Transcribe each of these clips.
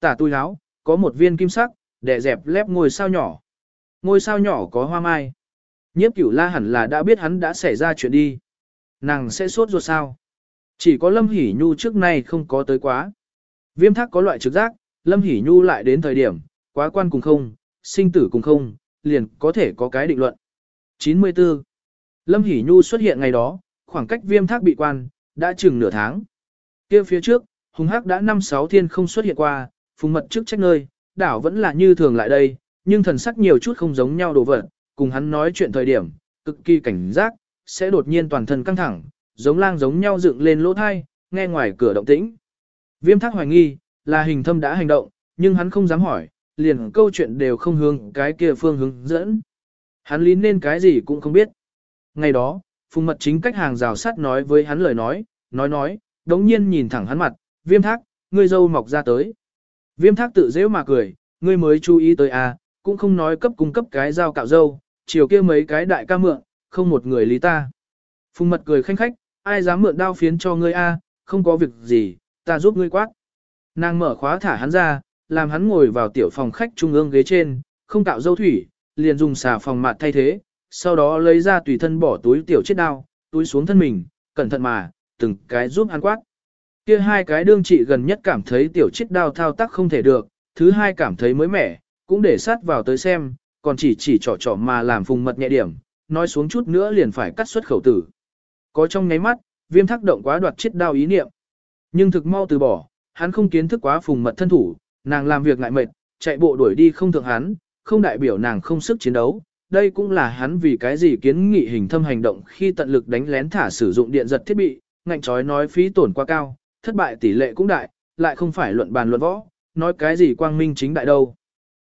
Tả túi áo, có một viên kim sắc, đè dẹp lép ngôi sao nhỏ. Ngôi sao nhỏ có hoa mai. Nhiếp cửu la hẳn là đã biết hắn đã xảy ra chuyện đi. Nàng sẽ sốt ruột sao? Chỉ có Lâm Hỷ Nhu trước nay không có tới quá. Viêm thác có loại trực giác, Lâm Hỷ Nhu lại đến thời điểm, quá quan cùng không, sinh tử cùng không, liền có thể có cái định luận. 94. Lâm Hỷ Nhu xuất hiện ngày đó, khoảng cách viêm thác bị quan, đã chừng nửa tháng. kia phía trước, Hùng Hắc đã năm sáu thiên không xuất hiện qua, phùng mật trước trách nơi, đảo vẫn là như thường lại đây, nhưng thần sắc nhiều chút không giống nhau đồ vật, cùng hắn nói chuyện thời điểm, cực kỳ cảnh giác, sẽ đột nhiên toàn thân căng thẳng, giống lang giống nhau dựng lên lỗ thai, nghe ngoài cửa động tĩnh. Viêm thác hoài nghi, là hình thâm đã hành động, nhưng hắn không dám hỏi, liền câu chuyện đều không hướng cái kia phương hướng dẫn. Hắn lý nên cái gì cũng không biết. Ngày đó, phùng mật chính cách hàng rào sắt nói với hắn lời nói, nói nói, đống nhiên nhìn thẳng hắn mặt, viêm thác, ngươi dâu mọc ra tới. Viêm thác tự dễ mà cười, ngươi mới chú ý tới à, cũng không nói cấp cung cấp cái dao cạo dâu, chiều kia mấy cái đại ca mượn, không một người lý ta. Phùng mật cười khanh khách, ai dám mượn đao phiến cho ngươi a, không có việc gì, ta giúp ngươi quát. Nàng mở khóa thả hắn ra, làm hắn ngồi vào tiểu phòng khách trung ương ghế trên, không cạo dâu thủy, liền dùng xà phòng mạt thay thế, sau đó lấy ra tùy thân bỏ túi tiểu chiếc đao, túi xuống thân mình, cẩn thận mà, từng cái giúp hắn quát. Kia hai cái đương trị gần nhất cảm thấy tiểu chích đao thao tác không thể được, thứ hai cảm thấy mới mẻ, cũng để sát vào tới xem, còn chỉ chỉ trỏ trỏ mà làm phùng mật nhẹ điểm, nói xuống chút nữa liền phải cắt xuất khẩu tử. Có trong nháy mắt, viêm thác động quá đoạt chiếc đao ý niệm. Nhưng thực mau từ bỏ, hắn không kiến thức quá phùng mật thân thủ, nàng làm việc ngại mệt, chạy bộ đuổi đi không thượng hắn, không đại biểu nàng không sức chiến đấu. Đây cũng là hắn vì cái gì kiến nghị hình thâm hành động khi tận lực đánh lén thả sử dụng điện giật thiết bị, ngạnh chói nói phí tổn quá cao, thất bại tỷ lệ cũng đại, lại không phải luận bàn luận võ, nói cái gì quang minh chính đại đâu.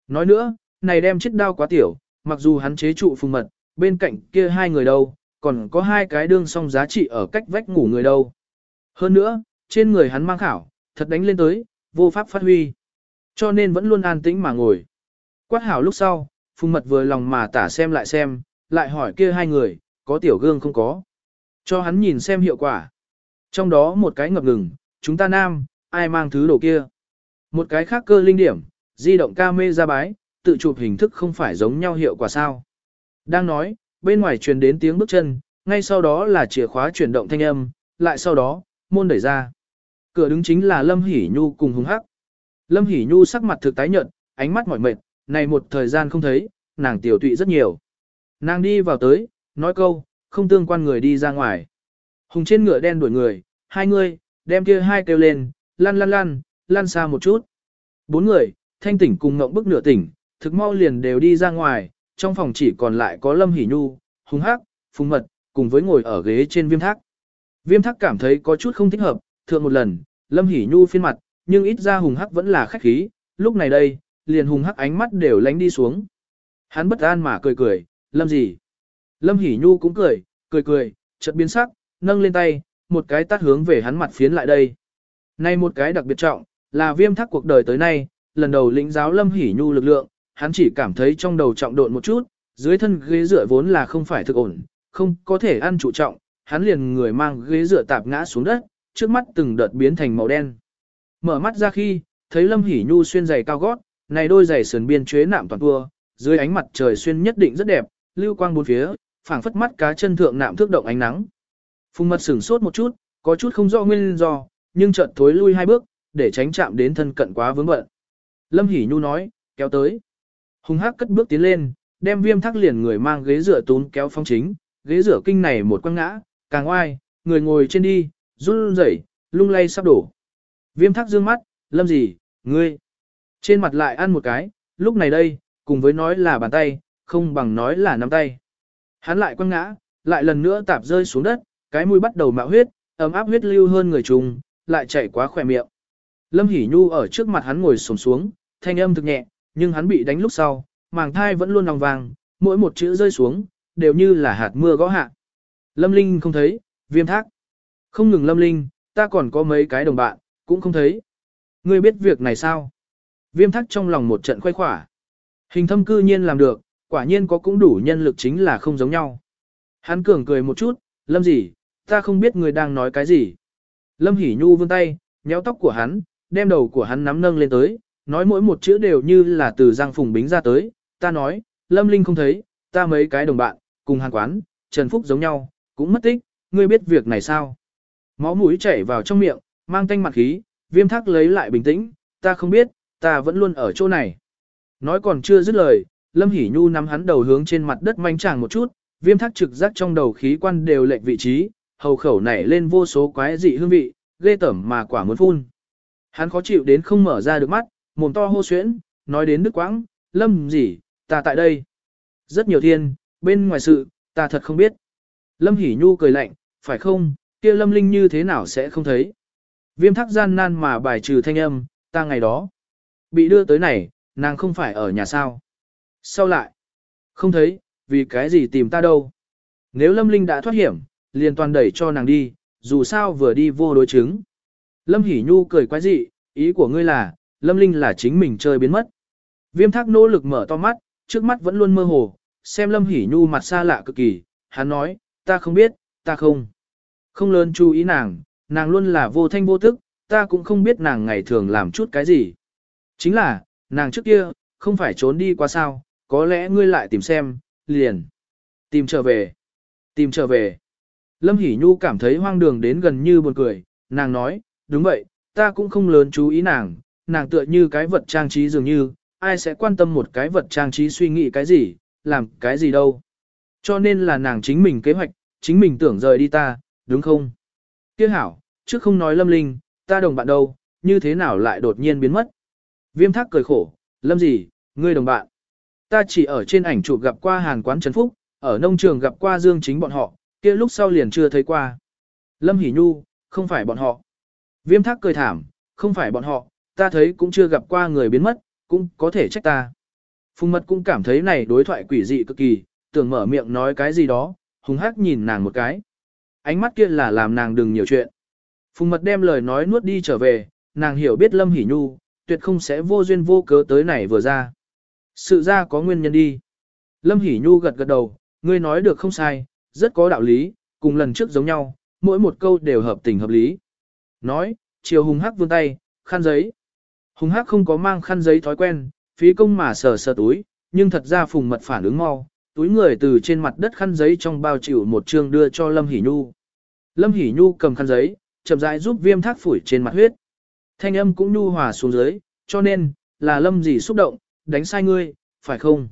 Nói nữa, này đem chiếc đao quá tiểu, mặc dù hắn chế trụ phùng mật, bên cạnh kia hai người đâu, còn có hai cái đương song giá trị ở cách vách ngủ người đâu. Hơn nữa, trên người hắn mang khảo, thật đánh lên tới, vô pháp phát huy. Cho nên vẫn luôn an tĩnh mà ngồi. Quát hảo lúc sau, phùng mật vừa lòng mà tả xem lại xem, lại hỏi kia hai người, có tiểu gương không có. Cho hắn nhìn xem hiệu quả. Trong đó một cái ngập ngừng, chúng ta nam, ai mang thứ đồ kia. Một cái khác cơ linh điểm, di động ca mê ra bái, tự chụp hình thức không phải giống nhau hiệu quả sao. Đang nói, bên ngoài truyền đến tiếng bước chân, ngay sau đó là chìa khóa chuyển động thanh âm, lại sau đó, môn đẩy ra. Cửa đứng chính là Lâm Hỷ Nhu cùng Hùng Hắc. Lâm Hỷ Nhu sắc mặt thực tái nhợt, ánh mắt mỏi mệt, này một thời gian không thấy, nàng tiểu tụy rất nhiều. Nàng đi vào tới, nói câu, không tương quan người đi ra ngoài. Hùng trên ngựa đen đuổi người, hai người, đem kia hai kêu lên, lăn lăn lăn, lăn xa một chút. Bốn người, thanh tỉnh cùng ngộng bức nửa tỉnh, thực mau liền đều đi ra ngoài, trong phòng chỉ còn lại có Lâm Hỷ Nhu, Hùng Hắc, Phùng Mật, cùng với ngồi ở ghế trên viêm thác. Viêm thác cảm thấy có chút không thích hợp, thượng một lần, Lâm Hỷ Nhu phiên mặt, nhưng ít ra Hùng Hắc vẫn là khách khí, lúc này đây, liền Hùng Hắc ánh mắt đều lánh đi xuống. Hắn bất an mà cười cười, Lâm gì? Lâm Hỷ Nhu cũng cười, cười cười, chợt biến sắc, nâng lên tay, một cái tát hướng về hắn mặt phiến lại đây. Nay một cái đặc biệt trọng, là viêm thắc cuộc đời tới nay, lần đầu lĩnh giáo Lâm Hỷ Nhu lực lượng, hắn chỉ cảm thấy trong đầu trọng độn một chút, dưới thân ghế dựa vốn là không phải thực ổn, không có thể ăn trụ trọng, hắn liền người mang ghế dựa tạp ngã xuống đất, trước mắt từng đợt biến thành màu đen. Mở mắt ra khi, thấy Lâm Hỷ Nhu xuyên giày cao gót, này đôi giày sườn biên chế nạm toàn tua, dưới ánh mặt trời xuyên nhất định rất đẹp, lưu quang bốn phía, phảng phất mắt cá chân thượng nạm thước động ánh nắng. Phùng mật sửng sốt một chút, có chút không rõ nguyên do, nhưng chợt thối lui hai bước, để tránh chạm đến thân cận quá vướng bận. Lâm Hỷ Nhu nói, kéo tới. Hùng hắc cất bước tiến lên, đem viêm thắc liền người mang ghế rửa tún kéo phong chính, ghế rửa kinh này một quăng ngã, càng oai, người ngồi trên đi, run rẩy, lung lay sắp đổ. Viêm thắc dương mắt, lâm gì, ngươi. Trên mặt lại ăn một cái, lúc này đây, cùng với nói là bàn tay, không bằng nói là nắm tay. Hắn lại quăng ngã, lại lần nữa tạp rơi xuống đất, cái mũi bắt đầu mạo huyết, ấm áp huyết lưu hơn người trùng, lại chảy quá khỏe miệng. Lâm Hỷ Nhu ở trước mặt hắn ngồi xổm xuống, thanh âm thực nhẹ, nhưng hắn bị đánh lúc sau, màng thai vẫn luôn lòng vàng, mỗi một chữ rơi xuống, đều như là hạt mưa gõ hạ. Lâm Linh không thấy, viêm thác. Không ngừng Lâm Linh, ta còn có mấy cái đồng bạn, cũng không thấy. Ngươi biết việc này sao? Viêm thác trong lòng một trận khoai khỏa. Hình thâm cư nhiên làm được, quả nhiên có cũng đủ nhân lực chính là không giống nhau. Hắn cường cười một chút, Lâm gì, ta không biết người đang nói cái gì. Lâm Hỷ Nhu vươn tay, nhéo tóc của hắn, đem đầu của hắn nắm nâng lên tới, nói mỗi một chữ đều như là từ Giang Phùng Bính ra tới, ta nói, Lâm Linh không thấy, ta mấy cái đồng bạn, cùng hàng quán, Trần Phúc giống nhau, cũng mất tích, ngươi biết việc này sao? Máu mũi chảy vào trong miệng, mang tanh mặt khí, viêm thác lấy lại bình tĩnh, ta không biết, ta vẫn luôn ở chỗ này. Nói còn chưa dứt lời, Lâm Hỷ Nhu nắm hắn đầu hướng trên mặt đất manh chàng một chút, viêm thác trực giác trong đầu khí quan đều lệch vị trí, hầu khẩu nảy lên vô số quái dị hương vị, ghê tẩm mà quả muốn phun. Hắn khó chịu đến không mở ra được mắt, mồm to hô xuyễn, nói đến nước quãng, lâm gì, ta tại đây. Rất nhiều thiên, bên ngoài sự, ta thật không biết. Lâm Hỷ Nhu cười lạnh, phải không, kia lâm linh như thế nào sẽ không thấy. Viêm thắc gian nan mà bài trừ thanh âm, ta ngày đó. Bị đưa tới này, nàng không phải ở nhà sao. Sau lại, không thấy, vì cái gì tìm ta đâu. Nếu lâm linh đã thoát hiểm, liền toàn đẩy cho nàng đi, dù sao vừa đi vô đối chứng. Lâm Hỷ Nhu cười quái dị, ý của ngươi là, Lâm Linh là chính mình chơi biến mất. Viêm thác nỗ lực mở to mắt, trước mắt vẫn luôn mơ hồ, xem Lâm Hỷ Nhu mặt xa lạ cực kỳ, hắn nói, ta không biết, ta không. Không lớn chú ý nàng, nàng luôn là vô thanh vô tức, ta cũng không biết nàng ngày thường làm chút cái gì. Chính là, nàng trước kia, không phải trốn đi qua sao, có lẽ ngươi lại tìm xem, liền. Tìm trở về. Tìm trở về. Lâm Hỷ Nhu cảm thấy hoang đường đến gần như buồn cười, nàng nói, đúng vậy, ta cũng không lớn chú ý nàng, nàng tựa như cái vật trang trí dường như, ai sẽ quan tâm một cái vật trang trí suy nghĩ cái gì, làm cái gì đâu. Cho nên là nàng chính mình kế hoạch, chính mình tưởng rời đi ta, đúng không? Tiếc hảo, trước không nói lâm linh, ta đồng bạn đâu, như thế nào lại đột nhiên biến mất. Viêm thác cười khổ, lâm gì, ngươi đồng bạn. Ta chỉ ở trên ảnh chụp gặp qua hàng quán Trấn Phúc, ở nông trường gặp qua Dương chính bọn họ, kia lúc sau liền chưa thấy qua. Lâm Hỷ Nhu, không phải bọn họ. Viêm thác cười thảm, không phải bọn họ, ta thấy cũng chưa gặp qua người biến mất, cũng có thể trách ta. Phùng mật cũng cảm thấy này đối thoại quỷ dị cực kỳ, tưởng mở miệng nói cái gì đó, hùng hắc nhìn nàng một cái. Ánh mắt kia là làm nàng đừng nhiều chuyện. Phùng mật đem lời nói nuốt đi trở về, nàng hiểu biết Lâm Hỷ Nhu, tuyệt không sẽ vô duyên vô cớ tới này vừa ra. Sự ra có nguyên nhân đi. Lâm Hỷ Nhu gật gật đầu, ngươi nói được không sai, rất có đạo lý, cùng lần trước giống nhau, mỗi một câu đều hợp tình hợp lý. Nói, chiều hùng hắc vươn tay, khăn giấy. Hùng hắc không có mang khăn giấy thói quen, phí công mà sờ sờ túi, nhưng thật ra phùng mật phản ứng mau, túi người từ trên mặt đất khăn giấy trong bao chịu một chương đưa cho Lâm Hỷ Nhu. Lâm Hỷ Nhu cầm khăn giấy, chậm rãi giúp viêm thác phủi trên mặt huyết. Thanh âm cũng nhu hòa xuống dưới, cho nên, là Lâm gì xúc động, đánh sai ngươi, phải không?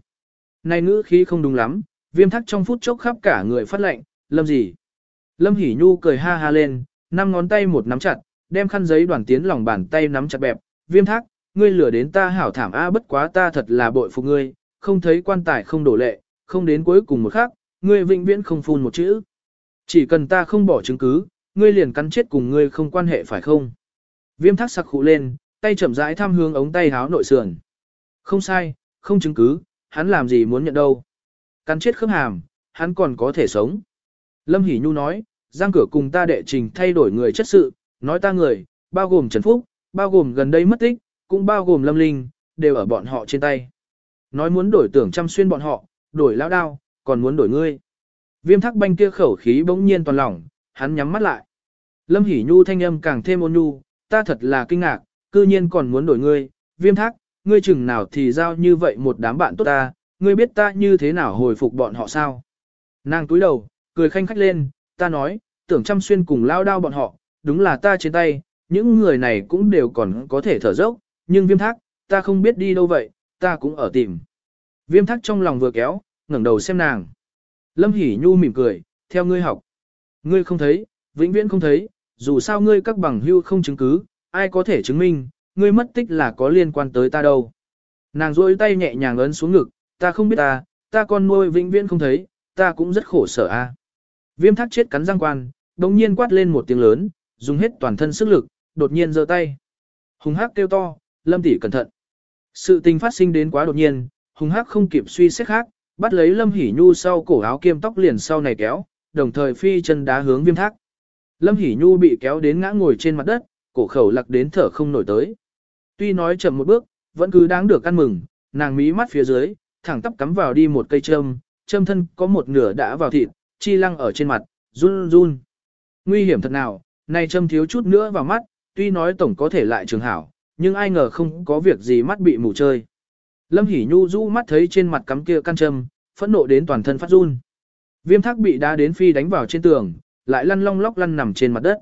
Này ngữ khí không đúng lắm, viêm thác trong phút chốc khắp cả người phát lệnh, Lâm gì? Lâm Hỷ Nhu cười ha ha lên, năm ngón tay một nắm chặt, đem khăn giấy đoàn tiến lòng bàn tay nắm chặt bẹp, viêm thác, ngươi lừa đến ta hảo thảm a bất quá ta thật là bội phục ngươi, không thấy quan tài không đổ lệ, không đến cuối cùng một khắc, ngươi vĩnh viễn không phun một chữ. Chỉ cần ta không bỏ chứng cứ, ngươi liền cắn chết cùng ngươi không quan hệ phải không? Viêm thác sặc khụ lên, tay chậm rãi thăm hướng ống tay háo nội sườn. Không sai, không chứng cứ, hắn làm gì muốn nhận đâu. Cắn chết khớp hàm, hắn còn có thể sống. Lâm Hỷ Nhu nói, giang cửa cùng ta đệ trình thay đổi người chất sự, nói ta người, bao gồm Trần Phúc, bao gồm gần đây mất tích, cũng bao gồm Lâm Linh, đều ở bọn họ trên tay. Nói muốn đổi tưởng chăm xuyên bọn họ, đổi lao đao, còn muốn đổi ngươi. Viêm thắc banh kia khẩu khí bỗng nhiên toàn lỏng, hắn nhắm mắt lại. Lâm Hỷ Nhu thanh âm càng thêm ôn nhu, ta thật là kinh ngạc, cư nhiên còn muốn đổi ngươi, viêm thác, ngươi chừng nào thì giao như vậy một đám bạn tốt ta, ngươi biết ta như thế nào hồi phục bọn họ sao. Nàng túi đầu, cười khanh khách lên, ta nói, tưởng chăm xuyên cùng lao đao bọn họ, đúng là ta trên tay, những người này cũng đều còn có thể thở dốc, nhưng viêm thác, ta không biết đi đâu vậy, ta cũng ở tìm. Viêm thác trong lòng vừa kéo, ngẩng đầu xem nàng. Lâm Hỷ Nhu mỉm cười, theo ngươi học. Ngươi không thấy, vĩnh viễn không thấy, dù sao ngươi các bằng hưu không chứng cứ, ai có thể chứng minh, ngươi mất tích là có liên quan tới ta đâu. Nàng rôi tay nhẹ nhàng ấn xuống ngực, ta không biết ta, ta con nuôi vĩnh viễn không thấy, ta cũng rất khổ sở a. Viêm thác chết cắn răng quan, đồng nhiên quát lên một tiếng lớn, dùng hết toàn thân sức lực, đột nhiên giơ tay. Hùng hắc kêu to, lâm tỷ cẩn thận. Sự tình phát sinh đến quá đột nhiên, hùng hắc không kịp suy xét khác, bắt lấy lâm hỉ nhu sau cổ áo kiêm tóc liền sau này kéo, đồng thời phi chân đá hướng viêm thác. Lâm hỉ nhu bị kéo đến ngã ngồi trên mặt đất, cổ khẩu lặc đến thở không nổi tới. Tuy nói chậm một bước, vẫn cứ đáng được ăn mừng, nàng mí mắt phía dưới, thẳng tắp cắm vào đi một cây châm, châm thân có một nửa đã vào thịt, chi lăng ở trên mặt, run run. Nguy hiểm thật nào, này châm thiếu chút nữa vào mắt, tuy nói tổng có thể lại trường hảo, nhưng ai ngờ không có việc gì mắt bị mù chơi. Lâm Hỷ Nhu rũ mắt thấy trên mặt cắm kia căn châm, phẫn nộ đến toàn thân phát run. Viêm thác bị đá đến phi đánh vào trên tường, lại lăn long lóc lăn nằm trên mặt đất.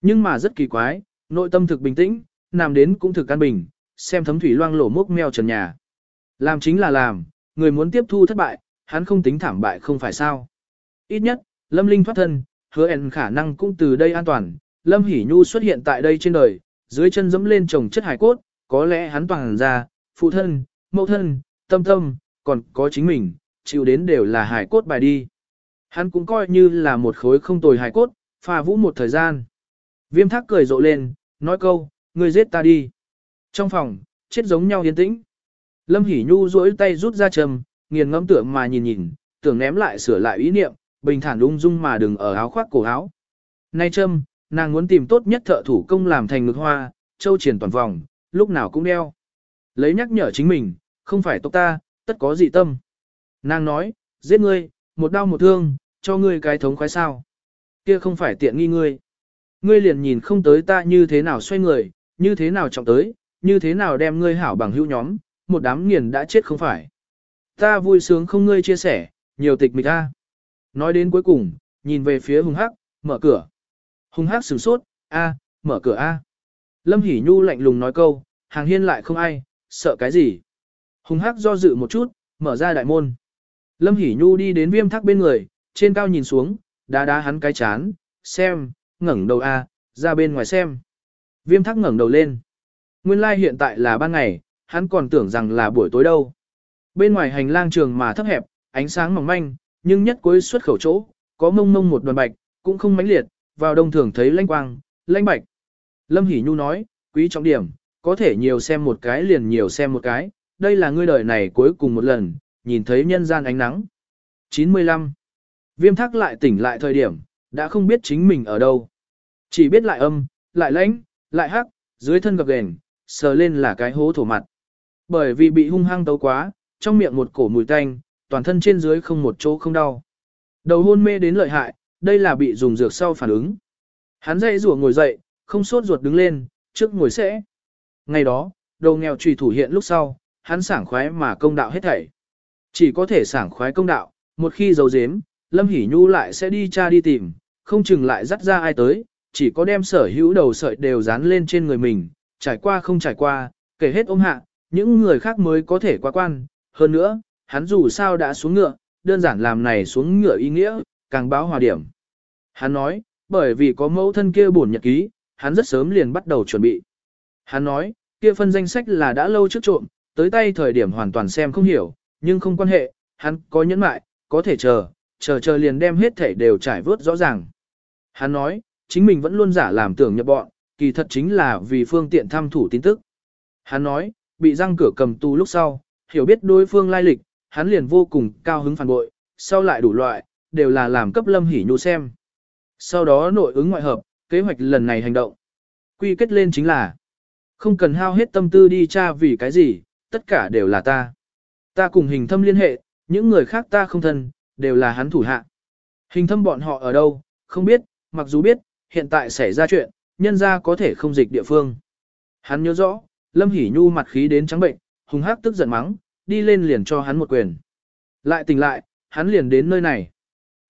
Nhưng mà rất kỳ quái, nội tâm thực bình tĩnh, nằm đến cũng thực căn bình, xem thấm thủy loang lổ mốc meo trần nhà. Làm chính là làm, người muốn tiếp thu thất bại, hắn không tính thảm bại không phải sao. Ít nhất, Lâm Linh thoát thân, hứa ẻn khả năng cũng từ đây an toàn, Lâm Hỷ Nhu xuất hiện tại đây trên đời, dưới chân dẫm lên chồng chất hải cốt, có lẽ hắn toàn ra, phụ thân, mẫu thân, tâm tâm, còn có chính mình, chịu đến đều là hải cốt bài đi. Hắn cũng coi như là một khối không tồi hải cốt, pha vũ một thời gian. Viêm thác cười rộ lên, nói câu, người giết ta đi. Trong phòng, chết giống nhau yên tĩnh. Lâm Hỷ Nhu duỗi tay rút ra châm, nghiền ngẫm tưởng mà nhìn nhìn, tưởng ném lại sửa lại ý niệm, bình thản ung dung mà đừng ở áo khoác cổ áo. Nay trâm, nàng muốn tìm tốt nhất thợ thủ công làm thành ngực hoa, châu triển toàn vòng, lúc nào cũng đeo. Lấy nhắc nhở chính mình, không phải tộc ta, tất có dị tâm. Nàng nói, giết ngươi, một đau một thương, cho ngươi cái thống khoái sao. Kia không phải tiện nghi ngươi. Ngươi liền nhìn không tới ta như thế nào xoay người, như thế nào trọng tới, như thế nào đem ngươi hảo bằng hữu nhóm, một đám nghiền đã chết không phải. Ta vui sướng không ngươi chia sẻ, nhiều tịch mịch ta. Nói đến cuối cùng, nhìn về phía hùng hắc, mở cửa. Hùng hắc sửng sốt, a, mở cửa a. Lâm Hỷ Nhu lạnh lùng nói câu, hàng hiên lại không ai, sợ cái gì. Hùng hắc do dự một chút, mở ra đại môn. Lâm Hỷ Nhu đi đến viêm thác bên người, trên cao nhìn xuống, đá đá hắn cái chán, xem, ngẩng đầu a, ra bên ngoài xem. Viêm thác ngẩng đầu lên. Nguyên lai like hiện tại là ban ngày, hắn còn tưởng rằng là buổi tối đâu. Bên ngoài hành lang trường mà thấp hẹp, ánh sáng mỏng manh, nhưng nhất cuối xuất khẩu chỗ, có mông mông một đoàn bạch, cũng không mãnh liệt, vào đông thường thấy lanh quang, lanh bạch. Lâm Hỷ Nhu nói, quý trọng điểm, có thể nhiều xem một cái liền nhiều xem một cái, đây là ngươi đời này cuối cùng một lần, nhìn thấy nhân gian ánh nắng. 95. Viêm thắc lại tỉnh lại thời điểm, đã không biết chính mình ở đâu. Chỉ biết lại âm, lại lãnh, lại hắc, dưới thân gập gền, sờ lên là cái hố thổ mặt. Bởi vì bị hung hăng tấu quá, trong miệng một cổ mùi tanh, toàn thân trên dưới không một chỗ không đau. Đầu hôn mê đến lợi hại, đây là bị dùng dược sau phản ứng. Hắn dậy rủa ngồi dậy, không sốt ruột đứng lên, trước ngồi sẽ. Ngày đó, đầu nghèo trùy thủ hiện lúc sau, hắn sảng khoái mà công đạo hết thảy. Chỉ có thể sảng khoái công đạo, một khi giấu giếm, Lâm Hỷ Nhu lại sẽ đi tra đi tìm, không chừng lại dắt ra ai tới, chỉ có đem sở hữu đầu sợi đều dán lên trên người mình, trải qua không trải qua, kể hết ôm hạ, những người khác mới có thể qua quan. Hơn nữa, hắn dù sao đã xuống ngựa, đơn giản làm này xuống ngựa ý nghĩa, càng báo hòa điểm. Hắn nói, bởi vì có mẫu thân kia buồn nhật ký, hắn rất sớm liền bắt đầu chuẩn bị. Hắn nói, kia phân danh sách là đã lâu trước trộm, tới tay thời điểm hoàn toàn xem không hiểu, nhưng không quan hệ, hắn có nhẫn mại, có thể chờ, chờ chờ liền đem hết thể đều trải vớt rõ ràng. Hắn nói, chính mình vẫn luôn giả làm tưởng nhập bọn, kỳ thật chính là vì phương tiện thăm thủ tin tức. Hắn nói, bị răng cửa cầm tù lúc sau, hiểu biết đối phương lai lịch, hắn liền vô cùng cao hứng phản bội, sau lại đủ loại, đều là làm cấp lâm hỉ nhu xem. Sau đó nội ứng ngoại hợp, kế hoạch lần này hành động. Quy kết lên chính là, không cần hao hết tâm tư đi tra vì cái gì, tất cả đều là ta. Ta cùng hình thâm liên hệ, những người khác ta không thân, đều là hắn thủ hạ. Hình thâm bọn họ ở đâu, không biết, mặc dù biết, hiện tại xảy ra chuyện, nhân ra có thể không dịch địa phương. Hắn nhớ rõ, Lâm Hỷ Nhu mặt khí đến trắng bệnh, hùng hắc tức giận mắng, đi lên liền cho hắn một quyền. Lại tỉnh lại, hắn liền đến nơi này.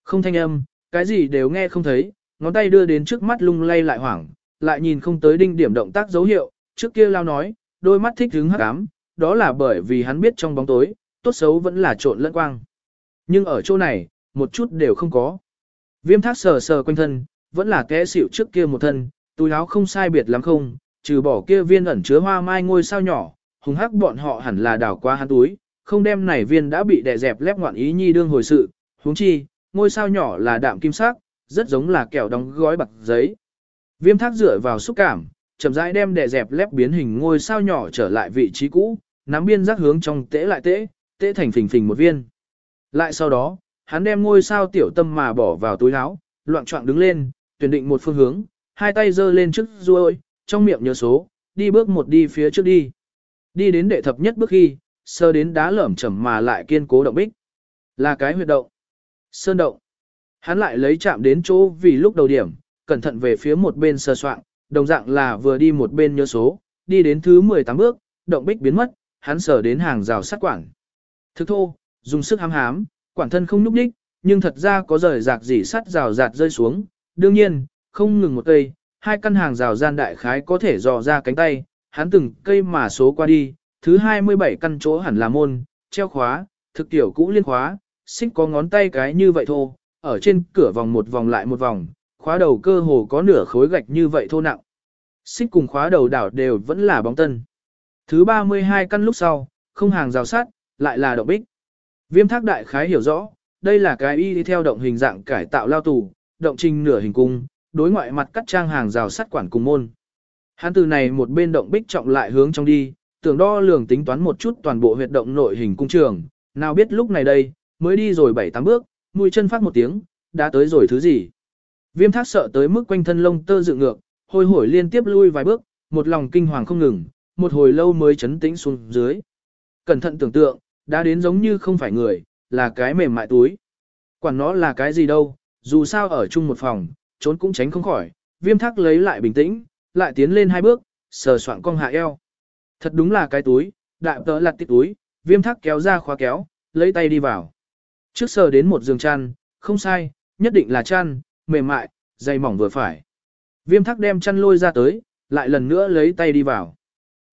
Không thanh âm, cái gì đều nghe không thấy, ngón tay đưa đến trước mắt lung lay lại hoảng, lại nhìn không tới đinh điểm động tác dấu hiệu, trước kia lao nói, đôi mắt thích hứng hắc ám, đó là bởi vì hắn biết trong bóng tối, tốt xấu vẫn là trộn lẫn quang. Nhưng ở chỗ này, một chút đều không có. Viêm thác sờ sờ quanh thân, vẫn là kẽ xỉu trước kia một thân, túi áo không sai biệt lắm không, trừ bỏ kia viên ẩn chứa hoa mai ngôi sao nhỏ, hùng hắc bọn họ hẳn là đảo qua hắn túi, không đem này viên đã bị đè dẹp lép ngoạn ý nhi đương hồi sự, huống chi, ngôi sao nhỏ là đạm kim sắc, rất giống là kẹo đóng gói bạc giấy. Viêm thác dựa vào xúc cảm, chậm rãi đem đè dẹp lép biến hình ngôi sao nhỏ trở lại vị trí cũ, nắm biên giác hướng trong tễ lại tễ, tễ thành phình phình một viên. Lại sau đó, hắn đem ngôi sao tiểu tâm mà bỏ vào túi áo, loạn trọng đứng lên, tuyển định một phương hướng, hai tay giơ lên trước ruôi, trong miệng nhớ số, đi bước một đi phía trước đi. Đi đến đệ thập nhất bước khi, sơ đến đá lởm chầm mà lại kiên cố động bích. Là cái huyệt động. Sơn động. Hắn lại lấy chạm đến chỗ vì lúc đầu điểm, cẩn thận về phía một bên sơ soạn, đồng dạng là vừa đi một bên nhớ số, đi đến thứ 18 bước, động bích biến mất, hắn sờ đến hàng rào sắt quản. Thực thô, dùng sức hám hám, quản thân không núp đích, nhưng thật ra có rời rạc dỉ sắt rào rạt rơi xuống. Đương nhiên, không ngừng một cây, hai căn hàng rào gian đại khái có thể dò ra cánh tay, hắn từng cây mà số qua đi, thứ 27 căn chỗ hẳn là môn, treo khóa, thực tiểu cũ liên khóa, xích có ngón tay cái như vậy thô, ở trên cửa vòng một vòng lại một vòng, khóa đầu cơ hồ có nửa khối gạch như vậy thô nặng. Xích cùng khóa đầu đảo đều vẫn là bóng tân. Thứ 32 căn lúc sau, không hàng rào sát, lại là động bích. Viêm thác đại khái hiểu rõ, đây là cái y đi theo động hình dạng cải tạo lao tù, động trình nửa hình cung, đối ngoại mặt cắt trang hàng rào sắt quản cùng môn. Hắn từ này một bên động bích trọng lại hướng trong đi, tưởng đo lường tính toán một chút toàn bộ huyệt động nội hình cung trường, nào biết lúc này đây, mới đi rồi bảy tám bước, mũi chân phát một tiếng, đã tới rồi thứ gì. Viêm thác sợ tới mức quanh thân lông tơ dựng ngược, hồi hổi liên tiếp lui vài bước, một lòng kinh hoàng không ngừng, một hồi lâu mới chấn tĩnh xuống dưới. Cẩn thận tưởng tượng, đã đến giống như không phải người, là cái mềm mại túi. Quản nó là cái gì đâu, dù sao ở chung một phòng, trốn cũng tránh không khỏi, viêm thác lấy lại bình tĩnh, lại tiến lên hai bước, sờ soạn cong hạ eo. Thật đúng là cái túi, đại tớ lặt tích túi, viêm thác kéo ra khóa kéo, lấy tay đi vào. Trước sờ đến một giường chăn, không sai, nhất định là chăn, mềm mại, dày mỏng vừa phải. Viêm thác đem chăn lôi ra tới, lại lần nữa lấy tay đi vào.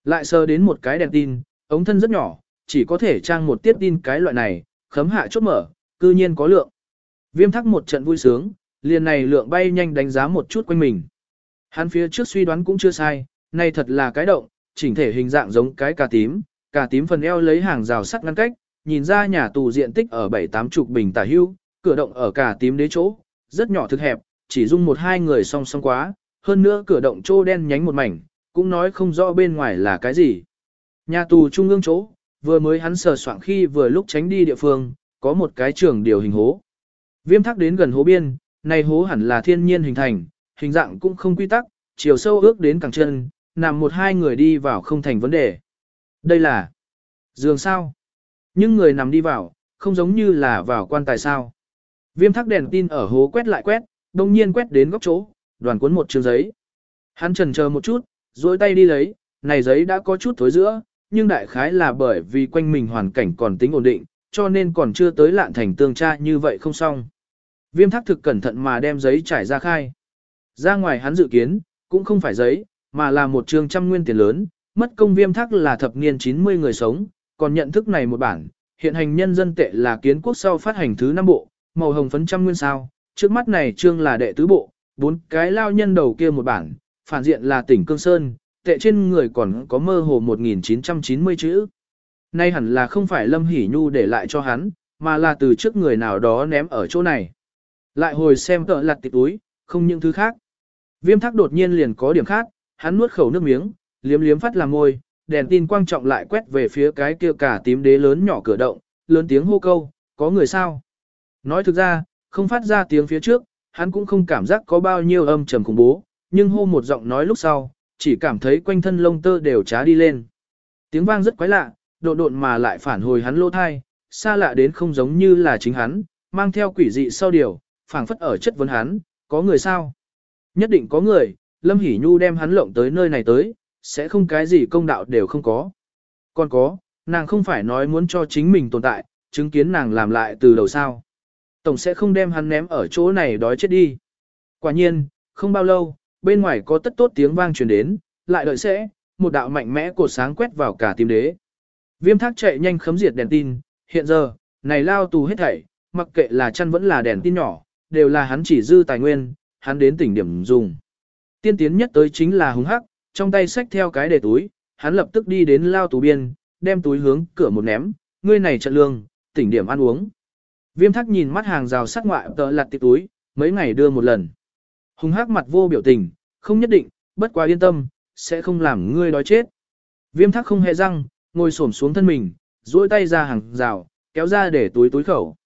Lại sờ đến một cái đèn tin, ống thân rất nhỏ, chỉ có thể trang một tiết tin cái loại này, khấm hạ chốt mở, cư nhiên có lượng. Viêm thắc một trận vui sướng, liền này lượng bay nhanh đánh giá một chút quanh mình. Hắn phía trước suy đoán cũng chưa sai, này thật là cái động, chỉnh thể hình dạng giống cái cà tím, cà tím phần eo lấy hàng rào sắt ngăn cách, nhìn ra nhà tù diện tích ở bảy tám chục bình tả hưu, cửa động ở cà tím đế chỗ, rất nhỏ thực hẹp, chỉ dung một hai người song song quá, hơn nữa cửa động trô đen nhánh một mảnh, cũng nói không rõ bên ngoài là cái gì. Nhà tù trung ương chỗ, vừa mới hắn sờ soạn khi vừa lúc tránh đi địa phương, có một cái trường điều hình hố. Viêm thắc đến gần hố biên, này hố hẳn là thiên nhiên hình thành, hình dạng cũng không quy tắc, chiều sâu ước đến cẳng chân, nằm một hai người đi vào không thành vấn đề. Đây là giường sao? Nhưng người nằm đi vào, không giống như là vào quan tài sao. Viêm thác đèn tin ở hố quét lại quét, đồng nhiên quét đến góc chỗ, đoàn cuốn một trường giấy. Hắn trần chờ một chút, duỗi tay đi lấy, này giấy đã có chút thối giữa, nhưng đại khái là bởi vì quanh mình hoàn cảnh còn tính ổn định, cho nên còn chưa tới lạn thành tương tra như vậy không xong. Viêm thác thực cẩn thận mà đem giấy trải ra khai. Ra ngoài hắn dự kiến, cũng không phải giấy, mà là một trường trăm nguyên tiền lớn, mất công viêm thác là thập niên 90 người sống, còn nhận thức này một bản, hiện hành nhân dân tệ là kiến quốc sau phát hành thứ năm bộ, màu hồng phấn trăm nguyên sao, trước mắt này trương là đệ tứ bộ, bốn cái lao nhân đầu kia một bản, phản diện là tỉnh Cương Sơn, tệ trên người còn có mơ hồ 1990 chữ. Nay hẳn là không phải Lâm Hỷ Nhu để lại cho hắn, mà là từ trước người nào đó ném ở chỗ này. Lại hồi xem tợ lặt tịch túi, không những thứ khác. Viêm thác đột nhiên liền có điểm khác, hắn nuốt khẩu nước miếng, liếm liếm phát làm môi, đèn tin quang trọng lại quét về phía cái kia cả tím đế lớn nhỏ cửa động, lớn tiếng hô câu, có người sao? Nói thực ra, không phát ra tiếng phía trước, hắn cũng không cảm giác có bao nhiêu âm trầm khủng bố, nhưng hô một giọng nói lúc sau, chỉ cảm thấy quanh thân lông tơ đều trá đi lên. Tiếng vang rất quái lạ, độn độn mà lại phản hồi hắn lỗ thai, xa lạ đến không giống như là chính hắn, mang theo quỷ dị sau điều, phảng phất ở chất vấn hắn, có người sao? Nhất định có người, Lâm Hỷ Nhu đem hắn lộng tới nơi này tới, sẽ không cái gì công đạo đều không có. Còn có, nàng không phải nói muốn cho chính mình tồn tại, chứng kiến nàng làm lại từ đầu sao. Tổng sẽ không đem hắn ném ở chỗ này đói chết đi. Quả nhiên, không bao lâu, bên ngoài có tất tốt tiếng vang truyền đến, lại đợi sẽ, một đạo mạnh mẽ cột sáng quét vào cả tim đế. Viêm thác chạy nhanh khấm diệt đèn tin, hiện giờ, này lao tù hết thảy, mặc kệ là chăn vẫn là đèn tin nhỏ, đều là hắn chỉ dư tài nguyên, hắn đến tỉnh điểm dùng. Tiên tiến nhất tới chính là hùng hắc, trong tay xách theo cái để túi, hắn lập tức đi đến lao tù biên, đem túi hướng cửa một ném, ngươi này trận lương, tỉnh điểm ăn uống. Viêm thắc nhìn mắt hàng rào sắc ngoại tợ lặt tiệp túi, mấy ngày đưa một lần. Hùng hắc mặt vô biểu tình, không nhất định, bất quá yên tâm, sẽ không làm ngươi đói chết. Viêm thắc không hề răng, ngồi xổm xuống thân mình, duỗi tay ra hàng rào, kéo ra để túi túi khẩu.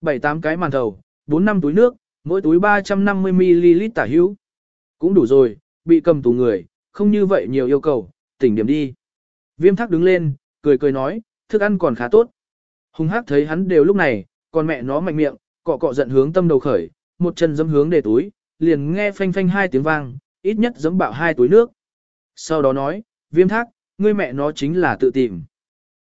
Bảy tám cái màn thầu, bốn năm túi nước, mỗi túi 350ml tả hữu. Cũng đủ rồi, bị cầm tù người, không như vậy nhiều yêu cầu, tỉnh điểm đi. Viêm thắc đứng lên, cười cười nói, thức ăn còn khá tốt. Hùng hắc thấy hắn đều lúc này, còn mẹ nó mạnh miệng, cọ cọ giận hướng tâm đầu khởi, một chân giẫm hướng để túi, liền nghe phanh phanh hai tiếng vang, ít nhất giẫm bạo hai túi nước. Sau đó nói, viêm thác, ngươi mẹ nó chính là tự tìm.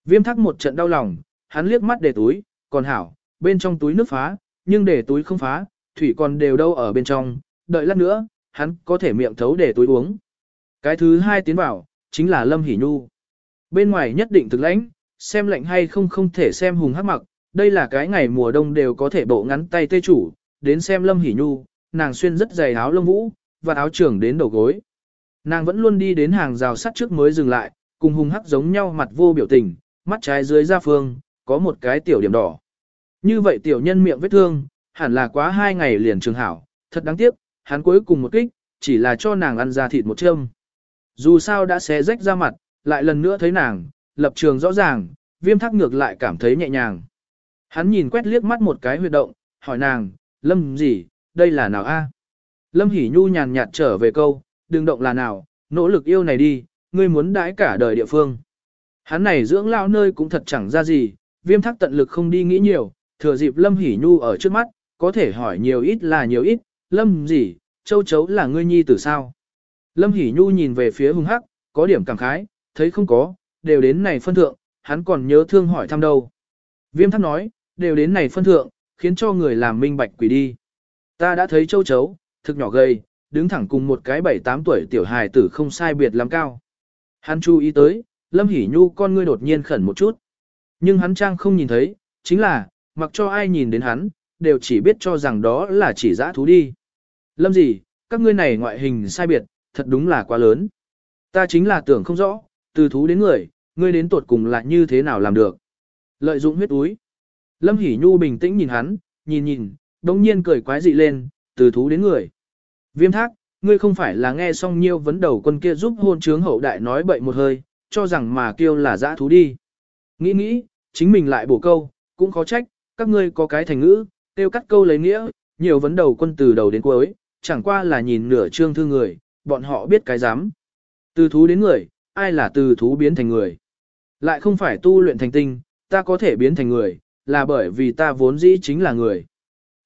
Viêm thác một trận đau lòng, hắn liếc mắt để túi, còn hảo, bên trong túi nước phá, nhưng để túi không phá, thủy còn đều đâu ở bên trong, đợi lát nữa, hắn có thể miệng thấu để túi uống. Cái thứ hai tiến vào, chính là Lâm Hỷ Nhu. Bên ngoài nhất định thực lãnh, xem lạnh hay không không thể xem hùng hắc mặc, đây là cái ngày mùa đông đều có thể bộ ngắn tay tê chủ, đến xem Lâm Hỷ Nhu, nàng xuyên rất dày áo lông vũ, và áo trưởng đến đầu gối. Nàng vẫn luôn đi đến hàng rào sắt trước mới dừng lại, cùng hùng hắc giống nhau mặt vô biểu tình, mắt trái dưới da phương, có một cái tiểu điểm đỏ. Như vậy tiểu nhân miệng vết thương, hẳn là quá hai ngày liền trường hảo, thật đáng tiếc, hắn cuối cùng một kích, chỉ là cho nàng ăn ra thịt một châm. Dù sao đã xé rách ra mặt, lại lần nữa thấy nàng, lập trường rõ ràng, viêm thắc ngược lại cảm thấy nhẹ nhàng. Hắn nhìn quét liếc mắt một cái huyệt động, hỏi nàng, lâm gì, đây là nào a? Lâm Hỷ Nhu nhàn nhạt trở về câu, đừng động là nào, nỗ lực yêu này đi, ngươi muốn đãi cả đời địa phương. Hắn này dưỡng lao nơi cũng thật chẳng ra gì, viêm thắc tận lực không đi nghĩ nhiều, thừa dịp Lâm Hỷ Nhu ở trước mắt, có thể hỏi nhiều ít là nhiều ít, Lâm gì, châu chấu là ngươi nhi tử sao. Lâm Hỷ Nhu nhìn về phía hung hắc, có điểm cảm khái, thấy không có, đều đến này phân thượng, hắn còn nhớ thương hỏi thăm đâu. Viêm thắc nói, đều đến này phân thượng, khiến cho người làm minh bạch quỷ đi. Ta đã thấy châu chấu, thực nhỏ gầy, đứng thẳng cùng một cái bảy tám tuổi tiểu hài tử không sai biệt lắm cao. Hắn chú ý tới, Lâm Hỷ Nhu con ngươi đột nhiên khẩn một chút. Nhưng hắn trang không nhìn thấy, chính là, mặc cho ai nhìn đến hắn, đều chỉ biết cho rằng đó là chỉ dã thú đi. Lâm gì, các ngươi này ngoại hình sai biệt, thật đúng là quá lớn. Ta chính là tưởng không rõ, từ thú đến người, ngươi đến tuột cùng là như thế nào làm được. Lợi dụng huyết úi. Lâm Hỷ Nhu bình tĩnh nhìn hắn, nhìn nhìn, đồng nhiên cười quái dị lên, từ thú đến người. Viêm thác, ngươi không phải là nghe xong nhiêu vấn đầu quân kia giúp hôn trướng hậu đại nói bậy một hơi, cho rằng mà kêu là dã thú đi. Nghĩ nghĩ, chính mình lại bổ câu, cũng khó trách, các ngươi có cái thành ngữ, tiêu cắt câu lấy nghĩa, nhiều vấn đầu quân từ đầu đến cuối, chẳng qua là nhìn nửa trương thư người, bọn họ biết cái dám. Từ thú đến người, ai là từ thú biến thành người. Lại không phải tu luyện thành tinh, ta có thể biến thành người, là bởi vì ta vốn dĩ chính là người.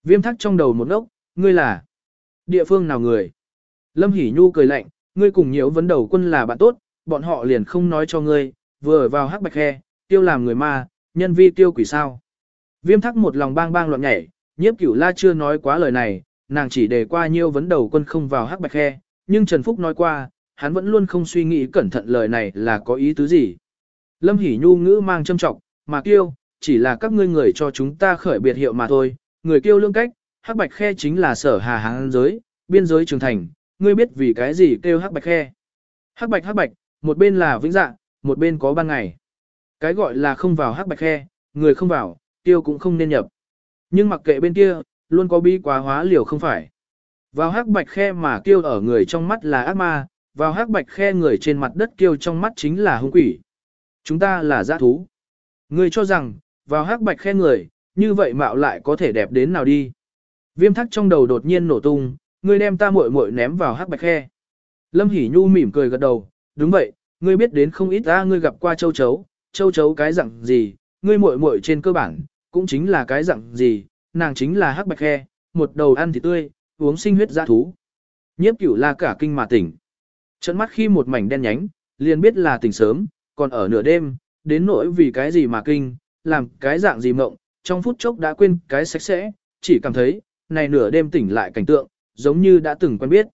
Viêm thắc trong đầu một ngốc, ngươi là địa phương nào người. Lâm Hỷ Nhu cười lạnh, ngươi cùng nhiều vấn đầu quân là bạn tốt, bọn họ liền không nói cho ngươi, vừa vào hắc bạch khe, tiêu làm người ma, nhân vi tiêu quỷ sao. Viêm thắc một lòng bang bang loạn nhảy, nhiếp cửu la chưa nói quá lời này, nàng chỉ đề qua nhiêu vấn đầu quân không vào hắc bạch khe, nhưng Trần Phúc nói qua, hắn vẫn luôn không suy nghĩ cẩn thận lời này là có ý tứ gì. Lâm Hỷ Nhu ngữ mang châm trọng, mà kiêu, chỉ là các ngươi người cho chúng ta khởi biệt hiệu mà thôi, người kiêu lương cách, hắc bạch khe chính là sở hà hàng giới, biên giới trường thành, ngươi biết vì cái gì kêu hắc bạch khe. Hắc bạch hắc bạch, một bên là vĩnh dạng, một bên có ban ngày. Cái gọi là không vào hắc bạch khe, người không vào, tiêu cũng không nên nhập. Nhưng mặc kệ bên kia, luôn có bi quá hóa liều không phải. Vào hắc bạch khe mà tiêu ở người trong mắt là ác ma, vào hắc bạch khe người trên mặt đất tiêu trong mắt chính là hung quỷ. Chúng ta là giã thú. Ngươi cho rằng, vào hắc bạch khe người, như vậy mạo lại có thể đẹp đến nào đi. Viêm thắc trong đầu đột nhiên nổ tung, ngươi đem ta muội muội ném vào hắc bạch khe. Lâm Hỷ Nhu mỉm cười gật đầu, đúng vậy, ngươi biết đến không ít ta ngươi gặp qua châu chấu, châu chấu cái dạng gì, ngươi muội muội trên cơ bản, cũng chính là cái dạng gì, nàng chính là hắc bạch khe, một đầu ăn thịt tươi, uống sinh huyết dã thú. Nhiếp cửu la cả kinh mà tỉnh. Trận mắt khi một mảnh đen nhánh, liền biết là tỉnh sớm, còn ở nửa đêm, đến nỗi vì cái gì mà kinh, làm cái dạng gì mộng, trong phút chốc đã quên cái sạch sẽ, chỉ cảm thấy, này nửa đêm tỉnh lại cảnh tượng, giống như đã từng quen biết.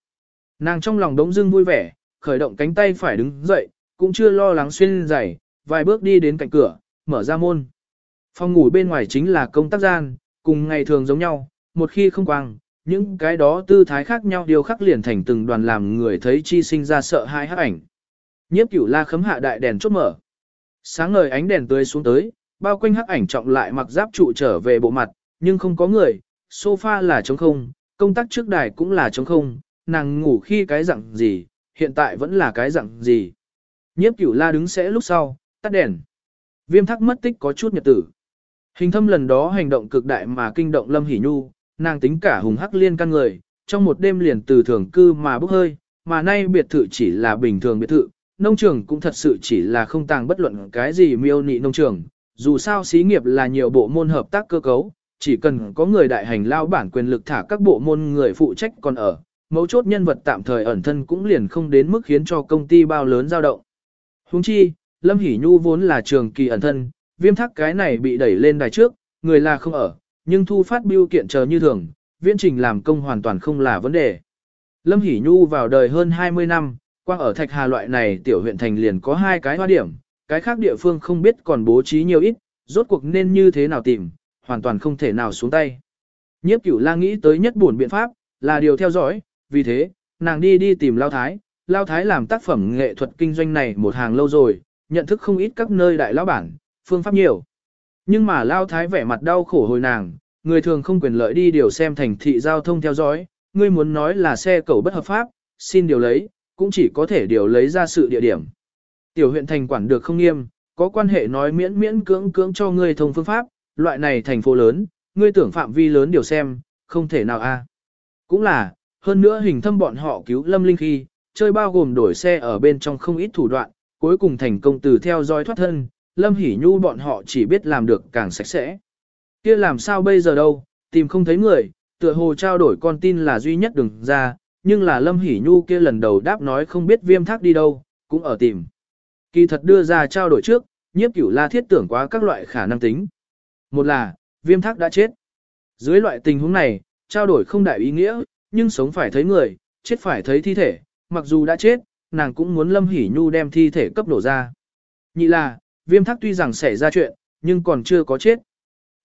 Nàng trong lòng đống dưng vui vẻ, khởi động cánh tay phải đứng dậy, cũng chưa lo lắng xuyên giày, vài bước đi đến cạnh cửa, mở ra môn. Phòng ngủ bên ngoài chính là công tác gian, cùng ngày thường giống nhau, một khi không quang, những cái đó tư thái khác nhau điều khắc liền thành từng đoàn làm người thấy chi sinh ra sợ hai hắc ảnh. Nhiếp cửu la khấm hạ đại đèn chốt mở. Sáng ngời ánh đèn tươi xuống tới, bao quanh hắc ảnh trọng lại mặc giáp trụ trở về bộ mặt, nhưng không có người, sofa là trống không, công tác trước đài cũng là trống không, nàng ngủ khi cái dạng gì, hiện tại vẫn là cái dạng gì. Nhiếp cửu la đứng sẽ lúc sau, tắt đèn. Viêm thắc mất tích có chút nhật tử. Hình thâm lần đó hành động cực đại mà kinh động Lâm Hỷ Nhu, nàng tính cả hùng hắc liên căn người, trong một đêm liền từ thường cư mà bốc hơi, mà nay biệt thự chỉ là bình thường biệt thự, nông trường cũng thật sự chỉ là không tàng bất luận cái gì miêu nị nông trường, dù sao xí nghiệp là nhiều bộ môn hợp tác cơ cấu, chỉ cần có người đại hành lao bản quyền lực thả các bộ môn người phụ trách còn ở, mấu chốt nhân vật tạm thời ẩn thân cũng liền không đến mức khiến cho công ty bao lớn dao động. Huống chi, Lâm Hỷ Nhu vốn là trường kỳ ẩn thân, viêm thác cái này bị đẩy lên đài trước, người là không ở, nhưng thu phát biêu kiện chờ như thường, viễn trình làm công hoàn toàn không là vấn đề. Lâm Hỷ Nhu vào đời hơn 20 năm, quang ở Thạch Hà loại này tiểu huyện thành liền có hai cái hoa điểm, cái khác địa phương không biết còn bố trí nhiều ít, rốt cuộc nên như thế nào tìm, hoàn toàn không thể nào xuống tay. Nhiếp cửu la nghĩ tới nhất buồn biện pháp, là điều theo dõi, vì thế, nàng đi đi tìm Lao Thái, Lao Thái làm tác phẩm nghệ thuật kinh doanh này một hàng lâu rồi, nhận thức không ít các nơi đại lão bản, phương pháp nhiều. Nhưng mà Lao Thái vẻ mặt đau khổ hồi nàng, người thường không quyền lợi đi điều xem thành thị giao thông theo dõi, ngươi muốn nói là xe cầu bất hợp pháp, xin điều lấy, cũng chỉ có thể điều lấy ra sự địa điểm. Tiểu huyện thành quản được không nghiêm, có quan hệ nói miễn miễn cưỡng cưỡng cho ngươi thông phương pháp, loại này thành phố lớn, ngươi tưởng phạm vi lớn điều xem, không thể nào a. À. Cũng là, hơn nữa hình thâm bọn họ cứu Lâm Linh khi, chơi bao gồm đổi xe ở bên trong không ít thủ đoạn, cuối cùng thành công từ theo dõi thoát thân, Lâm Hỷ Nhu bọn họ chỉ biết làm được càng sạch sẽ. Kia làm sao bây giờ đâu, tìm không thấy người, tựa hồ trao đổi con tin là duy nhất đừng ra, nhưng là Lâm Hỷ Nhu kia lần đầu đáp nói không biết viêm thác đi đâu, cũng ở tìm. Kỳ thật đưa ra trao đổi trước, nhiếp cửu la thiết tưởng quá các loại khả năng tính. Một là, viêm thác đã chết. Dưới loại tình huống này, trao đổi không đại ý nghĩa, nhưng sống phải thấy người, chết phải thấy thi thể, mặc dù đã chết, nàng cũng muốn Lâm Hỷ Nhu đem thi thể cấp đổ ra. Nhị là, viêm thác tuy rằng xảy ra chuyện, nhưng còn chưa có chết.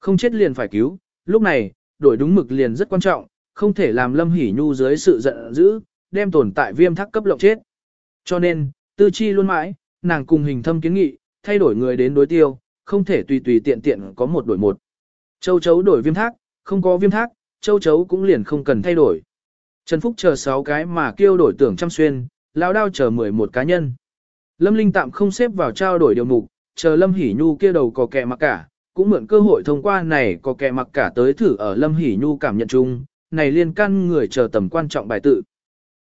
Không chết liền phải cứu, lúc này, đổi đúng mực liền rất quan trọng, không thể làm Lâm Hỷ Nhu dưới sự giận dữ, đem tồn tại viêm thác cấp lộng chết. Cho nên, tư chi luôn mãi, nàng cùng hình thâm kiến nghị, thay đổi người đến đối tiêu, không thể tùy tùy tiện tiện có một đổi một. Châu chấu đổi viêm thác, không có viêm thác, châu chấu cũng liền không cần thay đổi. Trần Phúc chờ 6 cái mà kêu đổi tưởng trăm xuyên, lão đao chờ 11 cá nhân. Lâm Linh tạm không xếp vào trao đổi điều mục, chờ Lâm Hỷ Nhu kia đầu có kẻ mặc cả, cũng mượn cơ hội thông qua này có kẻ mặc cả tới thử ở Lâm Hỷ Nhu cảm nhận chung, này liên căn người chờ tầm quan trọng bài tự.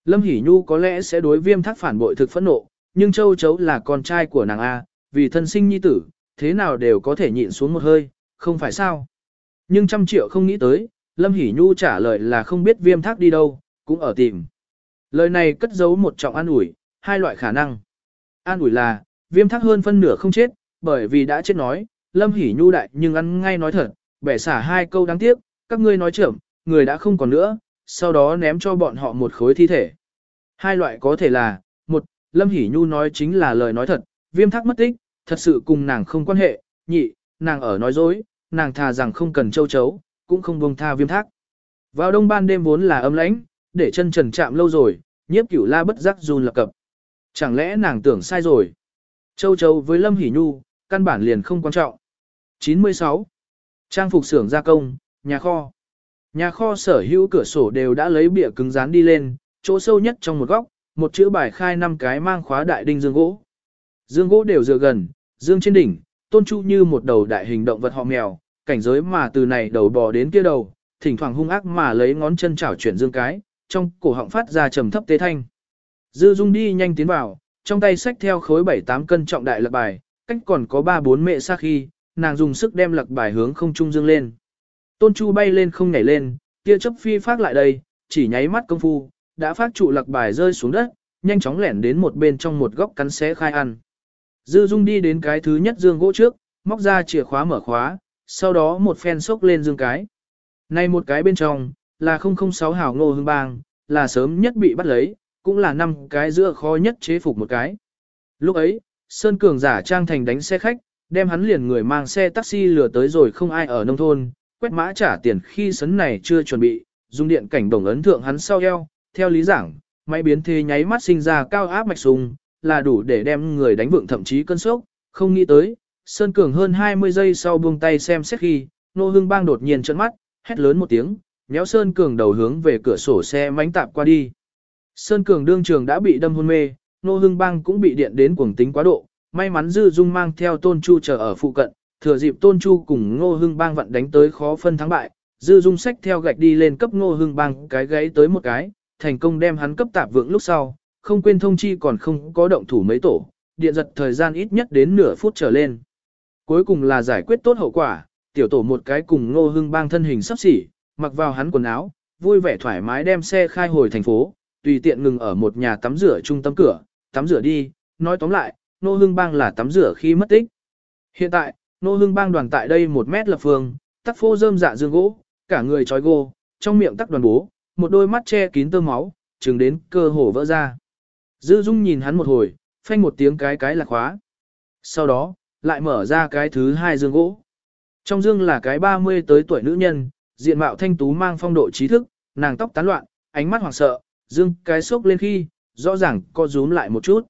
Lâm Hỷ Nhu có lẽ sẽ đối viêm thác phản bội thực phẫn nộ, nhưng Châu Chấu là con trai của nàng A, vì thân sinh nhi tử, thế nào đều có thể nhịn xuống một hơi, không phải sao. Nhưng trăm triệu không nghĩ tới, Lâm Hỷ Nhu trả lời là không biết viêm thác đi đâu, cũng ở tìm. Lời này cất giấu một trọng an ủi, hai loại khả năng. An ủi là, viêm thác hơn phân nửa không chết, bởi vì đã chết nói, Lâm Hỷ Nhu đại nhưng ăn ngay nói thật, bẻ xả hai câu đáng tiếc, các ngươi nói trưởng, người đã không còn nữa, sau đó ném cho bọn họ một khối thi thể. Hai loại có thể là, một, Lâm Hỷ Nhu nói chính là lời nói thật, viêm thác mất tích, thật sự cùng nàng không quan hệ, nhị, nàng ở nói dối, nàng thà rằng không cần châu chấu, cũng không buông tha viêm thác. Vào đông ban đêm vốn là âm lãnh, để chân trần chạm lâu rồi, nhiếp cửu la bất giác run lập cập. Chẳng lẽ nàng tưởng sai rồi? Châu chấu với Lâm Hỷ Nhu, căn bản liền không quan trọng. 96. Trang phục xưởng gia công, nhà kho. Nhà kho sở hữu cửa sổ đều đã lấy bìa cứng dán đi lên, chỗ sâu nhất trong một góc, một chữ bài khai năm cái mang khóa đại đinh dương gỗ. Dương gỗ đều dựa gần, dương trên đỉnh, tôn chu như một đầu đại hình động vật họ mèo, cảnh giới mà từ này đầu bò đến kia đầu, thỉnh thoảng hung ác mà lấy ngón chân chảo chuyển dương cái, trong cổ họng phát ra trầm thấp tế thanh. Dư Dung đi nhanh tiến vào, trong tay xách theo khối 7-8 cân trọng đại lập bài, cách còn có 3-4 mẹ xa khi, nàng dùng sức đem lạc bài hướng không trung dương lên. Tôn Chu bay lên không nhảy lên, tia chấp phi phát lại đây, chỉ nháy mắt công phu, đã phát trụ lạc bài rơi xuống đất, nhanh chóng lẻn đến một bên trong một góc cắn xé khai ăn. Dư Dung đi đến cái thứ nhất dương gỗ trước, móc ra chìa khóa mở khóa, sau đó một phen sốc lên dương cái. Này một cái bên trong, là 006 hảo ngô hương bang, là sớm nhất bị bắt lấy, cũng là năm cái giữa khó nhất chế phục một cái. Lúc ấy, Sơn Cường giả trang thành đánh xe khách, đem hắn liền người mang xe taxi lừa tới rồi không ai ở nông thôn, quét mã trả tiền khi sấn này chưa chuẩn bị, dùng điện cảnh đồng ấn thượng hắn sau eo, theo lý giảng, máy biến thế nháy mắt sinh ra cao áp mạch sùng, là đủ để đem người đánh vượng thậm chí cơn sốc, không nghĩ tới, Sơn Cường hơn 20 giây sau buông tay xem xét khi, Nô Hưng Bang đột nhiên trợn mắt, hét lớn một tiếng, nhéo Sơn Cường đầu hướng về cửa sổ xe mánh tạp qua đi. Sơn Cường đương trường đã bị đâm hôn mê, Nô Hưng Bang cũng bị điện đến cuồng tính quá độ, may mắn Dư Dung mang theo Tôn Chu chờ ở phụ cận, thừa dịp Tôn Chu cùng Ngô Hưng Bang vận đánh tới khó phân thắng bại, Dư Dung sách theo gạch đi lên cấp Ngô Hưng Bang cái gáy tới một cái, thành công đem hắn cấp tạp vượng lúc sau, không quên thông chi còn không có động thủ mấy tổ, điện giật thời gian ít nhất đến nửa phút trở lên. Cuối cùng là giải quyết tốt hậu quả, tiểu tổ một cái cùng Ngô Hưng Bang thân hình sắp xỉ, mặc vào hắn quần áo, vui vẻ thoải mái đem xe khai hồi thành phố, tùy tiện ngừng ở một nhà tắm rửa trung tâm cửa, tắm rửa đi, nói tóm lại, Nô Hưng Bang là tắm rửa khi mất tích. Hiện tại, Nô Hưng Bang đoàn tại đây một mét lập phương, tắc phô rơm dạ dương gỗ, cả người trói gô, trong miệng tắc đoàn bố, một đôi mắt che kín tơ máu, chừng đến cơ hồ vỡ ra. Dư Dung nhìn hắn một hồi, phanh một tiếng cái cái là khóa. Sau đó, lại mở ra cái thứ hai dương gỗ. Trong dương là cái 30 tới tuổi nữ nhân, diện mạo thanh tú mang phong độ trí thức, nàng tóc tán loạn, ánh mắt hoảng sợ, dương cái sốc lên khi, rõ ràng co rúm lại một chút.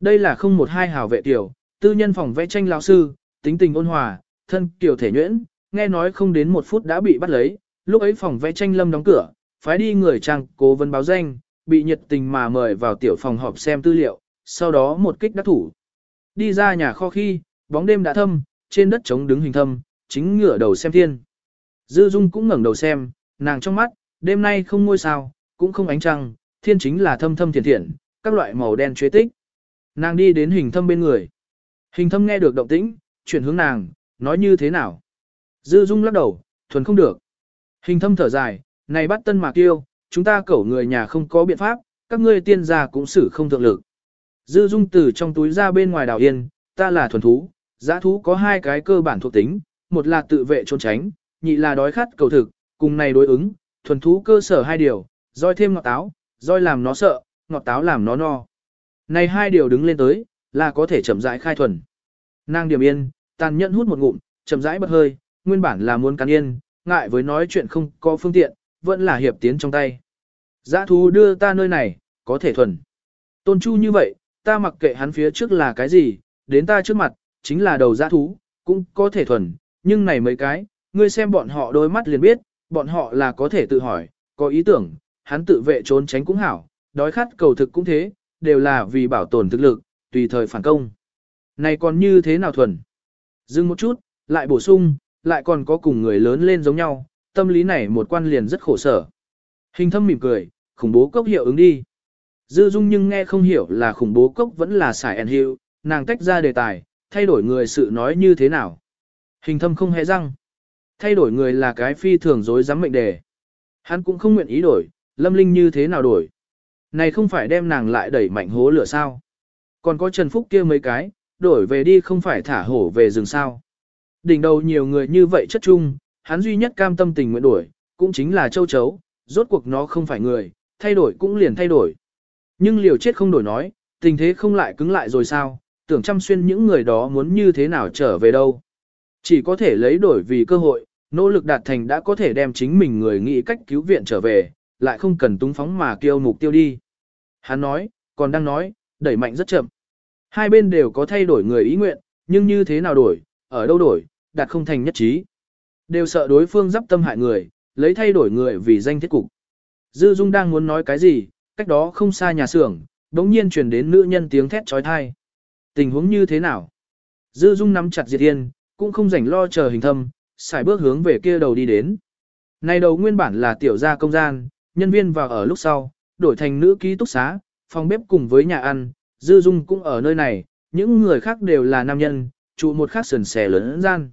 Đây là không một hai hào vệ tiểu, tư nhân phòng vẽ tranh lão sư, tính tình ôn hòa, thân kiểu thể nhuyễn, nghe nói không đến một phút đã bị bắt lấy, lúc ấy phòng vẽ tranh lâm đóng cửa, phái đi người trang cố vấn báo danh, bị nhiệt tình mà mời vào tiểu phòng họp xem tư liệu, sau đó một kích đắc thủ. Đi ra nhà kho khi, bóng đêm đã thâm, trên đất trống đứng hình thâm, chính ngửa đầu xem thiên. Dư Dung cũng ngẩng đầu xem, nàng trong mắt, đêm nay không ngôi sao, cũng không ánh trăng, thiên chính là thâm thâm thiền thiện, các loại màu đen chế tích. Nàng đi đến hình thâm bên người. Hình thâm nghe được động tĩnh, chuyển hướng nàng, nói như thế nào. Dư Dung lắc đầu, thuần không được. Hình thâm thở dài, này bắt tân mạc tiêu, chúng ta cẩu người nhà không có biện pháp, các ngươi tiên gia cũng xử không thượng lực. Dư Dung từ trong túi ra bên ngoài đào yên, ta là thuần thú, giã thú có hai cái cơ bản thuộc tính, một là tự vệ trốn tránh, nhị là đói khát cầu thực, cùng này đối ứng, thuần thú cơ sở hai điều, roi thêm ngọt táo, roi làm nó sợ, ngọt táo làm nó no. Này hai điều đứng lên tới, là có thể chậm rãi khai thuần. Nàng điểm yên, tàn nhẫn hút một ngụm, chậm rãi bật hơi, nguyên bản là muốn cắn yên, ngại với nói chuyện không có phương tiện, vẫn là hiệp tiến trong tay. Giã thú đưa ta nơi này, có thể thuần. Tôn chu như vậy, ta mặc kệ hắn phía trước là cái gì, đến ta trước mặt, chính là đầu giã thú, cũng có thể thuần, nhưng này mấy cái, ngươi xem bọn họ đôi mắt liền biết, bọn họ là có thể tự hỏi, có ý tưởng, hắn tự vệ trốn tránh cũng hảo, đói khát cầu thực cũng thế, đều là vì bảo tồn thực lực, tùy thời phản công. Này còn như thế nào thuần? Dừng một chút, lại bổ sung, lại còn có cùng người lớn lên giống nhau, tâm lý này một quan liền rất khổ sở. Hình thâm mỉm cười, khủng bố cốc hiệu ứng đi. Dư dung nhưng nghe không hiểu là khủng bố cốc vẫn là xài ẩn hiệu, nàng tách ra đề tài, thay đổi người sự nói như thế nào. Hình thâm không hề răng. Thay đổi người là cái phi thường dối dám mệnh đề. Hắn cũng không nguyện ý đổi, lâm linh như thế nào đổi. Này không phải đem nàng lại đẩy mạnh hố lửa sao. Còn có Trần Phúc kia mấy cái, đổi về đi không phải thả hổ về rừng sao. Đỉnh đầu nhiều người như vậy chất chung, hắn duy nhất cam tâm tình nguyện đổi, cũng chính là châu chấu, rốt cuộc nó không phải người, thay đổi cũng liền thay đổi. Nhưng liều chết không đổi nói, tình thế không lại cứng lại rồi sao, tưởng chăm xuyên những người đó muốn như thế nào trở về đâu. Chỉ có thể lấy đổi vì cơ hội, nỗ lực đạt thành đã có thể đem chính mình người nghĩ cách cứu viện trở về, lại không cần túng phóng mà kêu mục tiêu đi. Hắn nói, còn đang nói, đẩy mạnh rất chậm. Hai bên đều có thay đổi người ý nguyện, nhưng như thế nào đổi, ở đâu đổi, đạt không thành nhất trí. Đều sợ đối phương dắp tâm hại người, lấy thay đổi người vì danh thiết cục. Dư Dung đang muốn nói cái gì, cách đó không xa nhà xưởng, đống nhiên truyền đến nữ nhân tiếng thét trói thai. Tình huống như thế nào? Dư Dung nắm chặt Diệt Yên, cũng không rảnh lo chờ hình thâm, xài bước hướng về kia đầu đi đến. Này đầu nguyên bản là tiểu gia công gian, nhân viên vào ở lúc sau, đổi thành nữ ký túc xá, phòng bếp cùng với nhà ăn, Dư Dung cũng ở nơi này, những người khác đều là nam nhân, trụ một khác sườn xẻ lớn gian.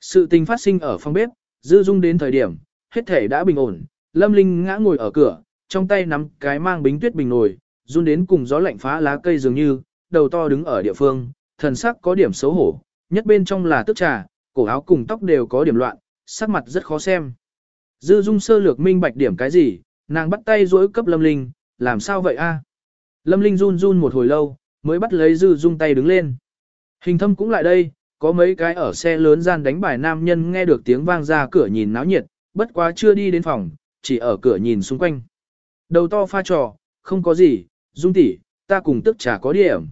Sự tình phát sinh ở phòng bếp, Dư Dung đến thời điểm, hết thể đã bình ổn, Lâm Linh ngã ngồi ở cửa, trong tay nắm cái mang bính tuyết bình nồi, run đến cùng gió lạnh phá lá cây dường như, đầu to đứng ở địa phương, thần sắc có điểm xấu hổ, nhất bên trong là tức trà, cổ áo cùng tóc đều có điểm loạn, sắc mặt rất khó xem. Dư Dung sơ lược minh bạch điểm cái gì, nàng bắt tay dối cấp Lâm Linh, làm sao vậy a? Lâm Linh run run một hồi lâu, mới bắt lấy Dư Dung tay đứng lên. Hình thâm cũng lại đây, có mấy cái ở xe lớn gian đánh bài nam nhân nghe được tiếng vang ra cửa nhìn náo nhiệt, bất quá chưa đi đến phòng, chỉ ở cửa nhìn xung quanh. Đầu to pha trò, không có gì, Dung tỷ, ta cùng tức chả có điểm.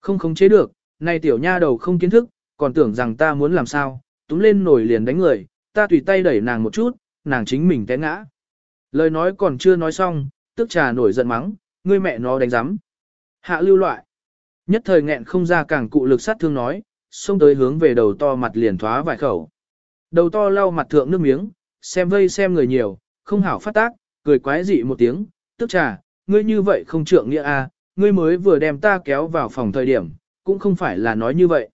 Không khống chế được, này tiểu nha đầu không kiến thức, còn tưởng rằng ta muốn làm sao, túm lên nổi liền đánh người, ta tùy tay đẩy nàng một chút, nàng chính mình té ngã. Lời nói còn chưa nói xong, tức trà nổi giận mắng, ngươi mẹ nó đánh giám. Hạ lưu loại. Nhất thời nghẹn không ra càng cụ lực sát thương nói, xông tới hướng về đầu to mặt liền thoá vài khẩu. Đầu to lau mặt thượng nước miếng, xem vây xem người nhiều, không hảo phát tác, cười quái dị một tiếng, tức trà, ngươi như vậy không trượng nghĩa a, à, ngươi mới vừa đem ta kéo vào phòng thời điểm, cũng không phải là nói như vậy.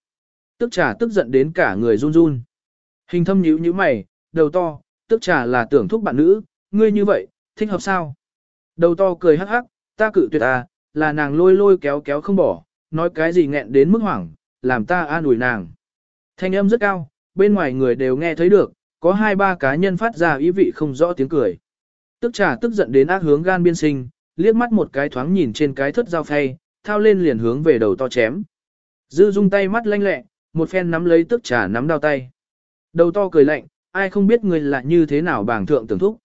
Tức trà tức giận đến cả người run run. Hình thâm nhíu như mày, đầu to, tức trà là tưởng thúc bạn nữ, ngươi như vậy, thích hợp sao? Đầu to cười hắc hắc, ta cự tuyệt à, là nàng lôi lôi kéo kéo không bỏ, nói cái gì nghẹn đến mức hoảng, làm ta an ủi nàng. Thanh âm rất cao, bên ngoài người đều nghe thấy được, có hai ba cá nhân phát ra ý vị không rõ tiếng cười. Tức trà tức giận đến ác hướng gan biên sinh, liếc mắt một cái thoáng nhìn trên cái thất dao phay, thao lên liền hướng về đầu to chém. Dư dung tay mắt lanh lẹ, một phen nắm lấy tức trà nắm đao tay. Đầu to cười lạnh, ai không biết người là như thế nào bảng thượng tưởng thúc.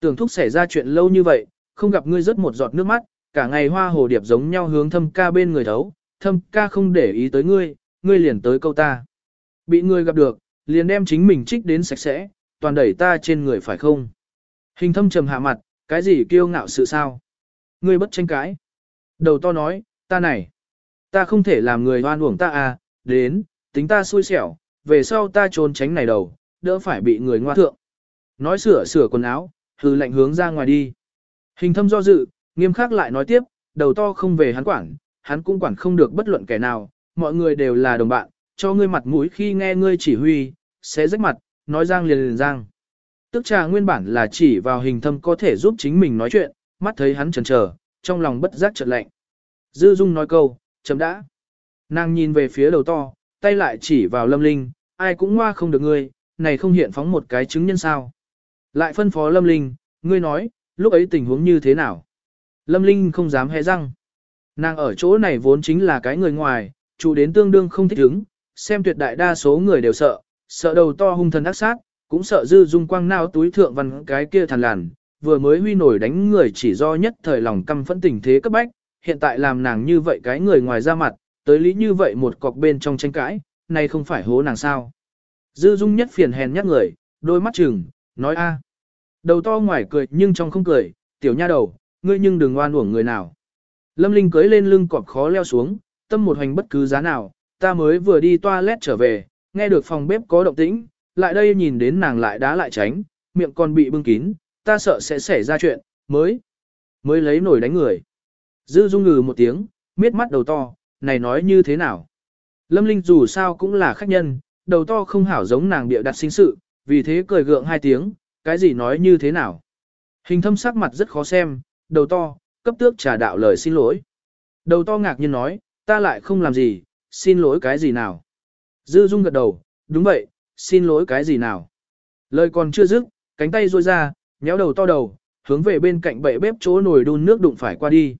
Tưởng thúc xảy ra chuyện lâu như vậy, không gặp ngươi rớt một giọt nước mắt, cả ngày hoa hồ điệp giống nhau hướng thâm ca bên người thấu, thâm ca không để ý tới ngươi, ngươi liền tới câu ta. Bị ngươi gặp được, liền đem chính mình trích đến sạch sẽ, toàn đẩy ta trên người phải không? Hình thâm trầm hạ mặt, cái gì kiêu ngạo sự sao? Ngươi bất tranh cãi. Đầu to nói, ta này, ta không thể làm người hoan uổng ta à, đến, tính ta xui xẻo, về sau ta trốn tránh này đầu, đỡ phải bị người ngoa thượng. Nói sửa sửa quần áo, hư lệnh hướng ra ngoài đi. Hình thâm do dự, nghiêm khắc lại nói tiếp, đầu to không về hắn quản, hắn cũng quản không được bất luận kẻ nào, mọi người đều là đồng bạn, cho ngươi mặt mũi khi nghe ngươi chỉ huy, sẽ rách mặt, nói giang liền liền giang. Tức trà nguyên bản là chỉ vào hình thâm có thể giúp chính mình nói chuyện, mắt thấy hắn chần chờ, trong lòng bất giác chợt lạnh. Dư Dung nói câu, chấm đã. Nàng nhìn về phía đầu to, tay lại chỉ vào lâm linh, ai cũng hoa không được ngươi, này không hiện phóng một cái chứng nhân sao. Lại phân phó lâm linh, ngươi nói, lúc ấy tình huống như thế nào. Lâm linh không dám hé răng. Nàng ở chỗ này vốn chính là cái người ngoài, chủ đến tương đương không thích ứng, xem tuyệt đại đa số người đều sợ, sợ đầu to hung thần ác sát, cũng sợ dư dung quang nao túi thượng văn cái kia thằn làn, vừa mới huy nổi đánh người chỉ do nhất thời lòng căm phẫn tình thế cấp bách, hiện tại làm nàng như vậy cái người ngoài ra mặt, tới lý như vậy một cọc bên trong tranh cãi, này không phải hố nàng sao. Dư dung nhất phiền hèn nhắc người, đôi mắt chừng, nói a Đầu to ngoài cười nhưng trong không cười, tiểu nha đầu, ngươi nhưng đừng oan uổng người nào. Lâm Linh cưới lên lưng cọp khó leo xuống, tâm một hành bất cứ giá nào, ta mới vừa đi toilet trở về, nghe được phòng bếp có động tĩnh, lại đây nhìn đến nàng lại đá lại tránh, miệng còn bị bưng kín, ta sợ sẽ xảy ra chuyện, mới, mới lấy nổi đánh người. Dư dung ngừ một tiếng, miết mắt đầu to, này nói như thế nào? Lâm Linh dù sao cũng là khách nhân, đầu to không hảo giống nàng bịa đặt sinh sự, vì thế cười gượng hai tiếng, cái gì nói như thế nào? Hình thâm sắc mặt rất khó xem, đầu to, cấp tước trả đạo lời xin lỗi. Đầu to ngạc nhiên nói, ta lại không làm gì, xin lỗi cái gì nào? Dư Dung gật đầu, đúng vậy, xin lỗi cái gì nào? Lời còn chưa dứt, cánh tay ruôi ra, nhéo đầu to đầu, hướng về bên cạnh bệ bếp chỗ nồi đun nước đụng phải qua đi.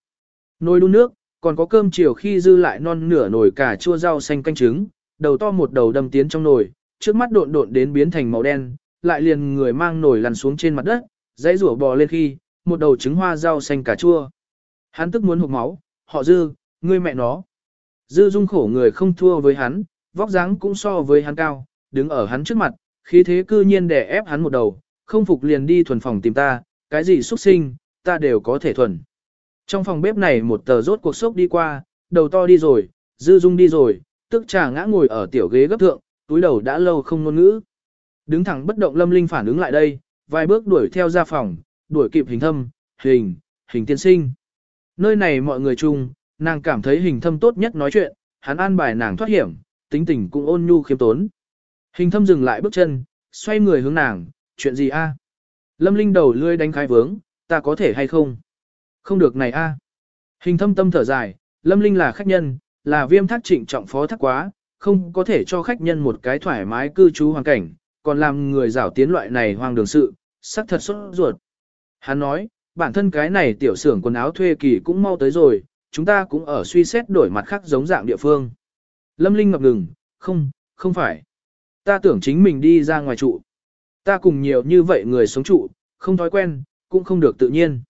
Nồi đun nước, còn có cơm chiều khi dư lại non nửa nồi cà chua rau xanh canh trứng, đầu to một đầu đâm tiến trong nồi, trước mắt độn độn đến biến thành màu đen, lại liền người mang nổi lăn xuống trên mặt đất, dãy rủa bò lên khi, một đầu trứng hoa rau xanh cà chua. Hắn tức muốn hụt máu, họ dư, ngươi mẹ nó. Dư dung khổ người không thua với hắn, vóc dáng cũng so với hắn cao, đứng ở hắn trước mặt, khí thế cư nhiên đè ép hắn một đầu, không phục liền đi thuần phòng tìm ta, cái gì xuất sinh, ta đều có thể thuần. Trong phòng bếp này một tờ rốt cuộc sốc đi qua, đầu to đi rồi, dư dung đi rồi, tức trà ngã ngồi ở tiểu ghế gấp thượng, túi đầu đã lâu không ngôn ngữ. Đứng thẳng bất động lâm linh phản ứng lại đây, vài bước đuổi theo ra phòng, đuổi kịp hình thâm, hình, hình tiên sinh. Nơi này mọi người chung, nàng cảm thấy hình thâm tốt nhất nói chuyện, hắn an bài nàng thoát hiểm, tính tình cũng ôn nhu khiêm tốn. Hình thâm dừng lại bước chân, xoay người hướng nàng, chuyện gì a? Lâm Linh đầu lươi đánh khai vướng, ta có thể hay không? Không được này a. Hình thâm tâm thở dài, Lâm Linh là khách nhân, là viêm thác trịnh trọng phó thác quá, không có thể cho khách nhân một cái thoải mái cư trú hoàn cảnh, còn làm người rảo tiến loại này hoang đường sự, sắc thật sốt ruột. Hắn nói, bản thân cái này tiểu xưởng quần áo thuê kỳ cũng mau tới rồi, chúng ta cũng ở suy xét đổi mặt khác giống dạng địa phương. Lâm Linh ngập ngừng, không, không phải. Ta tưởng chính mình đi ra ngoài trụ. Ta cùng nhiều như vậy người sống trụ, không thói quen, cũng không được tự nhiên.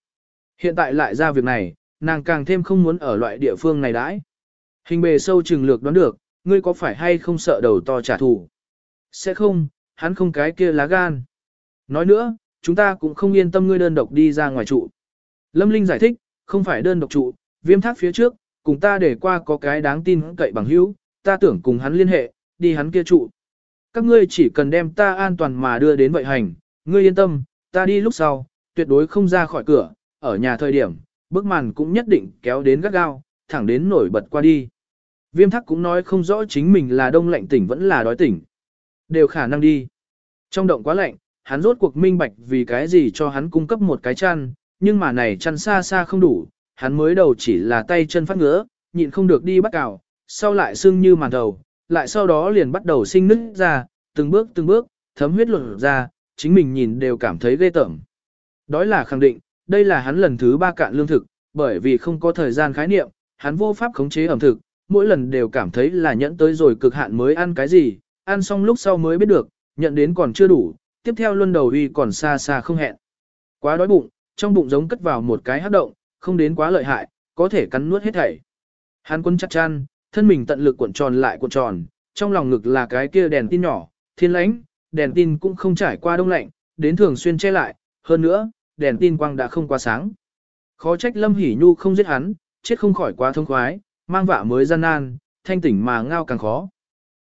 Hiện tại lại ra việc này, nàng càng thêm không muốn ở loại địa phương này đãi. Hình bề sâu trừng lược đoán được, ngươi có phải hay không sợ đầu to trả thù? Sẽ không, hắn không cái kia lá gan. Nói nữa, chúng ta cũng không yên tâm ngươi đơn độc đi ra ngoài trụ. Lâm Linh giải thích, không phải đơn độc trụ, viêm thác phía trước, cùng ta để qua có cái đáng tin cậy bằng hữu, ta tưởng cùng hắn liên hệ, đi hắn kia trụ. Các ngươi chỉ cần đem ta an toàn mà đưa đến vậy hành, ngươi yên tâm, ta đi lúc sau, tuyệt đối không ra khỏi cửa, ở nhà thời điểm, bức màn cũng nhất định kéo đến gắt gao, thẳng đến nổi bật qua đi. Viêm thắc cũng nói không rõ chính mình là đông lạnh tỉnh vẫn là đói tỉnh. Đều khả năng đi. Trong động quá lạnh, hắn rốt cuộc minh bạch vì cái gì cho hắn cung cấp một cái chăn, nhưng mà này chăn xa xa không đủ, hắn mới đầu chỉ là tay chân phát ngứa, nhịn không được đi bắt cào, sau lại sưng như màn đầu, lại sau đó liền bắt đầu sinh nứt ra, từng bước từng bước, thấm huyết luận ra, chính mình nhìn đều cảm thấy ghê tởm. Đói là khẳng định, đây là hắn lần thứ ba cạn lương thực, bởi vì không có thời gian khái niệm, hắn vô pháp khống chế ẩm thực, mỗi lần đều cảm thấy là nhẫn tới rồi cực hạn mới ăn cái gì, ăn xong lúc sau mới biết được, nhận đến còn chưa đủ, tiếp theo luân đầu uy còn xa xa không hẹn. Quá đói bụng, trong bụng giống cất vào một cái hát động, không đến quá lợi hại, có thể cắn nuốt hết thảy. Hắn quân chắc chăn, thân mình tận lực cuộn tròn lại cuộn tròn, trong lòng ngực là cái kia đèn tin nhỏ, thiên lãnh, đèn tin cũng không trải qua đông lạnh, đến thường xuyên che lại, hơn nữa, đèn tin quang đã không quá sáng. Khó trách Lâm Hỷ Nhu không giết hắn, chết không khỏi quá thông khoái, mang vạ mới gian nan, thanh tỉnh mà ngao càng khó.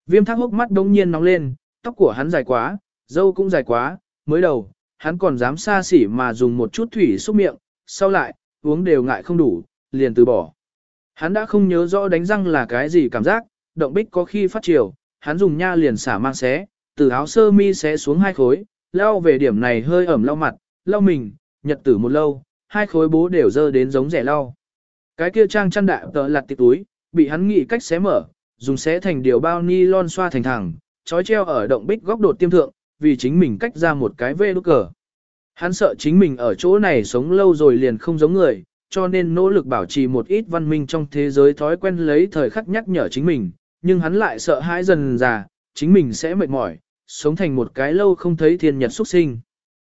Viêm thác hốc mắt đông nhiên nóng lên, tóc của hắn dài quá, dâu cũng dài quá, mới đầu, hắn còn dám xa xỉ mà dùng một chút thủy xúc miệng, sau lại, uống đều ngại không đủ, liền từ bỏ. Hắn đã không nhớ rõ đánh răng là cái gì cảm giác, động bích có khi phát chiều, hắn dùng nha liền xả mang xé, từ áo sơ mi xé xuống hai khối, lao về điểm này hơi ẩm lau mặt, lau mình, nhật tử một lâu, hai khối bố đều dơ đến giống rẻ lau. Cái kia trang chăn đại tờ lặt tiệp túi, bị hắn nghĩ cách xé mở, dùng xé thành điều bao ni lon xoa thành thẳng, trói treo ở động bích góc đột tiêm thượng, vì chính mình cách ra một cái vê đốt cờ. Hắn sợ chính mình ở chỗ này sống lâu rồi liền không giống người, cho nên nỗ lực bảo trì một ít văn minh trong thế giới thói quen lấy thời khắc nhắc nhở chính mình, nhưng hắn lại sợ hãi dần già, chính mình sẽ mệt mỏi, sống thành một cái lâu không thấy thiên nhật xuất sinh.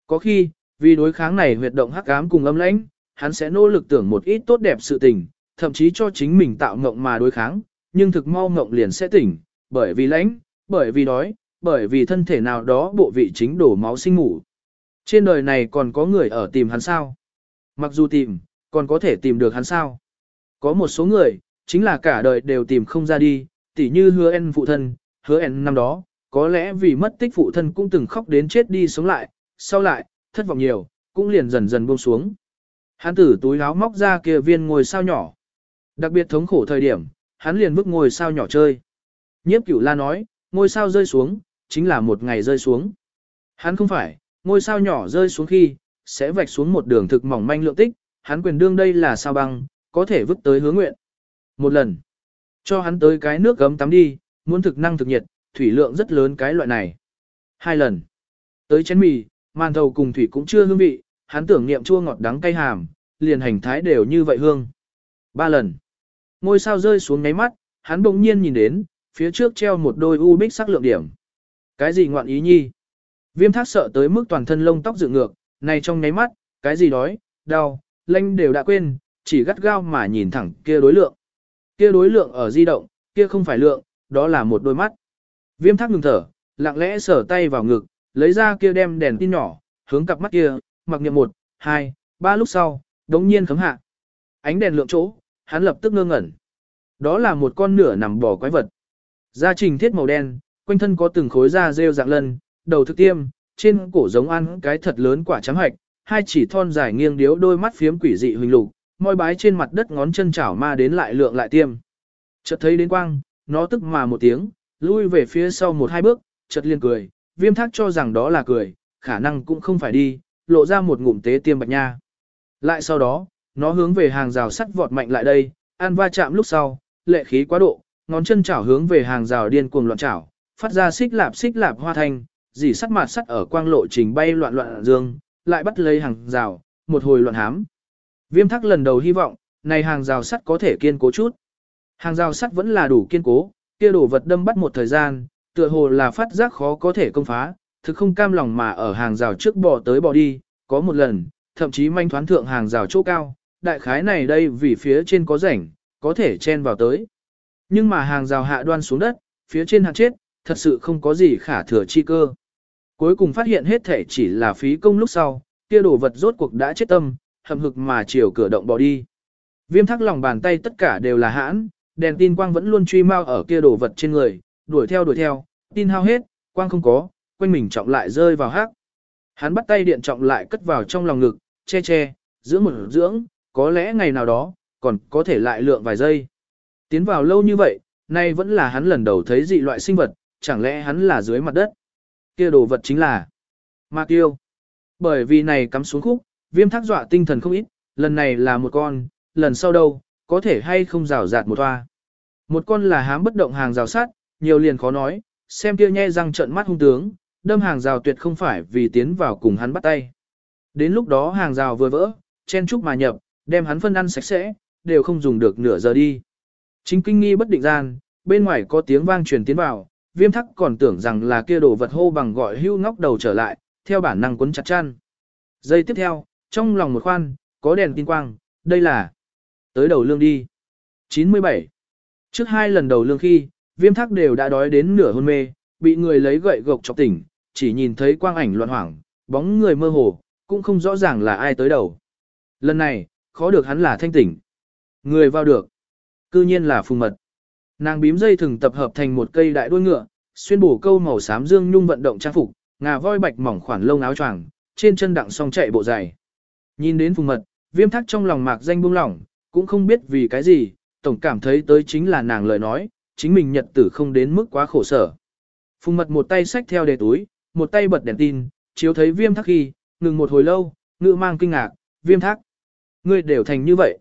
Có khi, vì đối kháng này huyệt động hắc ám cùng âm lãnh, hắn sẽ nỗ lực tưởng một ít tốt đẹp sự tình, thậm chí cho chính mình tạo ngộng mà đối kháng, nhưng thực mau ngộng liền sẽ tỉnh, bởi vì lãnh, bởi vì đói, bởi vì thân thể nào đó bộ vị chính đổ máu sinh ngủ. Trên đời này còn có người ở tìm hắn sao? Mặc dù tìm, còn có thể tìm được hắn sao? Có một số người, chính là cả đời đều tìm không ra đi, tỉ như hứa en phụ thân, hứa en năm đó, có lẽ vì mất tích phụ thân cũng từng khóc đến chết đi sống lại, sau lại, thất vọng nhiều, cũng liền dần dần buông xuống. Hắn tử túi áo móc ra kia viên ngôi sao nhỏ. Đặc biệt thống khổ thời điểm, hắn liền vứt ngôi sao nhỏ chơi. Nhiếp cửu la nói, ngôi sao rơi xuống, chính là một ngày rơi xuống. Hắn không phải, ngôi sao nhỏ rơi xuống khi, sẽ vạch xuống một đường thực mỏng manh lượng tích, hắn quyền đương đây là sao băng, có thể vứt tới hướng nguyện. Một lần, cho hắn tới cái nước gấm tắm đi, muốn thực năng thực nhiệt, thủy lượng rất lớn cái loại này. Hai lần, tới chén mì, màn thầu cùng thủy cũng chưa hương vị, hắn tưởng niệm chua ngọt đắng cay hàm, liền hành thái đều như vậy hương. Ba lần, ngôi sao rơi xuống ngáy mắt, hắn bỗng nhiên nhìn đến, phía trước treo một đôi u bích sắc lượng điểm. Cái gì ngoạn ý nhi? Viêm thác sợ tới mức toàn thân lông tóc dựng ngược, này trong nháy mắt, cái gì đói, đau, lanh đều đã quên, chỉ gắt gao mà nhìn thẳng kia đối lượng. Kia đối lượng ở di động, kia không phải lượng, đó là một đôi mắt. Viêm thác ngừng thở, lặng lẽ sở tay vào ngực, lấy ra kia đem đèn tin nhỏ, hướng cặp mắt kia, mặc niệm một, hai, ba lúc sau, đống nhiên khấm hạ. Ánh đèn lượng chỗ, hắn lập tức ngơ ngẩn. Đó là một con nửa nằm bò quái vật. Gia trình thiết màu đen, quanh thân có từng khối da rêu dạng lân, đầu thực tiêm, trên cổ giống ăn cái thật lớn quả trắng hạch, hai chỉ thon dài nghiêng điếu đôi mắt phiếm quỷ dị huỳnh lục, môi bái trên mặt đất ngón chân chảo ma đến lại lượng lại tiêm. Chợt thấy đến quang, nó tức mà một tiếng, lui về phía sau một hai bước, chợt liên cười, viêm thác cho rằng đó là cười, khả năng cũng không phải đi, lộ ra một ngụm tế tiêm bạch nha. Lại sau đó, nó hướng về hàng rào sắt vọt mạnh lại đây, ăn va chạm lúc sau, lệ khí quá độ, ngón chân chảo hướng về hàng rào điên cuồng loạn chảo, phát ra xích lạp xích lạp hoa thanh, dì sắt mạt sắt ở quang lộ trình bay loạn loạn dương, lại bắt lấy hàng rào, một hồi loạn hám. Viêm thắc lần đầu hy vọng, này hàng rào sắt có thể kiên cố chút. Hàng rào sắt vẫn là đủ kiên cố, kia đổ vật đâm bắt một thời gian, tựa hồ là phát giác khó có thể công phá, thực không cam lòng mà ở hàng rào trước bỏ tới bỏ đi, có một lần, thậm chí manh thoán thượng hàng rào chỗ cao, đại khái này đây vì phía trên có rảnh, có thể chen vào tới. Nhưng mà hàng rào hạ đoan xuống đất, phía trên hạt chết, thật sự không có gì khả thừa chi cơ. Cuối cùng phát hiện hết thể chỉ là phí công lúc sau, kia đồ vật rốt cuộc đã chết tâm, hầm hực mà chiều cửa động bỏ đi. Viêm thắc lòng bàn tay tất cả đều là hãn, đèn tin quang vẫn luôn truy mau ở kia đồ vật trên người, đuổi theo đuổi theo, tin hao hết, quang không có, quanh mình trọng lại rơi vào hắc. Hắn bắt tay điện trọng lại cất vào trong lòng ngực, che che, dưỡng một dưỡng, có lẽ ngày nào đó, còn có thể lại lượng vài giây. Tiến vào lâu như vậy, nay vẫn là hắn lần đầu thấy dị loại sinh vật, chẳng lẽ hắn là dưới mặt đất. Kia đồ vật chính là ma tiêu. Bởi vì này cắm xuống khúc, viêm thác dọa tinh thần không ít, lần này là một con, lần sau đâu, có thể hay không rào rạt một toa. Một con là hám bất động hàng rào sát, nhiều liền khó nói, xem kia nhe răng trận mắt hung tướng, đâm hàng rào tuyệt không phải vì tiến vào cùng hắn bắt tay. Đến lúc đó hàng rào vừa vỡ, chen chúc mà nhập, đem hắn phân ăn sạch sẽ, đều không dùng được nửa giờ đi. Chính kinh nghi bất định gian, bên ngoài có tiếng vang truyền tiến vào, viêm thắc còn tưởng rằng là kia đồ vật hô bằng gọi hưu ngóc đầu trở lại, theo bản năng quấn chặt chăn. Giây tiếp theo, trong lòng một khoan, có đèn tin quang, đây là tới đầu lương đi. 97. Trước hai lần đầu lương khi, viêm thắc đều đã đói đến nửa hôn mê, bị người lấy gậy gộc chọc tỉnh, chỉ nhìn thấy quang ảnh loạn hoảng, bóng người mơ hồ, cũng không rõ ràng là ai tới đầu. Lần này, khó được hắn là thanh tỉnh. Người vào được. Cư nhiên là phùng mật. Nàng bím dây thừng tập hợp thành một cây đại đuôi ngựa, xuyên bổ câu màu xám dương nhung vận động trang phục, ngà voi bạch mỏng khoản lông áo choàng, trên chân đặng song chạy bộ dài Nhìn đến phùng mật, viêm thắc trong lòng mạc danh buông lỏng, cũng không biết vì cái gì, tổng cảm thấy tới chính là nàng lời nói, chính mình nhật tử không đến mức quá khổ sở. Phùng mật một tay xách theo đề túi, một tay bật đèn tin, chiếu thấy viêm thắc khi, ngừng một hồi lâu, ngựa mang kinh ngạc, viêm thắc. Ngươi đều thành như vậy.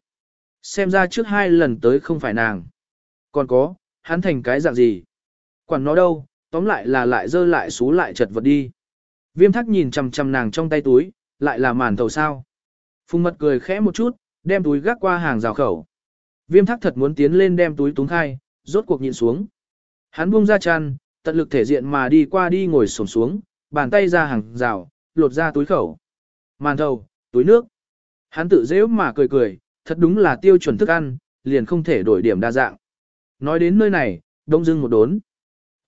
Xem ra trước hai lần tới không phải nàng. Còn có, hắn thành cái dạng gì? Quản nó đâu, tóm lại là lại dơ lại xú lại chật vật đi. Viêm thắc nhìn chằm chằm nàng trong tay túi, lại là màn thầu sao. Phùng mật cười khẽ một chút, đem túi gác qua hàng rào khẩu. Viêm thắc thật muốn tiến lên đem túi túng khai, rốt cuộc nhịn xuống. Hắn buông ra chăn, tận lực thể diện mà đi qua đi ngồi xổm xuống, bàn tay ra hàng rào, lột ra túi khẩu. Màn thầu, túi nước. Hắn tự dễ mà cười cười, thật đúng là tiêu chuẩn thức ăn, liền không thể đổi điểm đa dạng. Nói đến nơi này, đông dưng một đốn.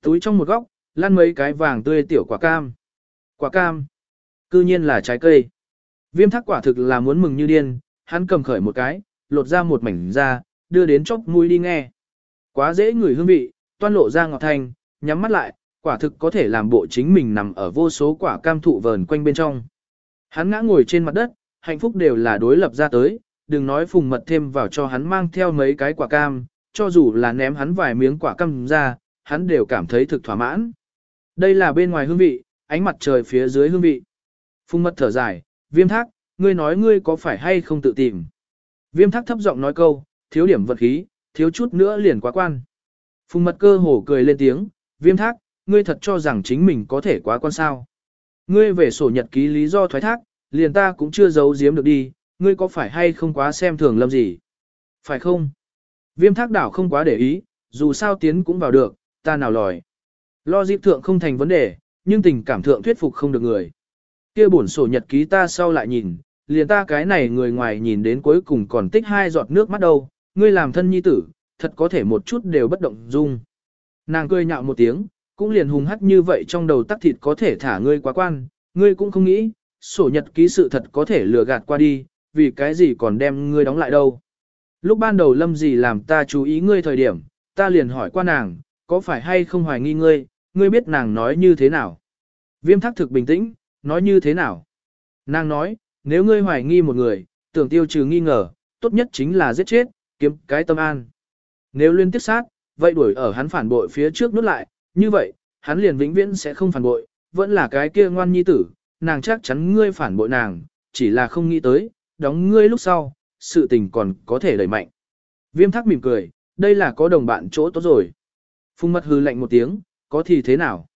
Túi trong một góc, lăn mấy cái vàng tươi tiểu quả cam. Quả cam. Cư nhiên là trái cây. Viêm thắc quả thực là muốn mừng như điên, hắn cầm khởi một cái, lột ra một mảnh ra, đưa đến chốc mũi đi nghe. Quá dễ ngửi hương vị, toan lộ ra ngọt thanh, nhắm mắt lại, quả thực có thể làm bộ chính mình nằm ở vô số quả cam thụ vờn quanh bên trong. Hắn ngã ngồi trên mặt đất, hạnh phúc đều là đối lập ra tới, đừng nói phùng mật thêm vào cho hắn mang theo mấy cái quả cam, cho dù là ném hắn vài miếng quả cam ra, hắn đều cảm thấy thực thỏa mãn. Đây là bên ngoài hương vị, ánh mặt trời phía dưới hương vị. Phùng mật thở dài, viêm thác, ngươi nói ngươi có phải hay không tự tìm. Viêm thác thấp giọng nói câu, thiếu điểm vật khí, thiếu chút nữa liền quá quan. Phùng mật cơ hồ cười lên tiếng, viêm thác, ngươi thật cho rằng chính mình có thể quá quan sao. Ngươi về sổ nhật ký lý do thoái thác, liền ta cũng chưa giấu giếm được đi, ngươi có phải hay không quá xem thường lâm gì? Phải không? Viêm thác đảo không quá để ý, dù sao tiến cũng vào được, ta nào lòi. Lo dịp thượng không thành vấn đề, nhưng tình cảm thượng thuyết phục không được người. kia bổn sổ nhật ký ta sau lại nhìn, liền ta cái này người ngoài nhìn đến cuối cùng còn tích hai giọt nước mắt đâu, ngươi làm thân nhi tử, thật có thể một chút đều bất động dung. Nàng cười nhạo một tiếng, cũng liền hùng hắt như vậy trong đầu tắc thịt có thể thả ngươi quá quan, ngươi cũng không nghĩ, sổ nhật ký sự thật có thể lừa gạt qua đi, vì cái gì còn đem ngươi đóng lại đâu. Lúc ban đầu lâm gì làm ta chú ý ngươi thời điểm, ta liền hỏi qua nàng, có phải hay không hoài nghi ngươi, ngươi biết nàng nói như thế nào. Viêm thắc thực bình tĩnh, nói như thế nào. Nàng nói, nếu ngươi hoài nghi một người, tưởng tiêu trừ nghi ngờ, tốt nhất chính là giết chết, kiếm cái tâm an. Nếu liên tiếp sát, vậy đuổi ở hắn phản bội phía trước nút lại, như vậy, hắn liền vĩnh viễn sẽ không phản bội, vẫn là cái kia ngoan nhi tử, nàng chắc chắn ngươi phản bội nàng, chỉ là không nghĩ tới, đóng ngươi lúc sau, sự tình còn có thể đẩy mạnh. Viêm thắc mỉm cười, đây là có đồng bạn chỗ tốt rồi. Phung mật hư lạnh một tiếng, có thì thế nào?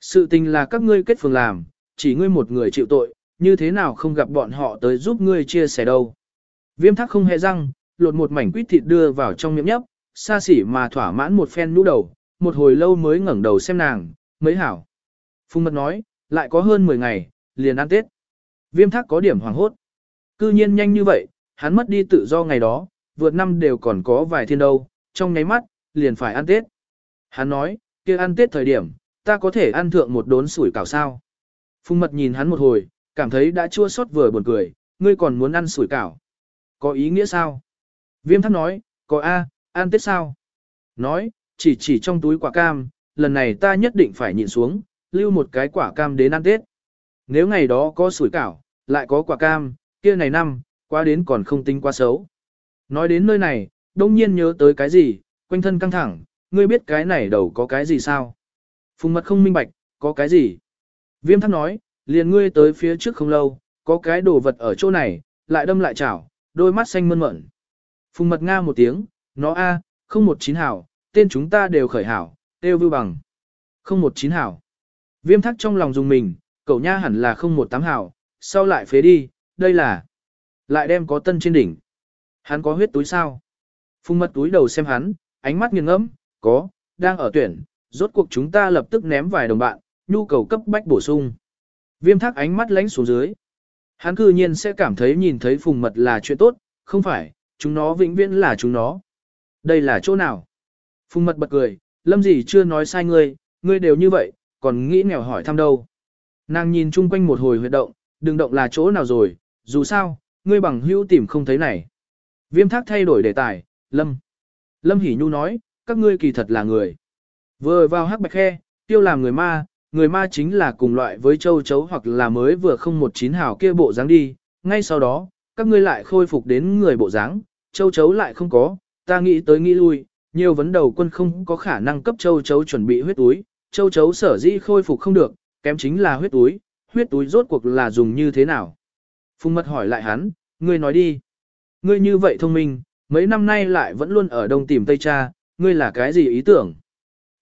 Sự tình là các ngươi kết phường làm, chỉ ngươi một người chịu tội, như thế nào không gặp bọn họ tới giúp ngươi chia sẻ đâu. Viêm thắc không hề răng, lột một mảnh quýt thịt đưa vào trong miệng nhấp, xa xỉ mà thỏa mãn một phen nhũ đầu, một hồi lâu mới ngẩng đầu xem nàng, mấy hảo. Phung mật nói, lại có hơn 10 ngày, liền ăn Tết. Viêm thác có điểm hoàng hốt. Cư nhiên nhanh như vậy, hắn mất đi tự do ngày đó, vượt năm đều còn có vài thiên đâu, trong nháy mắt, liền phải ăn Tết. Hắn nói, kia ăn Tết thời điểm, ta có thể ăn thượng một đốn sủi cảo sao. Phung mật nhìn hắn một hồi, cảm thấy đã chua xót vừa buồn cười, ngươi còn muốn ăn sủi cảo. Có ý nghĩa sao? Viêm thác nói, có A, ăn Tết sao? Nói, chỉ chỉ trong túi quả cam, lần này ta nhất định phải nhịn xuống, lưu một cái quả cam đến ăn Tết. Nếu ngày đó có sủi cảo, lại có quả cam, kia này năm, qua đến còn không tính quá xấu. Nói đến nơi này, đông nhiên nhớ tới cái gì, quanh thân căng thẳng, ngươi biết cái này đầu có cái gì sao? Phùng mật không minh bạch, có cái gì? Viêm thắc nói, liền ngươi tới phía trước không lâu, có cái đồ vật ở chỗ này, lại đâm lại chảo, đôi mắt xanh mơn mởn. Phùng mật nga một tiếng, nó a, không một chín hảo, tên chúng ta đều khởi hảo, đều vưu bằng. Không một chín hảo. Viêm thắc trong lòng dùng mình, cậu nha hẳn là không một tám hảo, sau lại phế đi, đây là. Lại đem có tân trên đỉnh. Hắn có huyết túi sao? Phùng mật túi đầu xem hắn, ánh mắt nghiêng ngẫm, có, đang ở tuyển, rốt cuộc chúng ta lập tức ném vài đồng bạn, nhu cầu cấp bách bổ sung. Viêm thác ánh mắt lánh xuống dưới. Hắn cư nhiên sẽ cảm thấy nhìn thấy phùng mật là chuyện tốt, không phải, chúng nó vĩnh viễn là chúng nó. Đây là chỗ nào? Phùng mật bật cười, lâm gì chưa nói sai ngươi, ngươi đều như vậy, còn nghĩ nghèo hỏi thăm đâu. Nàng nhìn chung quanh một hồi huyệt động, đừng động là chỗ nào rồi, dù sao, ngươi bằng hữu tìm không thấy này. Viêm thác thay đổi đề tài, lâm. Lâm Hỷ Nhu nói, các ngươi kỳ thật là người. Vừa vào hắc bạch khe, tiêu làm người ma, người ma chính là cùng loại với châu chấu hoặc là mới vừa không một chín hào kia bộ dáng đi, ngay sau đó, các ngươi lại khôi phục đến người bộ dáng, châu chấu lại không có, ta nghĩ tới nghĩ lui, nhiều vấn đầu quân không có khả năng cấp châu chấu chuẩn bị huyết túi, châu chấu sở dĩ khôi phục không được, kém chính là huyết túi, huyết túi rốt cuộc là dùng như thế nào. Phùng mật hỏi lại hắn, ngươi nói đi. Ngươi như vậy thông minh, mấy năm nay lại vẫn luôn ở đông tìm Tây Cha, ngươi là cái gì ý tưởng?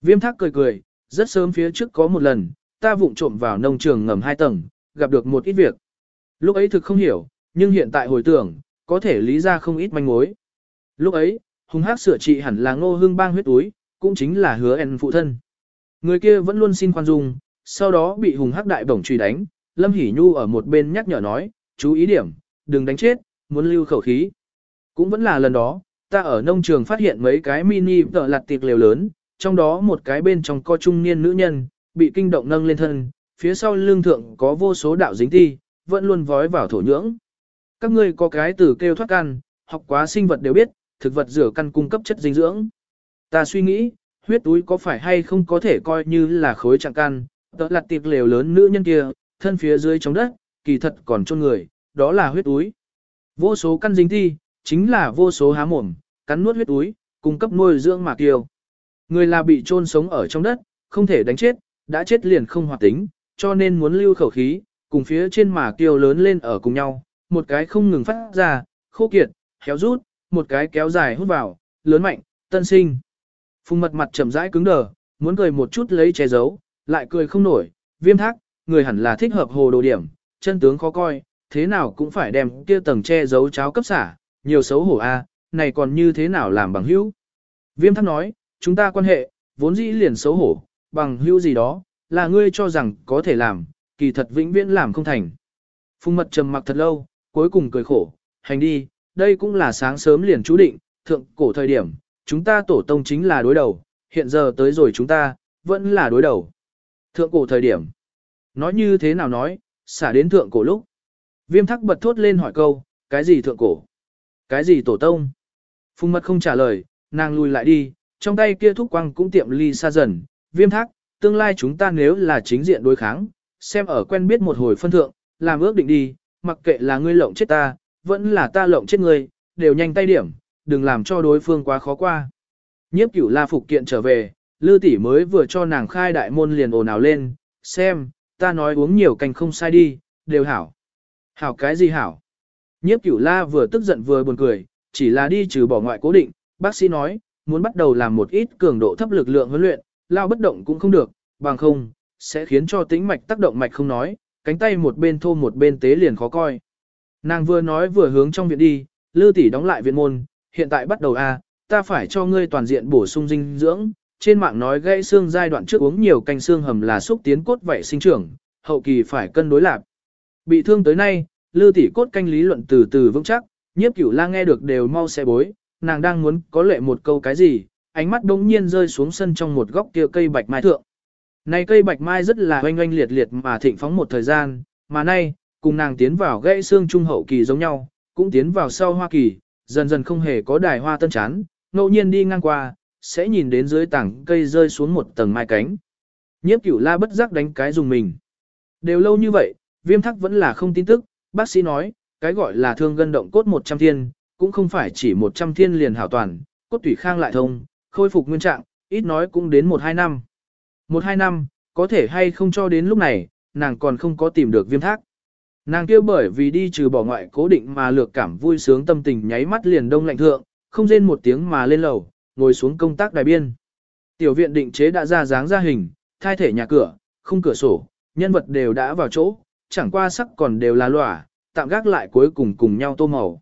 Viêm thác cười cười, rất sớm phía trước có một lần, ta vụng trộm vào nông trường ngầm hai tầng, gặp được một ít việc. Lúc ấy thực không hiểu, nhưng hiện tại hồi tưởng, có thể lý ra không ít manh mối. Lúc ấy, hùng hắc sửa trị hẳn là ngô hương bang huyết túi, cũng chính là hứa en phụ thân. Người kia vẫn luôn xin khoan dung, sau đó bị hùng hắc đại bổng truy đánh, Lâm Hỷ Nhu ở một bên nhắc nhở nói, chú ý điểm, đừng đánh chết, muốn lưu khẩu khí. Cũng vẫn là lần đó, ta ở nông trường phát hiện mấy cái mini tợ lặt tiệc lều lớn, trong đó một cái bên trong co trung niên nữ nhân, bị kinh động nâng lên thân, phía sau lưng thượng có vô số đạo dính thi, vẫn luôn vói vào thổ nhưỡng. Các ngươi có cái từ kêu thoát căn, học quá sinh vật đều biết, thực vật rửa căn cung cấp chất dinh dưỡng. Ta suy nghĩ, huyết túi có phải hay không có thể coi như là khối trạng căn, đó là tiệc lều lớn nữ nhân kia, thân phía dưới trong đất, kỳ thật còn chôn người, đó là huyết túi. Vô số căn dính thi, chính là vô số há mồm, cắn nuốt huyết túi, cung cấp nuôi dưỡng mà kiều. Người là bị chôn sống ở trong đất, không thể đánh chết, đã chết liền không hoạt tính, cho nên muốn lưu khẩu khí, cùng phía trên mà kiều lớn lên ở cùng nhau, một cái không ngừng phát ra, khô kiệt, héo rút, một cái kéo dài hút vào, lớn mạnh, tân sinh. Phùng mật mặt chậm rãi cứng đờ, muốn cười một chút lấy che giấu, lại cười không nổi, viêm thác, người hẳn là thích hợp hồ đồ điểm, chân tướng khó coi, thế nào cũng phải đem kia tầng che giấu cháo cấp xả, nhiều xấu hổ a, này còn như thế nào làm bằng hữu. Viêm thắc nói, chúng ta quan hệ, vốn dĩ liền xấu hổ, bằng hữu gì đó, là ngươi cho rằng có thể làm, kỳ thật vĩnh viễn làm không thành. Phùng mật trầm mặc thật lâu, cuối cùng cười khổ, hành đi, đây cũng là sáng sớm liền chú định, thượng cổ thời điểm, chúng ta tổ tông chính là đối đầu, hiện giờ tới rồi chúng ta, vẫn là đối đầu. Thượng cổ thời điểm, nói như thế nào nói, xả đến thượng cổ lúc. Viêm thắc bật thốt lên hỏi câu, cái gì thượng cổ? Cái gì tổ tông? Phùng mật không trả lời, nàng lùi lại đi, trong tay kia thúc quăng cũng tiệm ly xa dần, viêm thác, tương lai chúng ta nếu là chính diện đối kháng, xem ở quen biết một hồi phân thượng, làm ước định đi, mặc kệ là ngươi lộng chết ta, vẫn là ta lộng chết ngươi, đều nhanh tay điểm, đừng làm cho đối phương quá khó qua. Nhiếp cửu la phục kiện trở về, lư tỷ mới vừa cho nàng khai đại môn liền ồn ào lên, xem, ta nói uống nhiều canh không sai đi, đều hảo. Hảo cái gì hảo? Nhiếp cửu la vừa tức giận vừa buồn cười, chỉ là đi trừ bỏ ngoại cố định, bác sĩ nói, muốn bắt đầu làm một ít cường độ thấp lực lượng huấn luyện, lao bất động cũng không được, bằng không, sẽ khiến cho tĩnh mạch tác động mạch không nói, cánh tay một bên thô một bên tế liền khó coi. Nàng vừa nói vừa hướng trong viện đi, lư tỷ đóng lại viện môn, hiện tại bắt đầu a, ta phải cho ngươi toàn diện bổ sung dinh dưỡng, trên mạng nói gãy xương giai đoạn trước uống nhiều canh xương hầm là xúc tiến cốt vậy sinh trưởng, hậu kỳ phải cân đối lạc. Bị thương tới nay, Lư tỷ cốt canh lý luận từ từ vững chắc, nhiếp cửu la nghe được đều mau xe bối, nàng đang muốn có lệ một câu cái gì, ánh mắt đống nhiên rơi xuống sân trong một góc kia cây bạch mai thượng. Này cây bạch mai rất là oanh oanh liệt liệt mà thịnh phóng một thời gian, mà nay, cùng nàng tiến vào gãy xương trung hậu kỳ giống nhau, cũng tiến vào sau hoa kỳ, dần dần không hề có đài hoa tân chán, ngẫu nhiên đi ngang qua, sẽ nhìn đến dưới tảng cây rơi xuống một tầng mai cánh. Nhiếp cửu la bất giác đánh cái dùng mình. Đều lâu như vậy, viêm thắc vẫn là không tin tức, bác sĩ nói, cái gọi là thương gân động cốt 100 thiên, cũng không phải chỉ 100 thiên liền hảo toàn, cốt tủy khang lại thông, khôi phục nguyên trạng, ít nói cũng đến 1-2 năm. 1-2 năm, có thể hay không cho đến lúc này, nàng còn không có tìm được viêm thác. Nàng kia bởi vì đi trừ bỏ ngoại cố định mà lược cảm vui sướng tâm tình nháy mắt liền đông lạnh thượng, không rên một tiếng mà lên lầu, ngồi xuống công tác đài biên. Tiểu viện định chế đã ra dáng ra hình, thay thể nhà cửa, không cửa sổ, nhân vật đều đã vào chỗ, chẳng qua sắc còn đều là lỏa, tạm gác lại cuối cùng cùng nhau tô màu.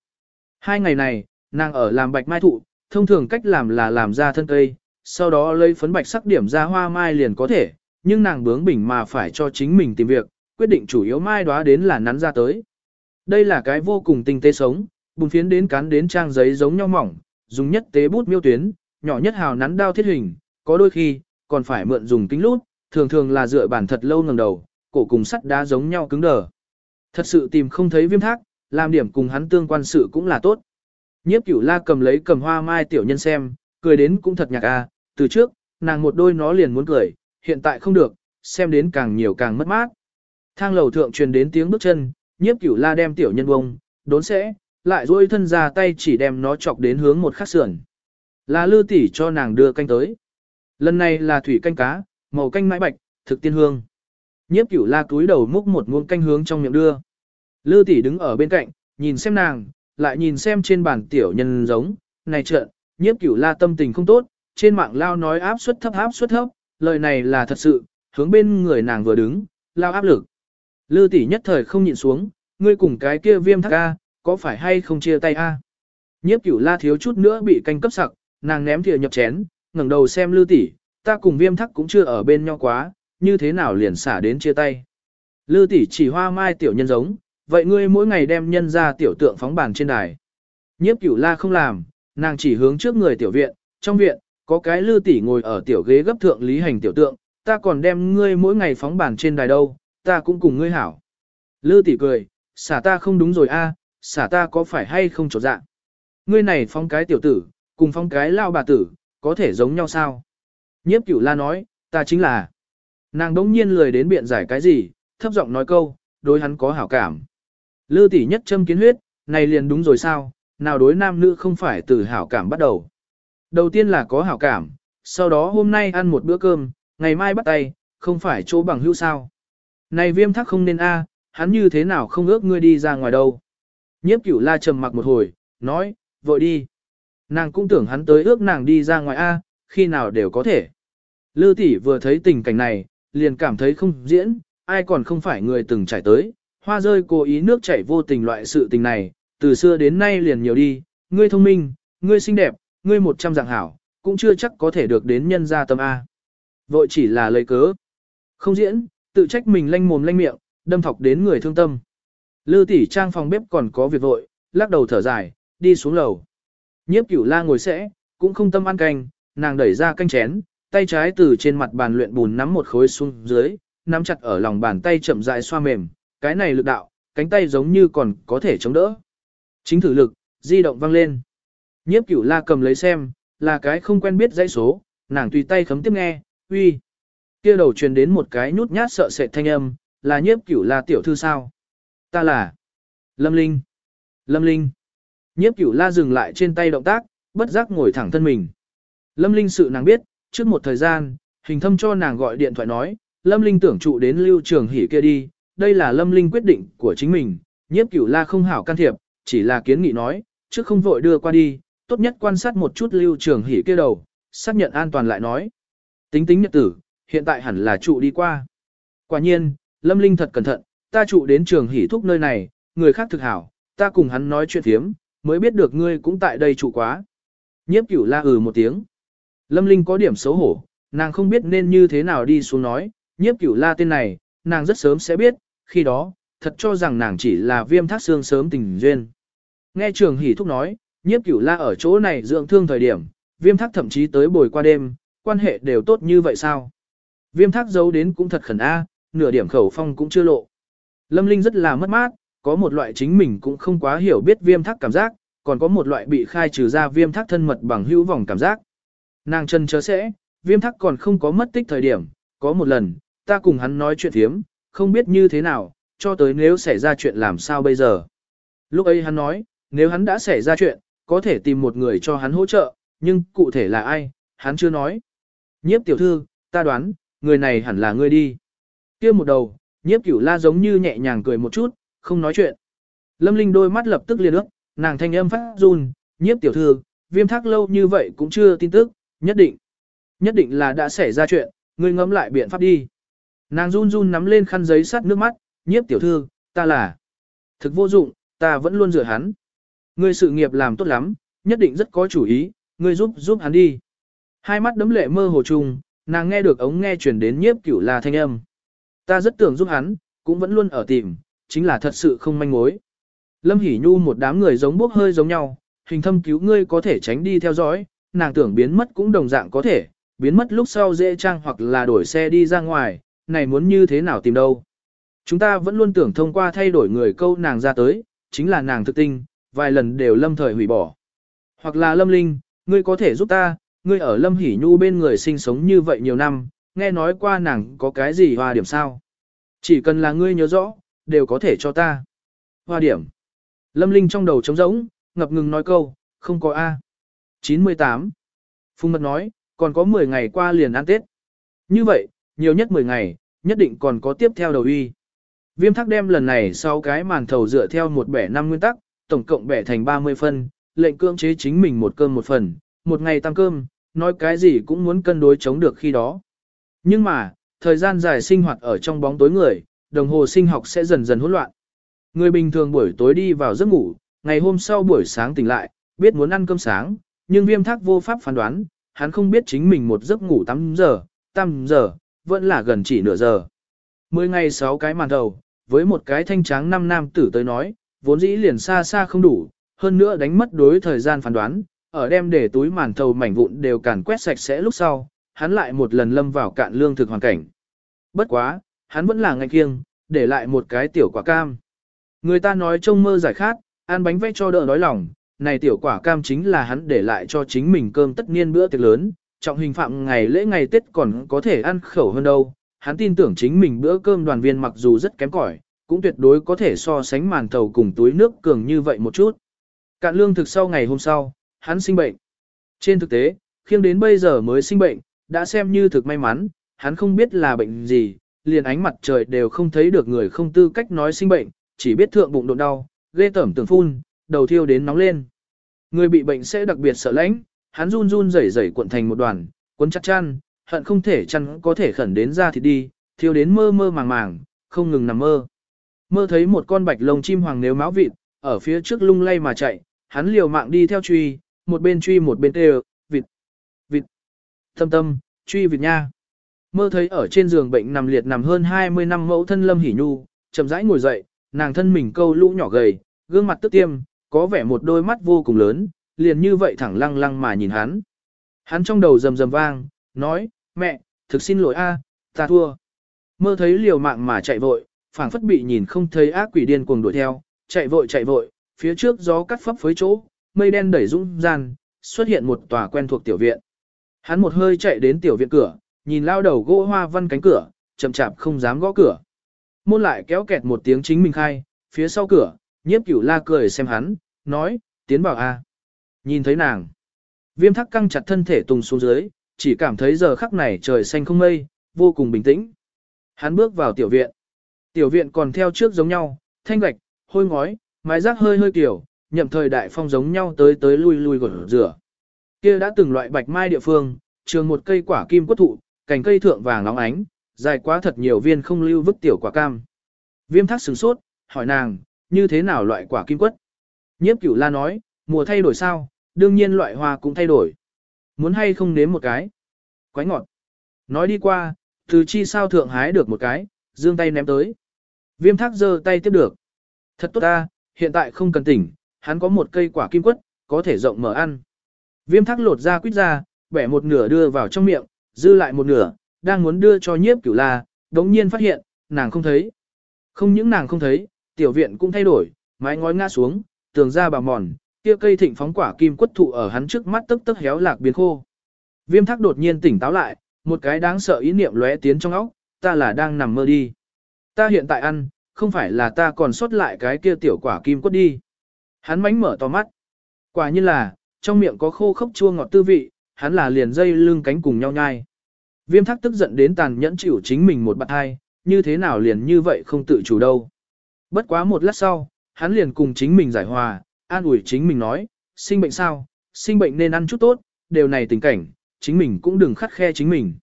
Hai ngày này, nàng ở làm bạch mai thụ, thông thường cách làm là làm ra thân cây, sau đó lấy phấn bạch sắc điểm ra hoa mai liền có thể, nhưng nàng bướng bỉnh mà phải cho chính mình tìm việc, quyết định chủ yếu mai đóa đến là nắn ra tới. Đây là cái vô cùng tinh tế sống, bùng phiến đến cán đến trang giấy giống nhau mỏng, dùng nhất tế bút miêu tuyến, nhỏ nhất hào nắn đao thiết hình, có đôi khi, còn phải mượn dùng kính lút, thường thường là dựa bản thật lâu ngẩng đầu, cổ cùng sắt đá giống nhau cứng đờ. Thật sự tìm không thấy viêm thác, làm điểm cùng hắn tương quan sự cũng là tốt. Nhiếp cửu la cầm lấy cầm hoa mai tiểu nhân xem, cười đến cũng thật nhạc a. từ trước, nàng một đôi nó liền muốn cười, hiện tại không được, xem đến càng nhiều càng mất mát. Thang lầu thượng truyền đến tiếng bước chân, nhiếp cửu la đem tiểu nhân bông, đốn sẽ, lại duỗi thân ra tay chỉ đem nó chọc đến hướng một khắc sườn. Là lư tỷ cho nàng đưa canh tới. Lần này là thủy canh cá, màu canh mãi bạch, thực tiên hương. Nhiếp cửu la túi đầu múc một muỗng canh hướng trong miệng đưa. Lư tỷ đứng ở bên cạnh, nhìn xem nàng, lại nhìn xem trên bàn tiểu nhân giống, này trợn, nhiếp cửu la tâm tình không tốt, trên mạng lao nói áp suất thấp áp suất thấp, lời này là thật sự, hướng bên người nàng vừa đứng, lao áp lực. Lư tỷ nhất thời không nhịn xuống, ngươi cùng cái kia viêm thắc a, có phải hay không chia tay a? Nhiếp cửu la thiếu chút nữa bị canh cấp sặc, nàng ném thìa nhập chén, ngẩng đầu xem lư tỷ, ta cùng viêm thắc cũng chưa ở bên nhau quá, như thế nào liền xả đến chia tay. Lư tỷ chỉ hoa mai tiểu nhân giống, vậy ngươi mỗi ngày đem nhân ra tiểu tượng phóng bàn trên đài. Nhiếp cửu la không làm, nàng chỉ hướng trước người tiểu viện, trong viện, có cái lư tỷ ngồi ở tiểu ghế gấp thượng lý hành tiểu tượng, ta còn đem ngươi mỗi ngày phóng bàn trên đài đâu, ta cũng cùng ngươi hảo. Lư tỷ cười, xả ta không đúng rồi a, xả ta có phải hay không trột dạ. Ngươi này phong cái tiểu tử, cùng phong cái lao bà tử, có thể giống nhau sao? Nhiếp cửu la nói, ta chính là. Nàng đống nhiên lười đến biện giải cái gì, thấp giọng nói câu, đối hắn có hảo cảm. Lư tỷ nhất châm kiến huyết, này liền đúng rồi sao, nào đối nam nữ không phải từ hảo cảm bắt đầu. Đầu tiên là có hảo cảm, sau đó hôm nay ăn một bữa cơm, ngày mai bắt tay, không phải chỗ bằng hữu sao. Này viêm thắc không nên a, hắn như thế nào không ước ngươi đi ra ngoài đâu. Nhiếp cửu la trầm mặc một hồi, nói, vội đi. Nàng cũng tưởng hắn tới ước nàng đi ra ngoài a, khi nào đều có thể. Lư tỷ vừa thấy tình cảnh này, liền cảm thấy không diễn, ai còn không phải người từng trải tới, hoa rơi cố ý nước chảy vô tình loại sự tình này, từ xưa đến nay liền nhiều đi, ngươi thông minh, ngươi xinh đẹp, ngươi một trăm dạng hảo, cũng chưa chắc có thể được đến nhân gia tâm A. Vội chỉ là lấy cớ. Không diễn, tự trách mình lanh mồm lanh miệng, đâm thọc đến người thương tâm. Lư tỷ trang phòng bếp còn có việc vội, lắc đầu thở dài, đi xuống lầu. Nhiếp cửu la ngồi sẽ, cũng không tâm ăn canh, nàng đẩy ra canh chén, tay trái từ trên mặt bàn luyện bùn nắm một khối xuống dưới, nắm chặt ở lòng bàn tay chậm rãi xoa mềm, cái này lực đạo, cánh tay giống như còn có thể chống đỡ. Chính thử lực, di động vang lên. Nhiếp cửu la cầm lấy xem, là cái không quen biết dãy số, nàng tùy tay khấm tiếp nghe, uy. Kia đầu truyền đến một cái nhút nhát sợ sệt thanh âm, là nhiếp cửu la tiểu thư sao? Ta là Lâm Linh. Lâm Linh. Nhiếp cửu la dừng lại trên tay động tác, bất giác ngồi thẳng thân mình. Lâm Linh sự nàng biết, trước một thời gian, hình thâm cho nàng gọi điện thoại nói, Lâm Linh tưởng trụ đến lưu trường hỉ kia đi, đây là Lâm Linh quyết định của chính mình, nhiếp cửu la không hảo can thiệp, chỉ là kiến nghị nói, trước không vội đưa qua đi, tốt nhất quan sát một chút lưu trường hỉ kia đầu, xác nhận an toàn lại nói. Tính tính nhật tử, hiện tại hẳn là trụ đi qua. Quả nhiên, Lâm Linh thật cẩn thận, ta trụ đến trường hỉ thúc nơi này, người khác thực hảo, ta cùng hắn nói chuyện thiếm, mới biết được ngươi cũng tại đây trụ quá. Nhiếp cửu la ừ một tiếng. Lâm Linh có điểm xấu hổ, nàng không biết nên như thế nào đi xuống nói, nhiếp cửu la tên này, nàng rất sớm sẽ biết, khi đó, thật cho rằng nàng chỉ là viêm thác xương sớm tình duyên. Nghe trường hỷ thúc nói, nhiếp cửu la ở chỗ này dưỡng thương thời điểm, viêm thác thậm chí tới bồi qua đêm, quan hệ đều tốt như vậy sao? Viêm thác giấu đến cũng thật khẩn a, nửa điểm khẩu phong cũng chưa lộ. Lâm Linh rất là mất mát, có một loại chính mình cũng không quá hiểu biết viêm thác cảm giác, còn có một loại bị khai trừ ra viêm thác thân mật bằng hữu vòng cảm giác. Nàng chân chớ sẽ, viêm thác còn không có mất tích thời điểm, có một lần, ta cùng hắn nói chuyện thiếm, không biết như thế nào, cho tới nếu xảy ra chuyện làm sao bây giờ. Lúc ấy hắn nói, nếu hắn đã xảy ra chuyện, có thể tìm một người cho hắn hỗ trợ, nhưng cụ thể là ai, hắn chưa nói. Nhiếp tiểu thư, ta đoán, người này hẳn là ngươi đi. kia một đầu, nhiếp cửu la giống như nhẹ nhàng cười một chút, không nói chuyện. Lâm Linh đôi mắt lập tức liền ước, nàng thanh âm phát run, nhiếp tiểu thư, viêm thác lâu như vậy cũng chưa tin tức, nhất định. Nhất định là đã xảy ra chuyện, ngươi ngẫm lại biện pháp đi. Nàng run run nắm lên khăn giấy sắt nước mắt, nhiếp tiểu thư, ta là. Thực vô dụng, ta vẫn luôn rửa hắn. Ngươi sự nghiệp làm tốt lắm, nhất định rất có chủ ý, ngươi giúp giúp hắn đi. Hai mắt đấm lệ mơ hồ trùng, nàng nghe được ống nghe truyền đến nhiếp cửu là thanh âm. Ta rất tưởng giúp hắn, cũng vẫn luôn ở tìm, chính là thật sự không manh mối. Lâm Hỷ Nhu một đám người giống bốc hơi giống nhau, hình thâm cứu ngươi có thể tránh đi theo dõi, nàng tưởng biến mất cũng đồng dạng có thể, biến mất lúc sau dễ trang hoặc là đổi xe đi ra ngoài, này muốn như thế nào tìm đâu. Chúng ta vẫn luôn tưởng thông qua thay đổi người câu nàng ra tới, chính là nàng thực tinh, vài lần đều lâm thời hủy bỏ. Hoặc là lâm linh, ngươi có thể giúp ta, ngươi ở lâm Hỷ nhu bên người sinh sống như vậy nhiều năm, nghe nói qua nàng có cái gì hoa điểm sao. Chỉ cần là ngươi nhớ rõ, đều có thể cho ta. Hoa điểm. Lâm linh trong đầu trống rỗng, ngập ngừng nói câu, không có A. 98. Phùng mật nói, còn có 10 ngày qua liền ăn Tết. Như vậy, nhiều nhất 10 ngày, nhất định còn có tiếp theo đầu y. Viêm thắc đem lần này sau cái màn thầu dựa theo một bẻ năm nguyên tắc, tổng cộng bẻ thành 30 phân, lệnh cưỡng chế chính mình một cơm một phần, một ngày tăng cơm, nói cái gì cũng muốn cân đối chống được khi đó. Nhưng mà, thời gian dài sinh hoạt ở trong bóng tối người, đồng hồ sinh học sẽ dần dần hỗn loạn. Người bình thường buổi tối đi vào giấc ngủ, ngày hôm sau buổi sáng tỉnh lại, biết muốn ăn cơm sáng, nhưng viêm thác vô pháp phán đoán, hắn không biết chính mình một giấc ngủ 8 giờ, 8 giờ, vẫn là gần chỉ nửa giờ. 10 ngày 6 cái màn đầu, với một cái thanh tráng năm nam tử tới nói, vốn dĩ liền xa xa không đủ, hơn nữa đánh mất đối thời gian phán đoán, ở đem để túi màn thầu mảnh vụn đều càn quét sạch sẽ lúc sau, hắn lại một lần lâm vào cạn lương thực hoàn cảnh. Bất quá, hắn vẫn là ngạch kiêng, để lại một cái tiểu quả cam. Người ta nói trông mơ giải khát, ăn bánh vẽ cho đỡ đói lòng, này tiểu quả cam chính là hắn để lại cho chính mình cơm tất niên bữa tiệc lớn, trọng hình phạm ngày lễ ngày Tết còn có thể ăn khẩu hơn đâu. Hắn tin tưởng chính mình bữa cơm đoàn viên mặc dù rất kém cỏi, cũng tuyệt đối có thể so sánh màn thầu cùng túi nước cường như vậy một chút. Cạn lương thực sau ngày hôm sau, hắn sinh bệnh. Trên thực tế, khiêng đến bây giờ mới sinh bệnh, đã xem như thực may mắn, hắn không biết là bệnh gì, liền ánh mặt trời đều không thấy được người không tư cách nói sinh bệnh, chỉ biết thượng bụng độn đau, ghê tởm tưởng phun, đầu thiêu đến nóng lên. Người bị bệnh sẽ đặc biệt sợ lãnh, hắn run run rẩy rẩy cuộn thành một đoàn, cuốn chặt chăn, hận không thể chăn có thể khẩn đến ra thì đi, thiêu đến mơ mơ màng màng, không ngừng nằm mơ. Mơ thấy một con bạch lông chim hoàng nếu máu vịt, ở phía trước lung lay mà chạy, hắn liều mạng đi theo truy, một bên truy một bên tê vịt, vịt, thâm tâm, truy vịt nha. Mơ thấy ở trên giường bệnh nằm liệt nằm hơn 20 năm mẫu thân Lâm Hỷ Nhu, chậm rãi ngồi dậy, nàng thân mình câu lũ nhỏ gầy, gương mặt tức tiêm, có vẻ một đôi mắt vô cùng lớn, liền như vậy thẳng lăng lăng mà nhìn hắn. Hắn trong đầu rầm rầm vang, nói, mẹ, thực xin lỗi a, ta thua. Mơ thấy liều mạng mà chạy vội, phảng phất bị nhìn không thấy ác quỷ điên cuồng đuổi theo, chạy vội chạy vội, phía trước gió cắt phấp phới chỗ, mây đen đẩy rung gian, xuất hiện một tòa quen thuộc tiểu viện. Hắn một hơi chạy đến tiểu viện cửa, nhìn lao đầu gỗ hoa văn cánh cửa, chậm chạp không dám gõ cửa. Môn lại kéo kẹt một tiếng chính mình khai, phía sau cửa, nhiếp cửu la cười xem hắn, nói, tiến vào a. Nhìn thấy nàng, viêm thắc căng chặt thân thể tùng xuống dưới, chỉ cảm thấy giờ khắc này trời xanh không mây, vô cùng bình tĩnh. Hắn bước vào tiểu viện. Tiểu viện còn theo trước giống nhau, thanh gạch, hôi ngói, mái rác hơi hơi kiểu, nhậm thời đại phong giống nhau tới tới lui lui gột rửa. Kia đã từng loại bạch mai địa phương, trường một cây quả kim quất thụ, cành cây thượng vàng óng ánh, dài quá thật nhiều viên không lưu vứt tiểu quả cam. Viêm thác sửng sốt, hỏi nàng, như thế nào loại quả kim quất? Nhiếp cửu la nói, mùa thay đổi sao, đương nhiên loại hoa cũng thay đổi. Muốn hay không nếm một cái? Quái ngọt. Nói đi qua, từ chi sao thượng hái được một cái, dương tay ném tới. Viêm thác giơ tay tiếp được. Thật tốt ta, hiện tại không cần tỉnh, hắn có một cây quả kim quất, có thể rộng mở ăn. Viêm thác lột ra quýt ra, bẻ một nửa đưa vào trong miệng, dư lại một nửa, đang muốn đưa cho nhiếp cửu la, đống nhiên phát hiện, nàng không thấy. Không những nàng không thấy, tiểu viện cũng thay đổi, mái ngói ngã xuống, tường ra bà mòn, kia cây thịnh phóng quả kim quất thụ ở hắn trước mắt tức tức héo lạc biến khô. Viêm thác đột nhiên tỉnh táo lại, một cái đáng sợ ý niệm lóe tiến trong óc, ta là đang nằm mơ đi. Ta hiện tại ăn, không phải là ta còn sót lại cái kia tiểu quả kim quất đi. Hắn mánh mở to mắt. Quả nhiên là, trong miệng có khô khốc chua ngọt tư vị, hắn là liền dây lưng cánh cùng nhau nhai. Viêm thắc tức giận đến tàn nhẫn chịu chính mình một bạn hai, như thế nào liền như vậy không tự chủ đâu. Bất quá một lát sau, hắn liền cùng chính mình giải hòa, an ủi chính mình nói, sinh bệnh sao, sinh bệnh nên ăn chút tốt, điều này tình cảnh, chính mình cũng đừng khắt khe chính mình.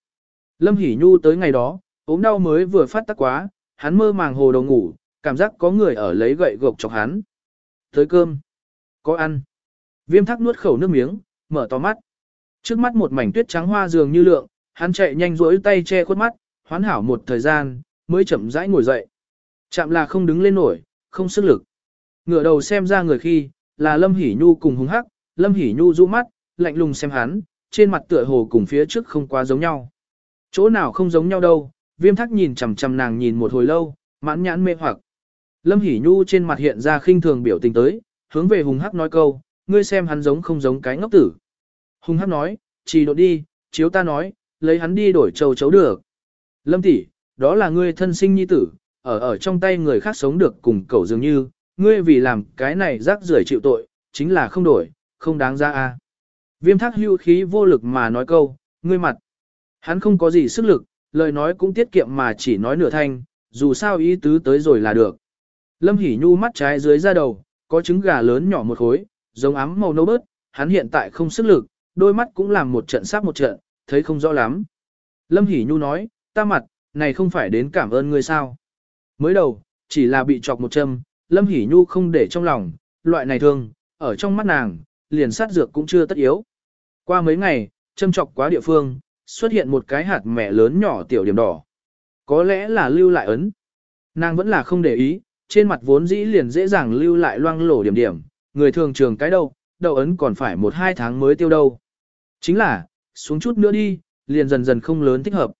Lâm Hỷ Nhu tới ngày đó, ốm đau mới vừa phát tác quá, hắn mơ màng hồ đầu ngủ, cảm giác có người ở lấy gậy gộc chọc hắn. Tới cơm. Có ăn. Viêm thắc nuốt khẩu nước miếng, mở to mắt. Trước mắt một mảnh tuyết trắng hoa dường như lượng, hắn chạy nhanh rỗi tay che khuất mắt, hoán hảo một thời gian, mới chậm rãi ngồi dậy. Chạm là không đứng lên nổi, không sức lực. Ngửa đầu xem ra người khi, là Lâm Hỷ Nhu cùng hung hắc, Lâm Hỷ Nhu rũ mắt, lạnh lùng xem hắn, trên mặt tựa hồ cùng phía trước không quá giống nhau. Chỗ nào không giống nhau đâu, viêm thắc nhìn chằm chằm nàng nhìn một hồi lâu, mãn nhãn mê hoặc. Lâm Hỷ Nhu trên mặt hiện ra khinh thường biểu tình tới, hướng về hùng hắc nói câu, ngươi xem hắn giống không giống cái ngốc tử. Hùng hắc nói, chỉ độ đi, chiếu ta nói, lấy hắn đi đổi châu chấu được. Lâm tỷ, đó là ngươi thân sinh nhi tử, ở ở trong tay người khác sống được cùng cậu dường như, ngươi vì làm cái này rác rưởi chịu tội, chính là không đổi, không đáng ra a. Viêm thác hưu khí vô lực mà nói câu, ngươi mặt. Hắn không có gì sức lực, lời nói cũng tiết kiệm mà chỉ nói nửa thanh, dù sao ý tứ tới rồi là được. Lâm Hỷ Nhu mắt trái dưới da đầu, có trứng gà lớn nhỏ một khối, giống ám màu nâu bớt, hắn hiện tại không sức lực, đôi mắt cũng làm một trận sát một trận, thấy không rõ lắm. Lâm Hỷ Nhu nói, ta mặt, này không phải đến cảm ơn ngươi sao. Mới đầu, chỉ là bị chọc một châm, Lâm Hỷ Nhu không để trong lòng, loại này thương, ở trong mắt nàng, liền sát dược cũng chưa tất yếu. Qua mấy ngày, châm chọc quá địa phương, xuất hiện một cái hạt mẹ lớn nhỏ tiểu điểm đỏ. Có lẽ là lưu lại ấn. Nàng vẫn là không để ý, trên mặt vốn dĩ liền dễ dàng lưu lại loang lổ điểm điểm, người thường trường cái đâu, đầu ấn còn phải một hai tháng mới tiêu đâu. Chính là, xuống chút nữa đi, liền dần dần không lớn thích hợp.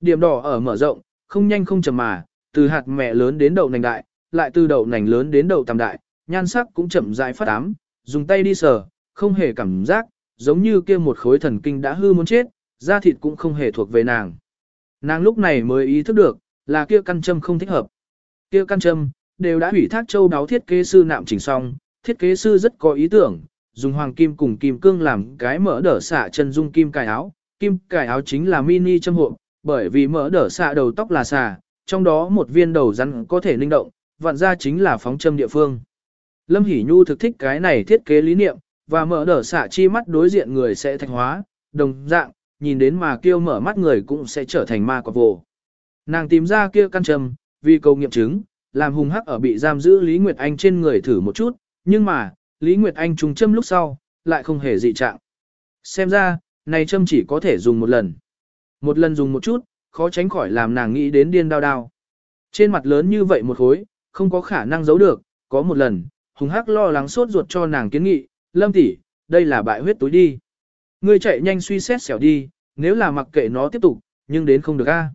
Điểm đỏ ở mở rộng, không nhanh không chậm mà, từ hạt mẹ lớn đến đậu nành đại, lại từ đậu nành lớn đến đậu tầm đại, nhan sắc cũng chậm rãi phát ám, dùng tay đi sờ, không hề cảm giác, giống như kia một khối thần kinh đã hư muốn chết, da thịt cũng không hề thuộc về nàng. Nàng lúc này mới ý thức được, là kia căn châm không thích hợp. Kia căn châm, đều đã hủy thác châu đáo thiết kế sư nạm chỉnh xong, thiết kế sư rất có ý tưởng, dùng hoàng kim cùng kim cương làm cái mỡ đỡ xạ chân dung kim cài áo, kim cài áo chính là mini châm hộp, bởi vì mỡ đỡ xạ đầu tóc là xà, trong đó một viên đầu rắn có thể linh động, vạn ra chính là phóng châm địa phương. Lâm Hỷ Nhu thực thích cái này thiết kế lý niệm, và mỡ đỡ xạ chi mắt đối diện người sẽ thành hóa, đồng dạng, nhìn đến mà kêu mở mắt người cũng sẽ trở thành ma quả vồ. Nàng tìm ra kia căn trầm, vì cầu nghiệm chứng, làm hùng hắc ở bị giam giữ Lý Nguyệt Anh trên người thử một chút, nhưng mà, Lý Nguyệt Anh trùng châm lúc sau, lại không hề dị trạng. Xem ra, này châm chỉ có thể dùng một lần. Một lần dùng một chút, khó tránh khỏi làm nàng nghĩ đến điên đau đau. Trên mặt lớn như vậy một khối, không có khả năng giấu được, có một lần, hùng hắc lo lắng sốt ruột cho nàng kiến nghị, lâm tỷ, đây là bại huyết túi đi. Ngươi chạy nhanh suy xét xẻo đi, nếu là mặc kệ nó tiếp tục, nhưng đến không được a.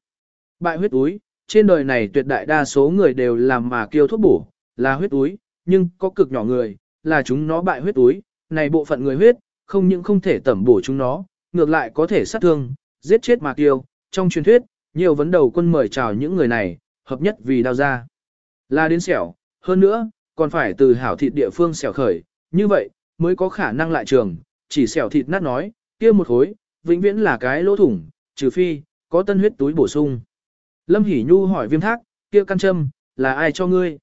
Bại huyết túi, trên đời này tuyệt đại đa số người đều làm mà kêu thuốc bổ, là huyết túi, nhưng có cực nhỏ người, là chúng nó bại huyết túi, này bộ phận người huyết, không những không thể tẩm bổ chúng nó, ngược lại có thể sát thương, giết chết mà kêu. Trong truyền thuyết, nhiều vấn đầu quân mời chào những người này, hợp nhất vì đao ra. Là đến xẻo, hơn nữa, còn phải từ hảo thịt địa phương xẻo khởi, như vậy, mới có khả năng lại trường, chỉ xẻo thịt nát nói, kia một khối, vĩnh viễn là cái lỗ thủng, trừ phi, có tân huyết túi bổ sung. Lâm Hỷ Nhu hỏi viêm thác, kia căn châm, là ai cho ngươi?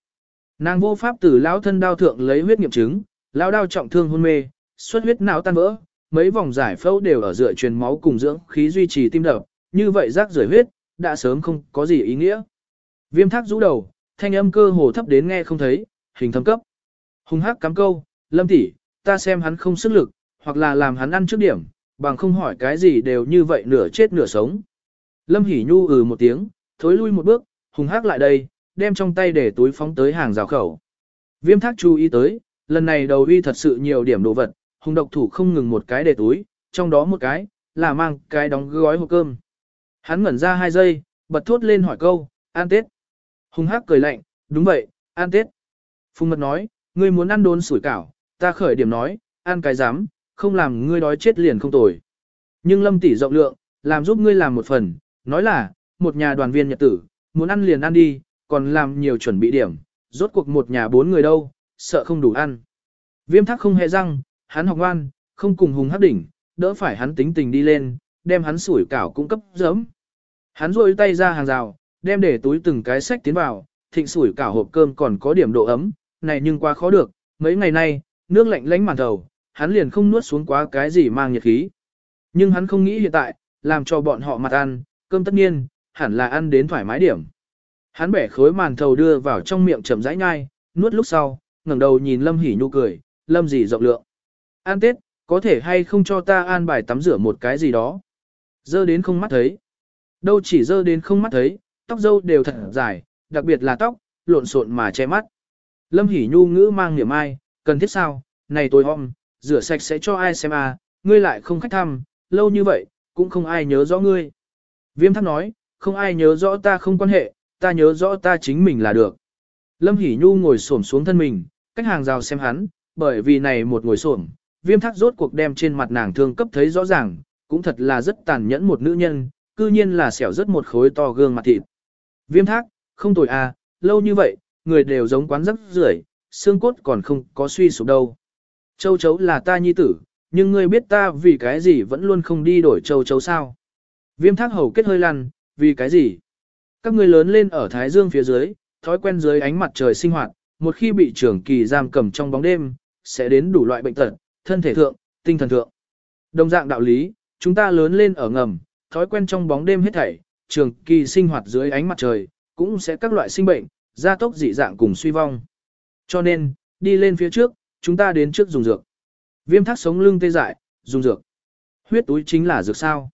Nàng vô pháp từ lão thân đao thượng lấy huyết nghiệm chứng, lão đao trọng thương hôn mê, xuất huyết não tan vỡ, mấy vòng giải phẫu đều ở dựa truyền máu cùng dưỡng khí duy trì tim đập, như vậy rác rưởi huyết, đã sớm không có gì ý nghĩa. Viêm thác rũ đầu, thanh âm cơ hồ thấp đến nghe không thấy, hình thâm cấp. Hùng hắc cắm câu, lâm tỷ, ta xem hắn không sức lực, hoặc là làm hắn ăn trước điểm, bằng không hỏi cái gì đều như vậy nửa chết nửa sống. Lâm Hỷ Nhu ừ một tiếng, thối lui một bước, hùng hắc lại đây, đem trong tay để túi phóng tới hàng rào khẩu. Viêm thác chú ý tới, lần này đầu uy thật sự nhiều điểm đồ vật, hùng độc thủ không ngừng một cái để túi, trong đó một cái, là mang cái đóng gói hộp cơm. Hắn ngẩn ra hai giây, bật thốt lên hỏi câu, an tết. Hùng hắc cười lạnh, đúng vậy, an tết. Phùng mật nói, ngươi muốn ăn đốn sủi cảo, ta khởi điểm nói, ăn cái dám, không làm ngươi đói chết liền không tồi. Nhưng lâm tỷ rộng lượng, làm giúp ngươi làm một phần, nói là, một nhà đoàn viên nhật tử, muốn ăn liền ăn đi, còn làm nhiều chuẩn bị điểm, rốt cuộc một nhà bốn người đâu, sợ không đủ ăn. Viêm thắc không hề răng, hắn học ngoan, không cùng hùng hắc đỉnh, đỡ phải hắn tính tình đi lên, đem hắn sủi cảo cung cấp giấm. Hắn rôi tay ra hàng rào, đem để túi từng cái sách tiến vào, thịnh sủi cảo hộp cơm còn có điểm độ ấm, này nhưng quá khó được, mấy ngày nay, nước lạnh lánh màn thầu, hắn liền không nuốt xuống quá cái gì mang nhiệt khí. Nhưng hắn không nghĩ hiện tại, làm cho bọn họ mặt ăn, cơm tất nhiên, hẳn là ăn đến thoải mái điểm. Hắn bẻ khối màn thầu đưa vào trong miệng chậm rãi nhai, nuốt lúc sau, ngẩng đầu nhìn Lâm Hỉ Nhu cười, Lâm gì rộng lượng. An Tết, có thể hay không cho ta an bài tắm rửa một cái gì đó. Dơ đến không mắt thấy. Đâu chỉ dơ đến không mắt thấy, tóc dâu đều thật dài, đặc biệt là tóc, lộn xộn mà che mắt. Lâm hỉ Nhu ngữ mang niềm ai, cần thiết sao, này tôi hôm, rửa sạch sẽ cho ai xem à, ngươi lại không khách thăm, lâu như vậy, cũng không ai nhớ rõ ngươi. Viêm thắc nói, không ai nhớ rõ ta không quan hệ, ta nhớ rõ ta chính mình là được. Lâm Hỷ Nhu ngồi xổm xuống thân mình, cách hàng rào xem hắn, bởi vì này một ngồi xổm, viêm thác rốt cuộc đem trên mặt nàng thương cấp thấy rõ ràng, cũng thật là rất tàn nhẫn một nữ nhân, cư nhiên là xẻo rất một khối to gương mặt thịt. Viêm thác, không tồi à, lâu như vậy, người đều giống quán rắc rưởi, xương cốt còn không có suy sụp đâu. Châu chấu là ta nhi tử, nhưng ngươi biết ta vì cái gì vẫn luôn không đi đổi châu chấu sao. Viêm thác hầu kết hơi lăn, vì cái gì? Các ngươi lớn lên ở Thái Dương phía dưới, thói quen dưới ánh mặt trời sinh hoạt, một khi bị trưởng kỳ giam cầm trong bóng đêm, sẽ đến đủ loại bệnh tật, thân thể thượng, tinh thần thượng. Đồng dạng đạo lý, chúng ta lớn lên ở ngầm, thói quen trong bóng đêm hết thảy, trường kỳ sinh hoạt dưới ánh mặt trời, cũng sẽ các loại sinh bệnh, gia tốc dị dạng cùng suy vong. Cho nên, đi lên phía trước, chúng ta đến trước dùng dược. Viêm thác sống lưng tê dại, dùng dược. Huyết túi chính là dược sao.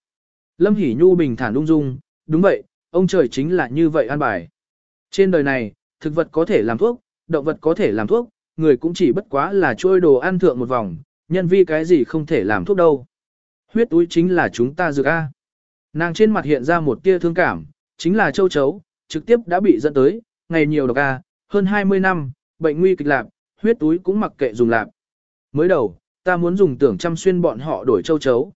Lâm Hỷ Nhu bình thản ung dung, đúng vậy, ông trời chính là như vậy an bài. Trên đời này, thực vật có thể làm thuốc, động vật có thể làm thuốc, người cũng chỉ bất quá là trôi đồ ăn thượng một vòng, nhân vi cái gì không thể làm thuốc đâu. Huyết túi chính là chúng ta dược A. Nàng trên mặt hiện ra một tia thương cảm, chính là châu chấu, trực tiếp đã bị dẫn tới, ngày nhiều độc A, hơn 20 năm, bệnh nguy kịch lạc, huyết túi cũng mặc kệ dùng lạc. Mới đầu, ta muốn dùng tưởng chăm xuyên bọn họ đổi châu chấu.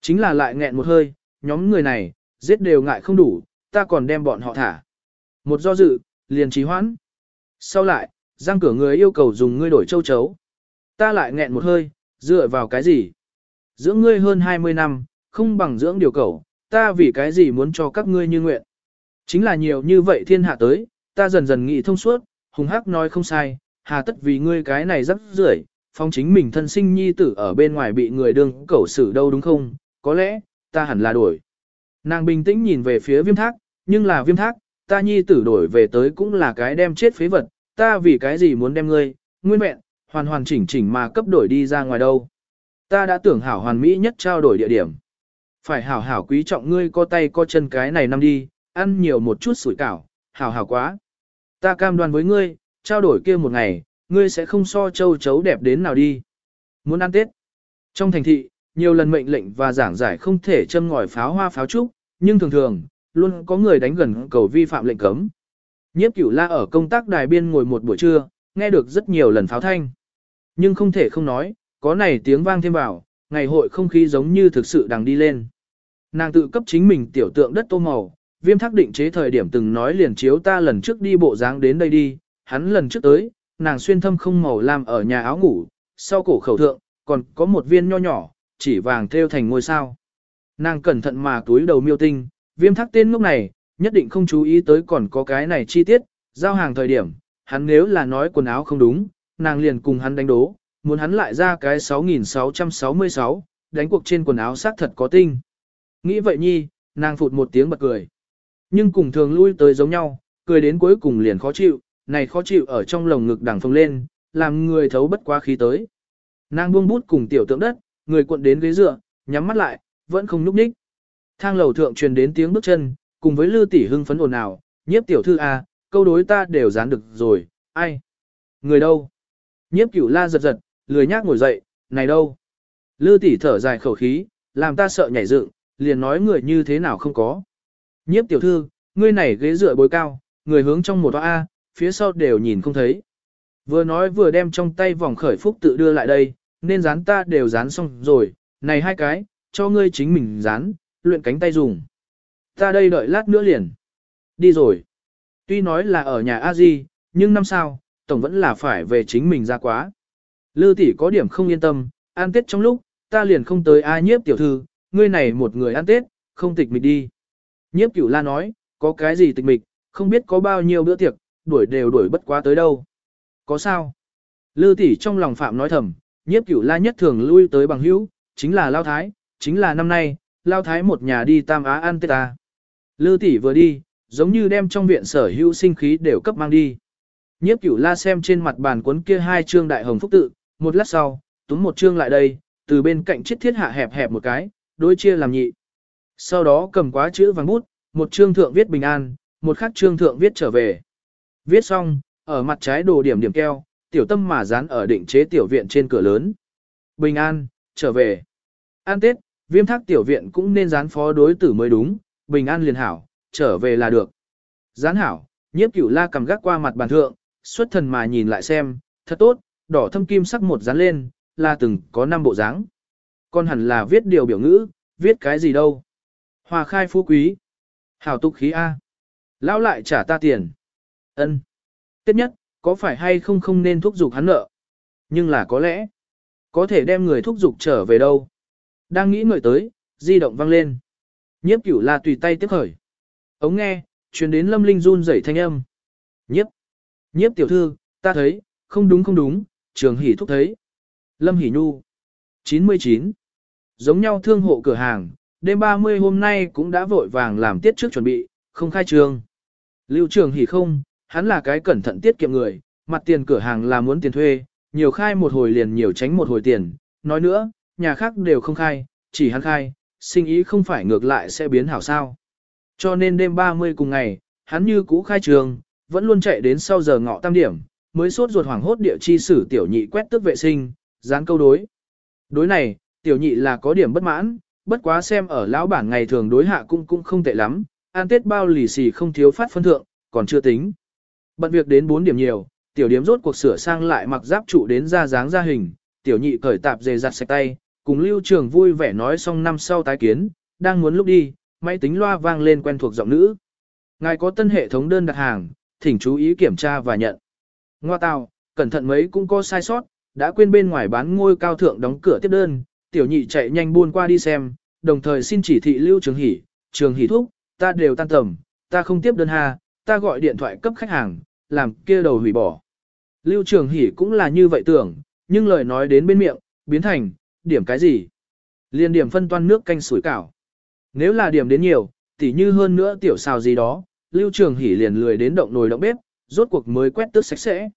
Chính là lại nghẹn một hơi, nhóm người này, giết đều ngại không đủ, ta còn đem bọn họ thả. Một do dự, liền trì hoãn. Sau lại, giang cửa người yêu cầu dùng ngươi đổi châu chấu. Ta lại nghẹn một hơi, dựa vào cái gì? Dưỡng ngươi hơn 20 năm, không bằng dưỡng điều cầu, ta vì cái gì muốn cho các ngươi như nguyện. Chính là nhiều như vậy thiên hạ tới, ta dần dần nghĩ thông suốt, hùng hắc nói không sai, hà tất vì ngươi cái này rất rưởi, phong chính mình thân sinh nhi tử ở bên ngoài bị người đương cẩu xử đâu đúng không, có lẽ, ta hẳn là đổi. Nàng bình tĩnh nhìn về phía viêm thác, nhưng là viêm thác, ta nhi tử đổi về tới cũng là cái đem chết phế vật, ta vì cái gì muốn đem ngươi, nguyên vẹn, hoàn hoàn chỉnh chỉnh mà cấp đổi đi ra ngoài đâu. Ta đã tưởng hảo hoàn mỹ nhất trao đổi địa điểm. Phải hảo hảo quý trọng ngươi có tay có chân cái này năm đi, ăn nhiều một chút sủi cảo, hảo hảo quá. Ta cam đoan với ngươi, trao đổi kia một ngày, ngươi sẽ không so châu chấu đẹp đến nào đi. Muốn ăn Tết. Trong thành thị, nhiều lần mệnh lệnh và giảng giải không thể châm ngòi pháo hoa pháo trúc, nhưng thường thường, luôn có người đánh gần cầu vi phạm lệnh cấm. Nhiếp cửu la ở công tác đài biên ngồi một buổi trưa, nghe được rất nhiều lần pháo thanh. Nhưng không thể không nói, có này tiếng vang thêm vào, ngày hội không khí giống như thực sự đang đi lên. Nàng tự cấp chính mình tiểu tượng đất tô màu, viêm thác định chế thời điểm từng nói liền chiếu ta lần trước đi bộ dáng đến đây đi, hắn lần trước tới, nàng xuyên thâm không màu làm ở nhà áo ngủ, sau cổ khẩu thượng, còn có một viên nho nhỏ, chỉ vàng theo thành ngôi sao. Nàng cẩn thận mà túi đầu miêu tinh, viêm thắc tên lúc này, nhất định không chú ý tới còn có cái này chi tiết, giao hàng thời điểm, hắn nếu là nói quần áo không đúng, nàng liền cùng hắn đánh đố, muốn hắn lại ra cái 6666, đánh cuộc trên quần áo xác thật có tinh. Nghĩ vậy nhi, nàng phụt một tiếng bật cười. Nhưng cùng thường lui tới giống nhau, cười đến cuối cùng liền khó chịu, này khó chịu ở trong lồng ngực đằng phồng lên, làm người thấu bất quá khí tới. Nàng buông bút cùng tiểu tượng đất, người cuộn đến ghế dựa, nhắm mắt lại, vẫn không nhúc nhích. Thang lầu thượng truyền đến tiếng bước chân, cùng với Lư tỷ hưng phấn ồn ào, nhiếp tiểu thư a, câu đối ta đều dán được rồi, ai? Người đâu? Nhiếp cửu la giật giật, lười nhác ngồi dậy, này đâu? Lư tỷ thở dài khẩu khí, làm ta sợ nhảy dựng, liền nói người như thế nào không có. Nhiếp tiểu thư, ngươi này ghế dựa bối cao, người hướng trong một A, phía sau đều nhìn không thấy. Vừa nói vừa đem trong tay vòng khởi phúc tự đưa lại đây, nên dán ta đều dán xong rồi, này hai cái, cho ngươi chính mình dán, luyện cánh tay dùng. Ta đây đợi lát nữa liền. Đi rồi. Tuy nói là ở nhà a di nhưng năm sau, tổng vẫn là phải về chính mình ra quá. Lư tỷ có điểm không yên tâm, an tết trong lúc, ta liền không tới ai nhiếp tiểu thư, ngươi này một người ăn tết, không tịch mịch đi. Nhiếp cửu la nói, có cái gì tịch mịch, không biết có bao nhiêu bữa tiệc, đuổi đều đuổi bất quá tới đâu. Có sao? Lư tỷ trong lòng phạm nói thầm, Nhiếp cửu la nhất thường lui tới bằng hữu, chính là Lao Thái, chính là năm nay, Lao Thái một nhà đi Tam Á ăn Tết ta. À. Lư tỷ vừa đi, giống như đem trong viện sở hữu sinh khí đều cấp mang đi. Nhiếp cửu la xem trên mặt bàn cuốn kia hai chương đại hồng phúc tự, một lát sau, túm một chương lại đây, từ bên cạnh chiếc thiết hạ hẹp hẹp một cái, đối chia làm nhị. Sau đó cầm quá chữ vàng bút, một chương thượng viết bình an, một khác chương thượng viết trở về. Viết xong, ở mặt trái đồ điểm điểm keo, tiểu tâm mà dán ở định chế tiểu viện trên cửa lớn. Bình an, trở về. An Tết, viêm thác tiểu viện cũng nên dán phó đối tử mới đúng, bình an liền hảo, trở về là được. Dán hảo, nhiếp cửu la cầm gác qua mặt bàn thượng, xuất thần mà nhìn lại xem, thật tốt, đỏ thâm kim sắc một dán lên, là từng có năm bộ dáng. Con hẳn là viết điều biểu ngữ, viết cái gì đâu. Hòa khai phú quý. Hảo tục khí A. Lão lại trả ta tiền. ân Tiếp nhất, có phải hay không không nên thúc giục hắn nợ. Nhưng là có lẽ, có thể đem người thúc giục trở về đâu. Đang nghĩ người tới, di động vang lên. Nhiếp cửu là tùy tay tiếp khởi. Ống nghe, truyền đến lâm linh run rẩy thanh âm. Nhiếp. Nhiếp tiểu thư, ta thấy, không đúng không đúng, trường hỉ thúc thấy. Lâm hỉ nhu. 99. Giống nhau thương hộ cửa hàng, đêm 30 hôm nay cũng đã vội vàng làm tiết trước chuẩn bị, không khai trương. Lưu trường hỉ không, hắn là cái cẩn thận tiết kiệm người, mặt tiền cửa hàng là muốn tiền thuê, nhiều khai một hồi liền nhiều tránh một hồi tiền. Nói nữa, nhà khác đều không khai, chỉ hắn khai, sinh ý không phải ngược lại sẽ biến hảo sao. Cho nên đêm 30 cùng ngày, hắn như cũ khai trường, vẫn luôn chạy đến sau giờ ngọ tam điểm, mới sốt ruột hoảng hốt địa chi sử tiểu nhị quét tước vệ sinh, dán câu đối. Đối này, tiểu nhị là có điểm bất mãn, bất quá xem ở lão bản ngày thường đối hạ cũng cũng không tệ lắm, ăn tết bao lì xì không thiếu phát phân thượng, còn chưa tính. Bận việc đến 4 điểm nhiều, tiểu điếm rốt cuộc sửa sang lại mặc giáp trụ đến ra dáng ra hình, tiểu nhị cởi tạp dề giặt sạch tay, cùng lưu trường vui vẻ nói xong năm sau tái kiến, đang muốn lúc đi, máy tính loa vang lên quen thuộc giọng nữ. Ngài có tân hệ thống đơn đặt hàng, thỉnh chú ý kiểm tra và nhận. Ngoa tào, cẩn thận mấy cũng có sai sót, đã quên bên ngoài bán ngôi cao thượng đóng cửa tiếp đơn, tiểu nhị chạy nhanh buôn qua đi xem, đồng thời xin chỉ thị lưu trường hỉ, trường hỉ thúc, ta đều tan tầm, ta không tiếp đơn hà ta gọi điện thoại cấp khách hàng, làm kia đầu hủy bỏ. Lưu trường hỉ cũng là như vậy tưởng, nhưng lời nói đến bên miệng, biến thành, điểm cái gì? Liên điểm phân toan nước canh sủi cảo. Nếu là điểm đến nhiều, tỉ như hơn nữa tiểu xào gì đó, lưu trường hỉ liền lười đến động nồi động bếp, rốt cuộc mới quét tước sạch sẽ.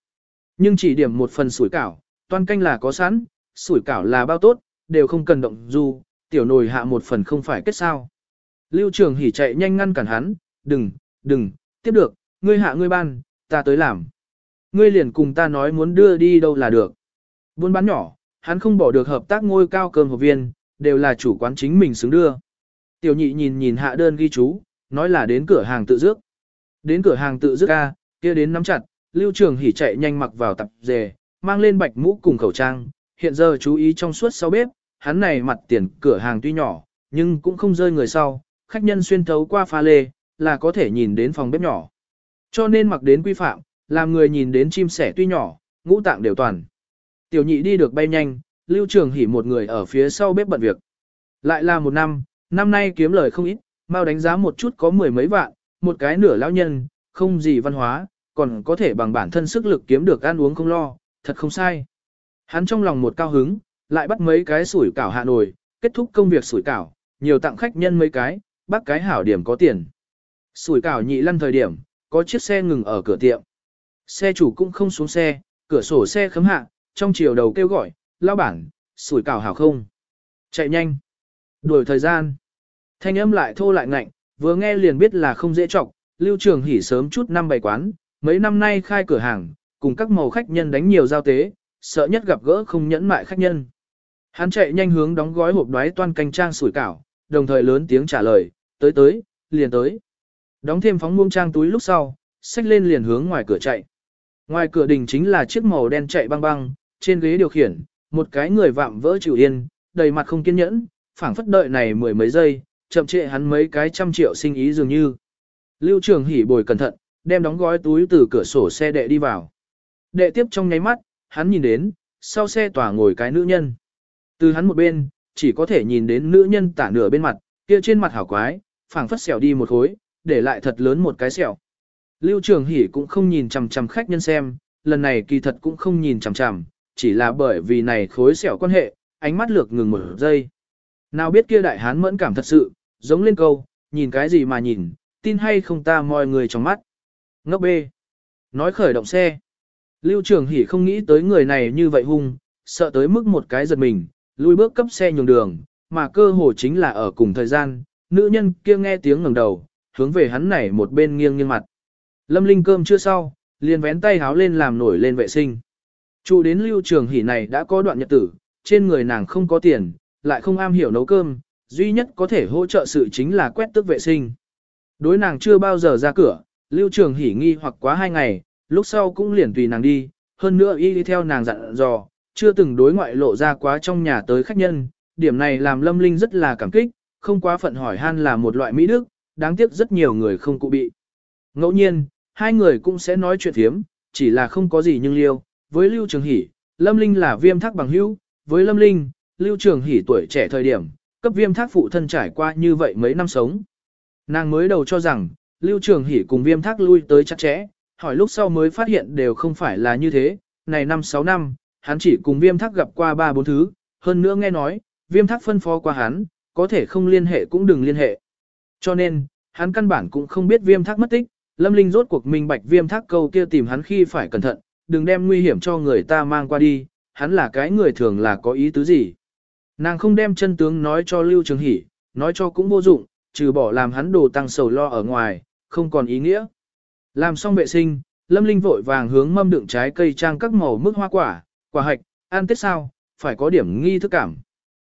Nhưng chỉ điểm một phần sủi cảo, toan canh là có sẵn, sủi cảo là bao tốt, đều không cần động du, tiểu nồi hạ một phần không phải kết sao. Lưu trường hỉ chạy nhanh ngăn cản hắn, đừng, đừng, tiếp được, ngươi hạ ngươi ban, ta tới làm. Ngươi liền cùng ta nói muốn đưa đi đâu là được. Buôn bán nhỏ, hắn không bỏ được hợp tác ngôi cao cơm hộp viên, đều là chủ quán chính mình xứng đưa. Tiểu nhị nhìn nhìn hạ đơn ghi chú, nói là đến cửa hàng tự dước. Đến cửa hàng tự dước ca, kia đến nắm chặt, lưu trường hỉ chạy nhanh mặc vào tập dề, mang lên bạch mũ cùng khẩu trang, hiện giờ chú ý trong suốt sau bếp, hắn này mặt tiền cửa hàng tuy nhỏ, nhưng cũng không rơi người sau, khách nhân xuyên thấu qua pha lê, là có thể nhìn đến phòng bếp nhỏ. Cho nên mặc đến quy phạm, làm người nhìn đến chim sẻ tuy nhỏ, ngũ tạng đều toàn. Tiểu nhị đi được bay nhanh, lưu trường hỉ một người ở phía sau bếp bận việc. Lại là một năm, năm nay kiếm lời không ít, mau đánh giá một chút có mười mấy vạn, một cái nửa lão nhân, không gì văn hóa, còn có thể bằng bản thân sức lực kiếm được ăn uống không lo, thật không sai. Hắn trong lòng một cao hứng, lại bắt mấy cái sủi cảo hạ Nội, kết thúc công việc sủi cảo, nhiều tặng khách nhân mấy cái, bắt cái hảo điểm có tiền. Sủi cảo nhị lăn thời điểm, có chiếc xe ngừng ở cửa tiệm. Xe chủ cũng không xuống xe, cửa sổ xe khấm hạ, trong chiều đầu kêu gọi, lao bản, sủi cảo hảo không. Chạy nhanh. Đuổi thời gian. Thanh âm lại thô lại ngạnh, vừa nghe liền biết là không dễ trọng, lưu trường hỉ sớm chút năm bày quán, mấy năm nay khai cửa hàng, cùng các màu khách nhân đánh nhiều giao tế, sợ nhất gặp gỡ không nhẫn mại khách nhân. Hắn chạy nhanh hướng đóng gói hộp đoái toan canh trang sủi cảo, đồng thời lớn tiếng trả lời, tới tới, liền tới. Đóng thêm phóng muông trang túi lúc sau, xách lên liền hướng ngoài cửa chạy. Ngoài cửa đình chính là chiếc màu đen chạy băng băng, trên ghế điều khiển, một cái người vạm vỡ chịu yên, đầy mặt không kiên nhẫn, phảng phất đợi này mười mấy giây, chậm trễ hắn mấy cái trăm triệu sinh ý dường như. Lưu Trường hỉ bồi cẩn thận, đem đóng gói túi từ cửa sổ xe đệ đi vào. Đệ tiếp trong nháy mắt, hắn nhìn đến, sau xe tỏa ngồi cái nữ nhân. Từ hắn một bên, chỉ có thể nhìn đến nữ nhân tả nửa bên mặt, kia trên mặt hảo quái, phảng phất xẻo đi một khối, để lại thật lớn một cái sẹo. Lưu Trường Hỷ cũng không nhìn chằm chằm khách nhân xem, lần này kỳ thật cũng không nhìn chằm chằm, chỉ là bởi vì này khối sẹo quan hệ, ánh mắt lược ngừng một giây. Nào biết kia đại hán mẫn cảm thật sự, giống lên câu, nhìn cái gì mà nhìn, tin hay không ta mọi người trong mắt. Ngốc bê. Nói khởi động xe. Lưu Trường Hỷ không nghĩ tới người này như vậy hung, sợ tới mức một cái giật mình, lui bước cấp xe nhường đường, mà cơ hồ chính là ở cùng thời gian, nữ nhân kia nghe tiếng ngẩng đầu, hướng về hắn này một bên nghiêng nghiêng mặt. Lâm Linh cơm chưa sau, liền vén tay háo lên làm nổi lên vệ sinh. Chủ đến Lưu Trường hỉ này đã có đoạn nhật tử, trên người nàng không có tiền, lại không am hiểu nấu cơm, duy nhất có thể hỗ trợ sự chính là quét tước vệ sinh. Đối nàng chưa bao giờ ra cửa, Lưu Trường hỉ nghi hoặc quá hai ngày, lúc sau cũng liền tùy nàng đi, hơn nữa y đi theo nàng dặn dò, chưa từng đối ngoại lộ ra quá trong nhà tới khách nhân, điểm này làm Lâm Linh rất là cảm kích, không quá phận hỏi han là một loại mỹ đức, đáng tiếc rất nhiều người không cụ bị. Ngẫu nhiên, hai người cũng sẽ nói chuyện thiếm, chỉ là không có gì nhưng liêu, với Lưu Trường Hỷ, Lâm Linh là viêm thác bằng hữu, với Lâm Linh, Lưu Trường Hỷ tuổi trẻ thời điểm, cấp viêm thác phụ thân trải qua như vậy mấy năm sống. Nàng mới đầu cho rằng, Lưu Trường Hỷ cùng viêm thác lui tới chặt chẽ, hỏi lúc sau mới phát hiện đều không phải là như thế, này năm sáu năm, hắn chỉ cùng viêm thác gặp qua ba bốn thứ, hơn nữa nghe nói, viêm thác phân phó qua hắn, có thể không liên hệ cũng đừng liên hệ. Cho nên, hắn căn bản cũng không biết viêm thác mất tích, Lâm Linh rốt cuộc minh bạch viêm thác câu kia tìm hắn khi phải cẩn thận, đừng đem nguy hiểm cho người ta mang qua đi, hắn là cái người thường là có ý tứ gì. Nàng không đem chân tướng nói cho Lưu Trường Hỷ, nói cho cũng vô dụng, trừ bỏ làm hắn đồ tăng sầu lo ở ngoài, không còn ý nghĩa. Làm xong vệ sinh, Lâm Linh vội vàng hướng mâm đựng trái cây trang các màu mức hoa quả, quả hạch, ăn tết sao, phải có điểm nghi thức cảm.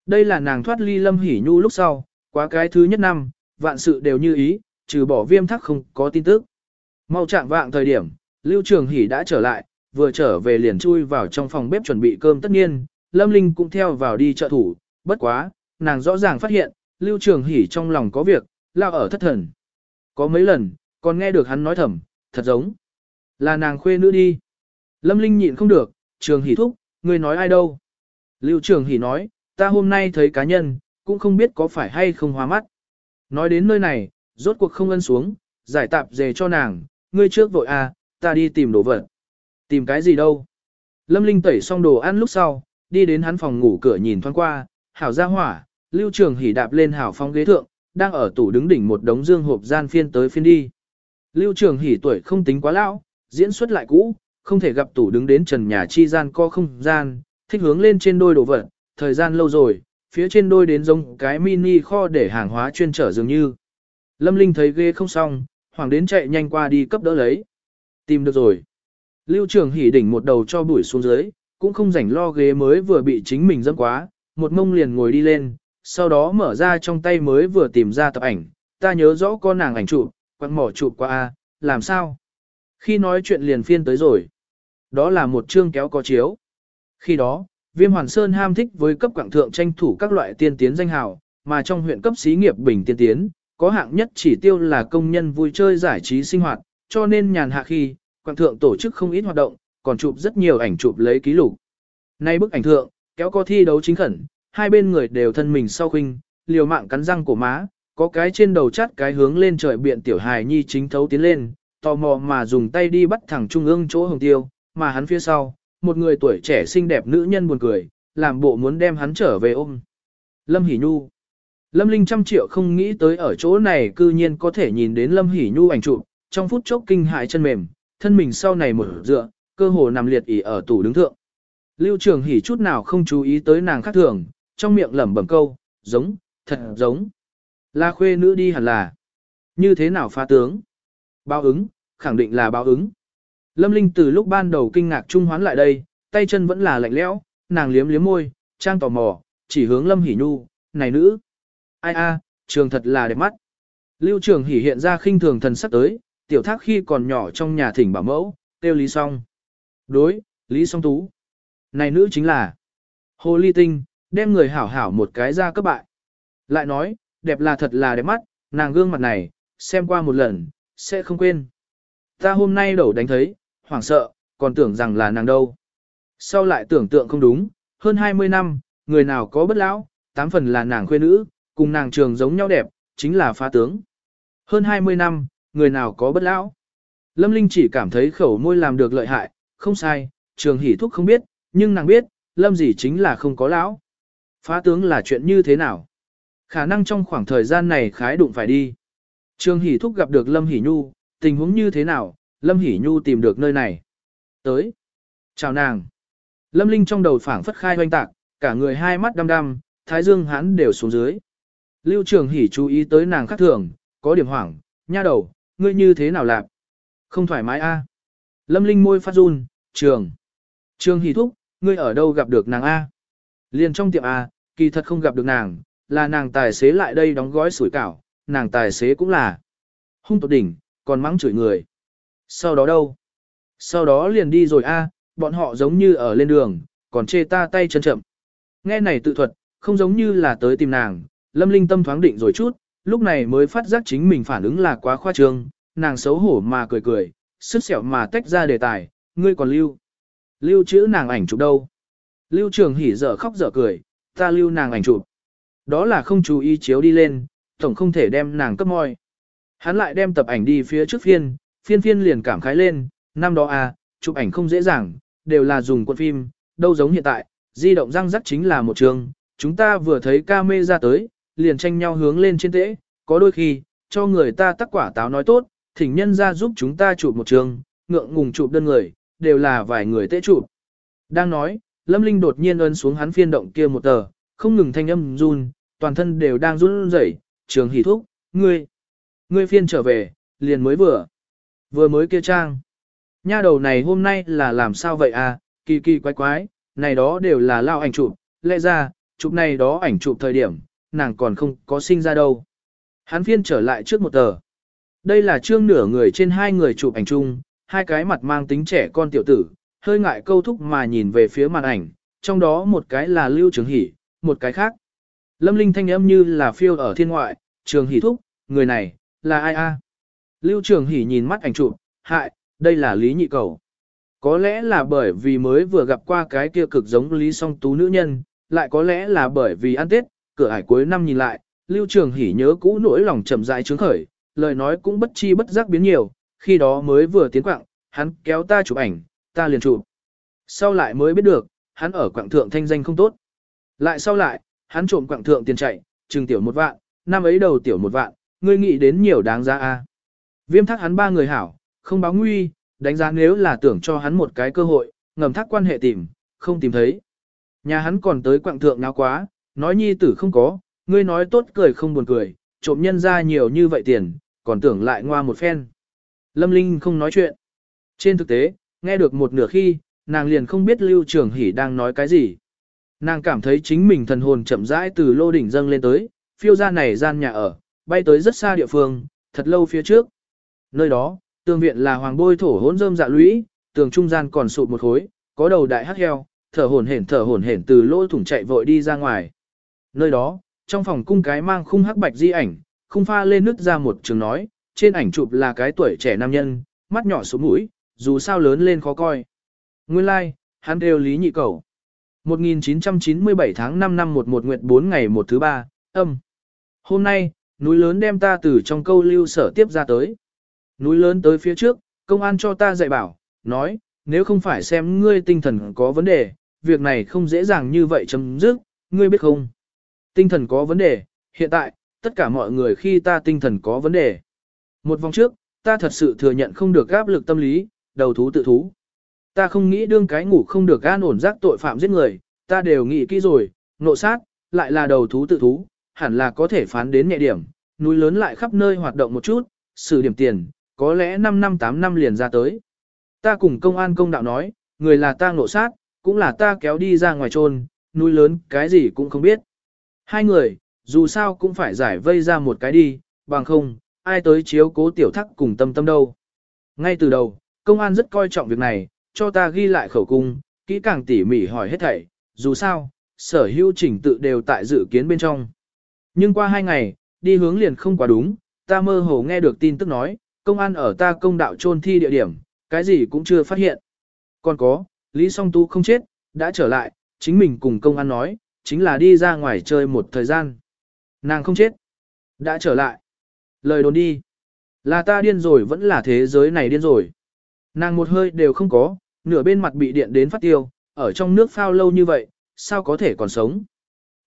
Đây là nàng thoát ly Lâm Hỷ Nhu lúc sau, quá cái thứ nhất năm, vạn sự đều như ý, trừ bỏ viêm thắc không có tin tức. Mau trạng vạng thời điểm, Lưu Trường Hỷ đã trở lại, vừa trở về liền chui vào trong phòng bếp chuẩn bị cơm tất nhiên, Lâm Linh cũng theo vào đi trợ thủ, bất quá, nàng rõ ràng phát hiện, Lưu Trường Hỷ trong lòng có việc, lao ở thất thần. Có mấy lần, còn nghe được hắn nói thầm, thật giống. Là nàng khuê nữ đi. Lâm Linh nhịn không được, Trường Hỷ thúc, người nói ai đâu. Lưu Trường Hỷ nói, ta hôm nay thấy cá nhân, cũng không biết có phải hay không hóa mắt. Nói đến nơi này, rốt cuộc không ân xuống, giải tạp dề cho nàng, ngươi trước vội à, ta đi tìm đồ vật. Tìm cái gì đâu? Lâm Linh tẩy xong đồ ăn lúc sau, đi đến hắn phòng ngủ cửa nhìn thoáng qua, hảo ra hỏa, lưu trường hỉ đạp lên hảo phong ghế thượng, đang ở tủ đứng đỉnh một đống dương hộp gian phiên tới phiên đi. Lưu trường hỉ tuổi không tính quá lão, diễn xuất lại cũ, không thể gặp tủ đứng đến trần nhà chi gian co không gian, thích hướng lên trên đôi đồ vật, thời gian lâu rồi, phía trên đôi đến giống cái mini kho để hàng hóa chuyên trở dường như. Lâm Linh thấy ghê không xong, hoàng đến chạy nhanh qua đi cấp đỡ lấy. Tìm được rồi. Lưu trường hỉ đỉnh một đầu cho bụi xuống dưới, cũng không rảnh lo ghế mới vừa bị chính mình dẫm quá, một mông liền ngồi đi lên, sau đó mở ra trong tay mới vừa tìm ra tập ảnh, ta nhớ rõ con nàng ảnh chụp, quăng mỏ chụp qua a, làm sao? Khi nói chuyện liền phiên tới rồi. Đó là một chương kéo có chiếu. Khi đó, Viêm Hoàn Sơn ham thích với cấp quảng thượng tranh thủ các loại tiên tiến danh hào, mà trong huyện cấp xí nghiệp bình tiên tiến, có hạng nhất chỉ tiêu là công nhân vui chơi giải trí sinh hoạt, cho nên nhàn hạ khi, quảng thượng tổ chức không ít hoạt động, còn chụp rất nhiều ảnh chụp lấy ký lục. Nay bức ảnh thượng, kéo có thi đấu chính khẩn, hai bên người đều thân mình sau khinh, liều mạng cắn răng của má, có cái trên đầu chắt cái hướng lên trời biện tiểu hài nhi chính thấu tiến lên, tò mò mà dùng tay đi bắt thẳng trung ương chỗ hồng tiêu, mà hắn phía sau, một người tuổi trẻ xinh đẹp nữ nhân buồn cười, làm bộ muốn đem hắn trở về ôm. Lâm Hỷ Nhu Lâm Linh trăm triệu không nghĩ tới ở chỗ này cư nhiên có thể nhìn đến Lâm Hỷ Nhu ảnh chụp, trong phút chốc kinh hại chân mềm, thân mình sau này mở dựa, cơ hồ nằm liệt ỉ ở tủ đứng thượng. Lưu Trường Hỷ chút nào không chú ý tới nàng khác thường, trong miệng lẩm bẩm câu, giống, thật giống. La khuê nữ đi hẳn là. Như thế nào pha tướng? Báo ứng, khẳng định là báo ứng. Lâm Linh từ lúc ban đầu kinh ngạc trung hoán lại đây, tay chân vẫn là lạnh lẽo, nàng liếm liếm môi, trang tò mò, chỉ hướng Lâm Hỷ Nhu, này nữ. Ai a, trường thật là đẹp mắt. Lưu Trường Hỷ hiện ra khinh thường thần sắc tới, tiểu thác khi còn nhỏ trong nhà thỉnh bảo mẫu, tiêu lý song. Đối, lý song tú. Này nữ chính là Hồ Ly Tinh, đem người hảo hảo một cái ra cấp bại. Lại nói, đẹp là thật là đẹp mắt, nàng gương mặt này, xem qua một lần, sẽ không quên. Ta hôm nay đầu đánh thấy, hoảng sợ, còn tưởng rằng là nàng đâu. Sau lại tưởng tượng không đúng, hơn 20 năm, người nào có bất lão, tám phần là nàng khuê nữ, cùng nàng trường giống nhau đẹp, chính là phá tướng. Hơn 20 năm, người nào có bất lão. Lâm Linh chỉ cảm thấy khẩu môi làm được lợi hại, không sai, trường hỷ thúc không biết, Nhưng nàng biết, lâm gì chính là không có lão. Phá tướng là chuyện như thế nào? Khả năng trong khoảng thời gian này khái đụng phải đi. Trường Hỷ Thúc gặp được Lâm Hỷ Nhu, tình huống như thế nào, Lâm Hỷ Nhu tìm được nơi này. Tới. Chào nàng. Lâm Linh trong đầu phảng phất khai hoanh tạc, cả người hai mắt đăm đăm, thái dương hắn đều xuống dưới. Lưu Trường Hỷ chú ý tới nàng khác thường, có điểm hoảng, nha đầu, ngươi như thế nào lạp? Không thoải mái a? Lâm Linh môi phát run, trường. Trường Hỷ Thúc, ngươi ở đâu gặp được nàng a? Liền trong tiệm a, kỳ thật không gặp được nàng, là nàng tài xế lại đây đóng gói sủi cảo, nàng tài xế cũng là hung tột đỉnh, còn mắng chửi người. Sau đó đâu? Sau đó liền đi rồi a, bọn họ giống như ở lên đường, còn chê ta tay chân chậm. Nghe này tự thuật, không giống như là tới tìm nàng, lâm linh tâm thoáng định rồi chút, lúc này mới phát giác chính mình phản ứng là quá khoa trương, nàng xấu hổ mà cười cười, sức sẹo mà tách ra đề tài, ngươi còn lưu. Lưu chữ nàng ảnh chụp đâu? Lưu trường hỉ dở khóc dở cười, ta lưu nàng ảnh chụp. Đó là không chú ý chiếu đi lên, tổng không thể đem nàng cấp môi. Hắn lại đem tập ảnh đi phía trước phiên, phiên phiên liền cảm khái lên, năm đó à, chụp ảnh không dễ dàng, đều là dùng quân phim, đâu giống hiện tại, di động răng rắc chính là một trường, chúng ta vừa thấy ca mê ra tới, liền tranh nhau hướng lên trên tễ, có đôi khi, cho người ta tắc quả táo nói tốt, thỉnh nhân ra giúp chúng ta chụp một trường, ngượng ngùng chụp đơn người, đều là vài người tễ chụp. Đang nói, Lâm Linh đột nhiên ấn xuống hắn phiên động kia một tờ, không ngừng thanh âm run, toàn thân đều đang run rẩy, trường hỉ thúc, ngươi, ngươi phiên trở về, liền mới vừa, vừa mới kia trang. Nha đầu này hôm nay là làm sao vậy à, kỳ kỳ quái quái, này đó đều là lao ảnh chụp, lẽ ra, chụp này đó ảnh chụp thời điểm, nàng còn không có sinh ra đâu. Hắn phiên trở lại trước một tờ. Đây là trương nửa người trên hai người chụp ảnh chung, hai cái mặt mang tính trẻ con tiểu tử, hơi ngại câu thúc mà nhìn về phía màn ảnh, trong đó một cái là Lưu Trường Hỷ, một cái khác. Lâm Linh thanh âm như là phiêu ở thiên ngoại, Trường Hỷ thúc, người này, là ai a? Lưu Trường Hỷ nhìn mắt ảnh chụp, hại, đây là Lý Nhị Cầu. Có lẽ là bởi vì mới vừa gặp qua cái kia cực giống Lý Song Tú nữ nhân, lại có lẽ là bởi vì ăn Tết, cửa ải cuối năm nhìn lại, Lưu Trường Hỷ nhớ cũ nỗi lòng chậm rãi trướng khởi, lời nói cũng bất chi bất giác biến nhiều, khi đó mới vừa tiến quạng, hắn kéo ta chụp ảnh, ta liền chụp. Sau lại mới biết được, hắn ở quạng thượng thanh danh không tốt. Lại sau lại, hắn trộm quạng thượng tiền chạy, trừng tiểu một vạn, năm ấy đầu tiểu một vạn, ngươi nghĩ đến nhiều đáng giá a. Viêm thác hắn ba người hảo, không báo nguy, đánh giá nếu là tưởng cho hắn một cái cơ hội, ngầm thác quan hệ tìm, không tìm thấy. Nhà hắn còn tới quạng thượng nào quá, nói nhi tử không có, ngươi nói tốt cười không buồn cười, trộm nhân ra nhiều như vậy tiền, còn tưởng lại ngoa một phen. Lâm Linh không nói chuyện. Trên thực tế, nghe được một nửa khi, nàng liền không biết Lưu Trường Hỷ đang nói cái gì. Nàng cảm thấy chính mình thần hồn chậm rãi từ lô đỉnh dâng lên tới, phiêu ra này gian nhà ở, bay tới rất xa địa phương, thật lâu phía trước. Nơi đó, tường viện là hoàng bôi thổ hỗn rơm dạ lũy, tường trung gian còn sụp một khối, có đầu đại hắc heo, thở hổn hển thở hổn hển từ lỗ thủng chạy vội đi ra ngoài. Nơi đó, trong phòng cung cái mang khung hắc bạch di ảnh, khung pha lên nứt ra một trường nói, trên ảnh chụp là cái tuổi trẻ nam nhân, mắt nhỏ xuống mũi, dù sao lớn lên khó coi. Nguyên lai, like, hắn đều lý nhị cầu. 1997 tháng 5 năm 11 nguyệt 4 ngày 1 thứ 3, âm. Hôm nay, núi lớn đem ta từ trong câu lưu sở tiếp ra tới. Núi lớn tới phía trước, công an cho ta dạy bảo, nói, nếu không phải xem ngươi tinh thần có vấn đề, việc này không dễ dàng như vậy chấm dứt, ngươi biết không? Tinh thần có vấn đề, hiện tại, tất cả mọi người khi ta tinh thần có vấn đề. Một vòng trước, ta thật sự thừa nhận không được áp lực tâm lý, đầu thú tự thú. Ta không nghĩ đương cái ngủ không được an ổn giác tội phạm giết người, ta đều nghĩ kỹ rồi, nộ sát, lại là đầu thú tự thú, hẳn là có thể phán đến nhẹ điểm, núi lớn lại khắp nơi hoạt động một chút, xử điểm tiền, có lẽ 5 năm 8 năm liền ra tới. Ta cùng công an công đạo nói, người là ta nộ sát, cũng là ta kéo đi ra ngoài trôn, núi lớn cái gì cũng không biết. Hai người, dù sao cũng phải giải vây ra một cái đi, bằng không, ai tới chiếu cố tiểu thắc cùng tâm tâm đâu. Ngay từ đầu, công an rất coi trọng việc này, cho ta ghi lại khẩu cung, kỹ càng tỉ mỉ hỏi hết thảy, dù sao, sở hữu chỉnh tự đều tại dự kiến bên trong. Nhưng qua hai ngày, đi hướng liền không quá đúng, ta mơ hồ nghe được tin tức nói, công an ở ta công đạo trôn thi địa điểm, cái gì cũng chưa phát hiện. Còn có, Lý Song Tu không chết, đã trở lại, chính mình cùng công an nói, chính là đi ra ngoài chơi một thời gian. Nàng không chết, đã trở lại. Lời đồn đi, là ta điên rồi vẫn là thế giới này điên rồi. Nàng một hơi đều không có, nửa bên mặt bị điện đến phát tiêu, ở trong nước phao lâu như vậy, sao có thể còn sống.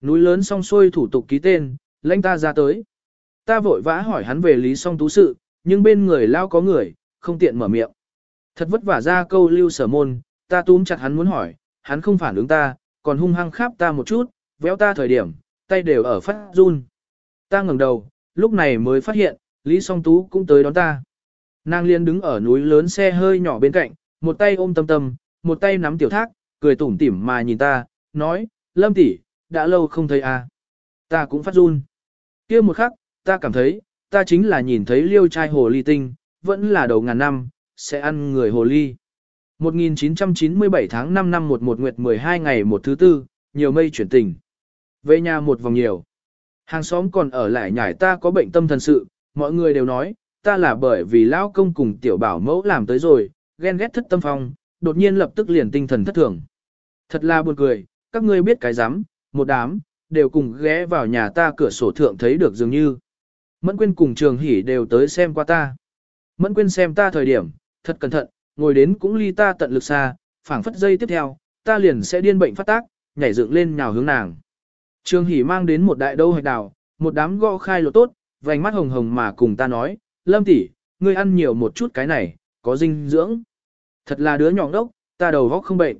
Núi lớn song xuôi thủ tục ký tên, lãnh ta ra tới. Ta vội vã hỏi hắn về lý song tú sự, nhưng bên người lao có người, không tiện mở miệng. Thật vất vả ra câu lưu sở môn, ta túm chặt hắn muốn hỏi, hắn không phản ứng ta, còn hung hăng khắp ta một chút, véo ta thời điểm, tay đều ở phát run. Ta ngẩng đầu, lúc này mới phát hiện, Lý Song Tú cũng tới đón ta. Nàng liên đứng ở núi lớn xe hơi nhỏ bên cạnh, một tay ôm tâm tâm, một tay nắm tiểu thác, cười tủm tỉm mà nhìn ta, nói, Lâm tỷ, đã lâu không thấy à. Ta cũng phát run. kia một khắc, ta cảm thấy, ta chính là nhìn thấy liêu trai hồ ly tinh, vẫn là đầu ngàn năm, sẽ ăn người hồ ly. 1997 tháng 5 năm 11 nguyệt 12 ngày một thứ tư, nhiều mây chuyển tình. Về nhà một vòng nhiều. Hàng xóm còn ở lại nhải ta có bệnh tâm thần sự, mọi người đều nói, ta là bởi vì lão công cùng tiểu bảo mẫu làm tới rồi, ghen ghét thất tâm phong, đột nhiên lập tức liền tinh thần thất thường. Thật là buồn cười, các ngươi biết cái rắm một đám, đều cùng ghé vào nhà ta cửa sổ thượng thấy được dường như. Mẫn Quyên cùng Trường Hỷ đều tới xem qua ta. Mẫn Quyên xem ta thời điểm, thật cẩn thận, ngồi đến cũng ly ta tận lực xa, phảng phất dây tiếp theo, ta liền sẽ điên bệnh phát tác, nhảy dựng lên nhào hướng nàng. Trường Hỷ mang đến một đại đâu hạch đào, một đám gõ khai lộ tốt, vành mắt hồng hồng mà cùng ta nói, Lâm tỷ, ngươi ăn nhiều một chút cái này, có dinh dưỡng. Thật là đứa nhỏ đốc, ta đầu góc không bệnh.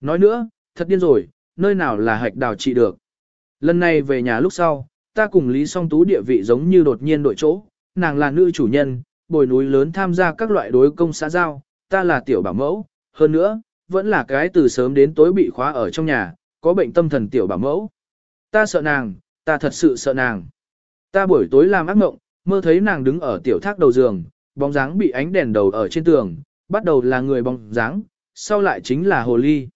Nói nữa, thật điên rồi, nơi nào là hạch đào trị được. Lần này về nhà lúc sau, ta cùng Lý Song Tú địa vị giống như đột nhiên đổi chỗ, nàng là nữ chủ nhân, bồi núi lớn tham gia các loại đối công xã giao, ta là tiểu bảo mẫu, hơn nữa, vẫn là cái từ sớm đến tối bị khóa ở trong nhà, có bệnh tâm thần tiểu bảo mẫu. Ta sợ nàng, ta thật sự sợ nàng. Ta buổi tối làm ác mộng, mơ thấy nàng đứng ở tiểu thác đầu giường, bóng dáng bị ánh đèn đầu ở trên tường, bắt đầu là người bóng dáng, sau lại chính là hồ ly.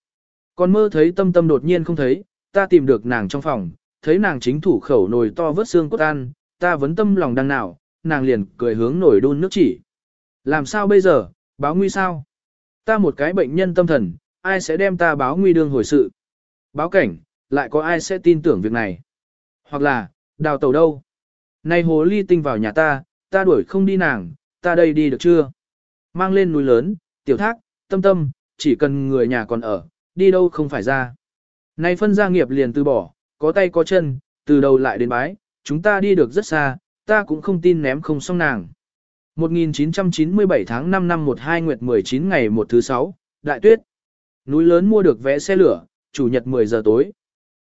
Còn mơ thấy tâm tâm đột nhiên không thấy, ta tìm được nàng trong phòng, thấy nàng chính thủ khẩu nồi to vớt xương cốt ăn, ta vấn tâm lòng đang nào, nàng liền cười hướng nổi đun nước chỉ. Làm sao bây giờ, báo nguy sao? Ta một cái bệnh nhân tâm thần, ai sẽ đem ta báo nguy đương hồi sự? Báo cảnh, lại có ai sẽ tin tưởng việc này? Hoặc là, đào tàu đâu? Này hồ ly tinh vào nhà ta, ta đuổi không đi nàng, ta đây đi được chưa? Mang lên núi lớn, tiểu thác, tâm tâm, chỉ cần người nhà còn ở, đi đâu không phải ra. Này phân gia nghiệp liền từ bỏ, có tay có chân, từ đầu lại đến bái, chúng ta đi được rất xa, ta cũng không tin ném không xong nàng. 1997 tháng 5 năm 12 nguyệt 19 ngày 1 thứ 6, Đại Tuyết. Núi lớn mua được vé xe lửa, chủ nhật 10 giờ tối.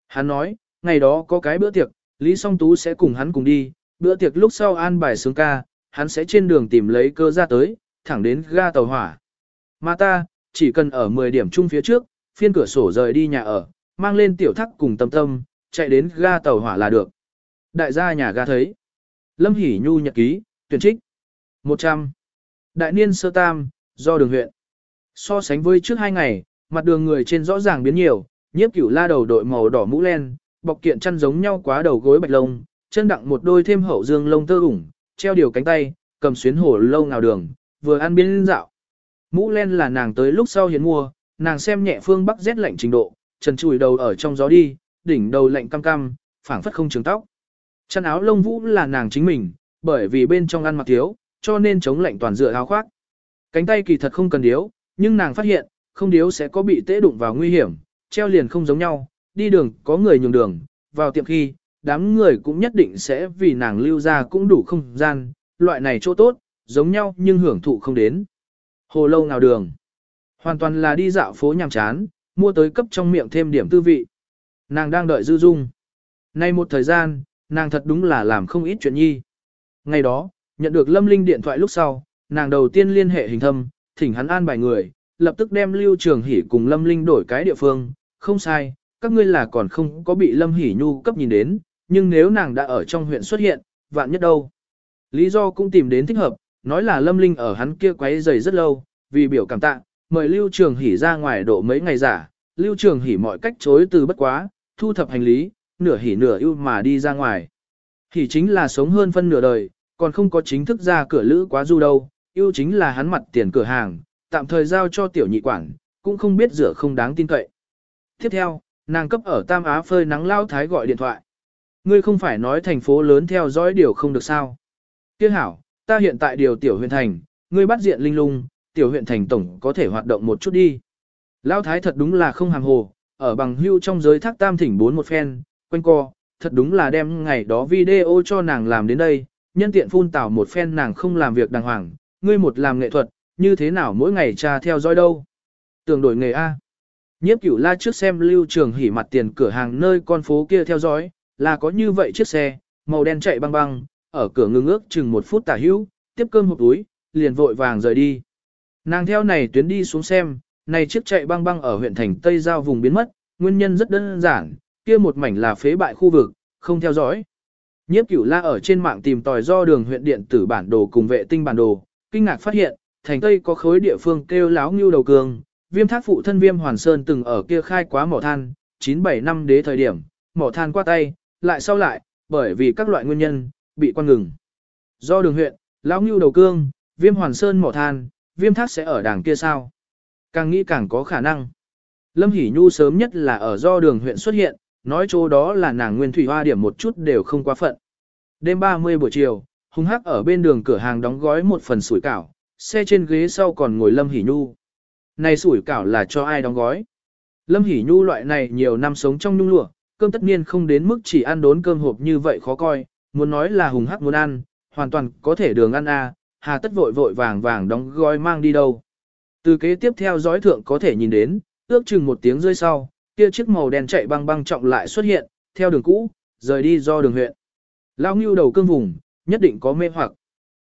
Hắn nói, ngày đó có cái bữa tiệc, Lý Song Tú sẽ cùng hắn cùng đi, bữa tiệc lúc sau an bài sướng ca, hắn sẽ trên đường tìm lấy cơ ra tới, thẳng đến ga tàu hỏa. Mà ta, chỉ cần ở 10 điểm chung phía trước, phiên cửa sổ rời đi nhà ở, mang lên tiểu thắc cùng tâm tâm, chạy đến ga tàu hỏa là được. Đại gia nhà ga thấy. Lâm Hỷ Nhu nhật ký, tuyển trích. 100. Đại niên sơ tam, do đường huyện. So sánh với trước hai ngày, mặt đường người trên rõ ràng biến nhiều, nhiếp cửu la đầu đội màu đỏ mũ len, bọc kiện chăn giống nhau quá đầu gối bạch lông, chân đặng một đôi thêm hậu dương lông tơ ủng, treo điều cánh tay, cầm xuyến hổ lâu nào đường, vừa ăn biến dạo. Mũ len là nàng tới lúc sau hiến mua, nàng xem nhẹ phương bắc rét lạnh trình độ, trần chùi đầu ở trong gió đi, đỉnh đầu lạnh cam cam, phảng phất không trường tóc. Chăn áo lông vũ là nàng chính mình, bởi vì bên trong ăn mặc thiếu, cho nên chống lạnh toàn dựa áo khoác. Cánh tay kỳ thật không cần điếu, nhưng nàng phát hiện, không điếu sẽ có bị tễ đụng vào nguy hiểm, treo liền không giống nhau, đi đường có người nhường đường, vào tiệm khi, đám người cũng nhất định sẽ vì nàng lưu ra cũng đủ không gian, loại này chỗ tốt, giống nhau nhưng hưởng thụ không đến. Hồ lâu nào đường. Hoàn toàn là đi dạo phố nhàm chán, mua tới cấp trong miệng thêm điểm tư vị. Nàng đang đợi dư dung. Nay một thời gian, nàng thật đúng là làm không ít chuyện nhi. Ngày đó, nhận được Lâm Linh điện thoại lúc sau, nàng đầu tiên liên hệ hình thâm, thỉnh hắn an bài người, lập tức đem Lưu Trường Hỷ cùng Lâm Linh đổi cái địa phương, không sai, các ngươi là còn không có bị Lâm Hỷ Nhu cấp nhìn đến, nhưng nếu nàng đã ở trong huyện xuất hiện, vạn nhất đâu. Lý do cũng tìm đến thích hợp, nói là Lâm Linh ở hắn kia quấy rầy rất lâu, vì biểu cảm tạ, mời Lưu Trường Hỷ ra ngoài độ mấy ngày giả, Lưu Trường Hỷ mọi cách chối từ bất quá, thu thập hành lý, nửa hỉ nửa ưu mà đi ra ngoài. hỉ chính là sống hơn phân nửa đời, còn không có chính thức ra cửa lữ quá du đâu, ưu chính là hắn mặt tiền cửa hàng, tạm thời giao cho tiểu nhị quản, cũng không biết rửa không đáng tin cậy. Tiếp theo, nàng cấp ở Tam Á phơi nắng lao thái gọi điện thoại. Ngươi không phải nói thành phố lớn theo dõi điều không được sao. Tiếc hảo, ta hiện tại điều tiểu huyện thành, ngươi bắt diện linh lung, tiểu huyện thành tổng có thể hoạt động một chút đi. Lão thái thật đúng là không hàng hồ, ở bằng hưu trong giới thác tam thỉnh bốn một phen, quanh co, thật đúng là đem ngày đó video cho nàng làm đến đây, nhân tiện phun tảo một phen nàng không làm việc đàng hoàng, ngươi một làm nghệ thuật, như thế nào mỗi ngày tra theo dõi đâu. Tưởng đổi nghề A. Nhiếp cửu la trước xem lưu trường hỉ mặt tiền cửa hàng nơi con phố kia theo dõi, là có như vậy chiếc xe, màu đen chạy băng băng, ở cửa ngưng ước chừng một phút tả hữu, tiếp cơm hộp túi, liền vội vàng rời đi. Nàng theo này tuyến đi xuống xem, này chiếc chạy băng băng ở huyện thành Tây Giao vùng biến mất, nguyên nhân rất đơn giản, kia một mảnh là phế bại khu vực, không theo dõi. Nhiếp cửu la ở trên mạng tìm tòi do đường huyện điện tử bản đồ cùng vệ tinh bản đồ, kinh ngạc phát hiện, thành Tây có khối địa phương kêu láo ngưu đầu cường, viêm thác phụ thân viêm hoàn sơn từng ở kia khai quá mỏ than, 97 năm đế thời điểm, mỏ than qua tay, lại sau lại, bởi vì các loại nguyên nhân, bị quan ngừng. Do đường huyện, lão ngưu đầu cương, viêm hoàn sơn mỏ than, viêm thác sẽ ở đảng kia sao? Càng nghĩ càng có khả năng. Lâm Hỷ Nhu sớm nhất là ở do đường huyện xuất hiện, nói chỗ đó là nàng nguyên thủy hoa điểm một chút đều không quá phận. Đêm 30 buổi chiều, Hùng hắc ở bên đường cửa hàng đóng gói một phần sủi cảo, xe trên ghế sau còn ngồi Lâm Hỷ Nhu. Này sủi cảo là cho ai đóng gói? Lâm Hỷ Nhu loại này nhiều năm sống trong nhung lụa, cơm tất nhiên không đến mức chỉ ăn đốn cơm hộp như vậy khó coi, muốn nói là hùng hắc muốn ăn, hoàn toàn có thể đường ăn à, hà tất vội vội vàng vàng đóng gói mang đi đâu. Từ kế tiếp theo dõi thượng có thể nhìn đến, ước chừng một tiếng rơi sau, kia chiếc màu đen chạy băng băng trọng lại xuất hiện, theo đường cũ, rời đi do đường huyện. Lao ngưu đầu cương vùng, nhất định có mê hoặc.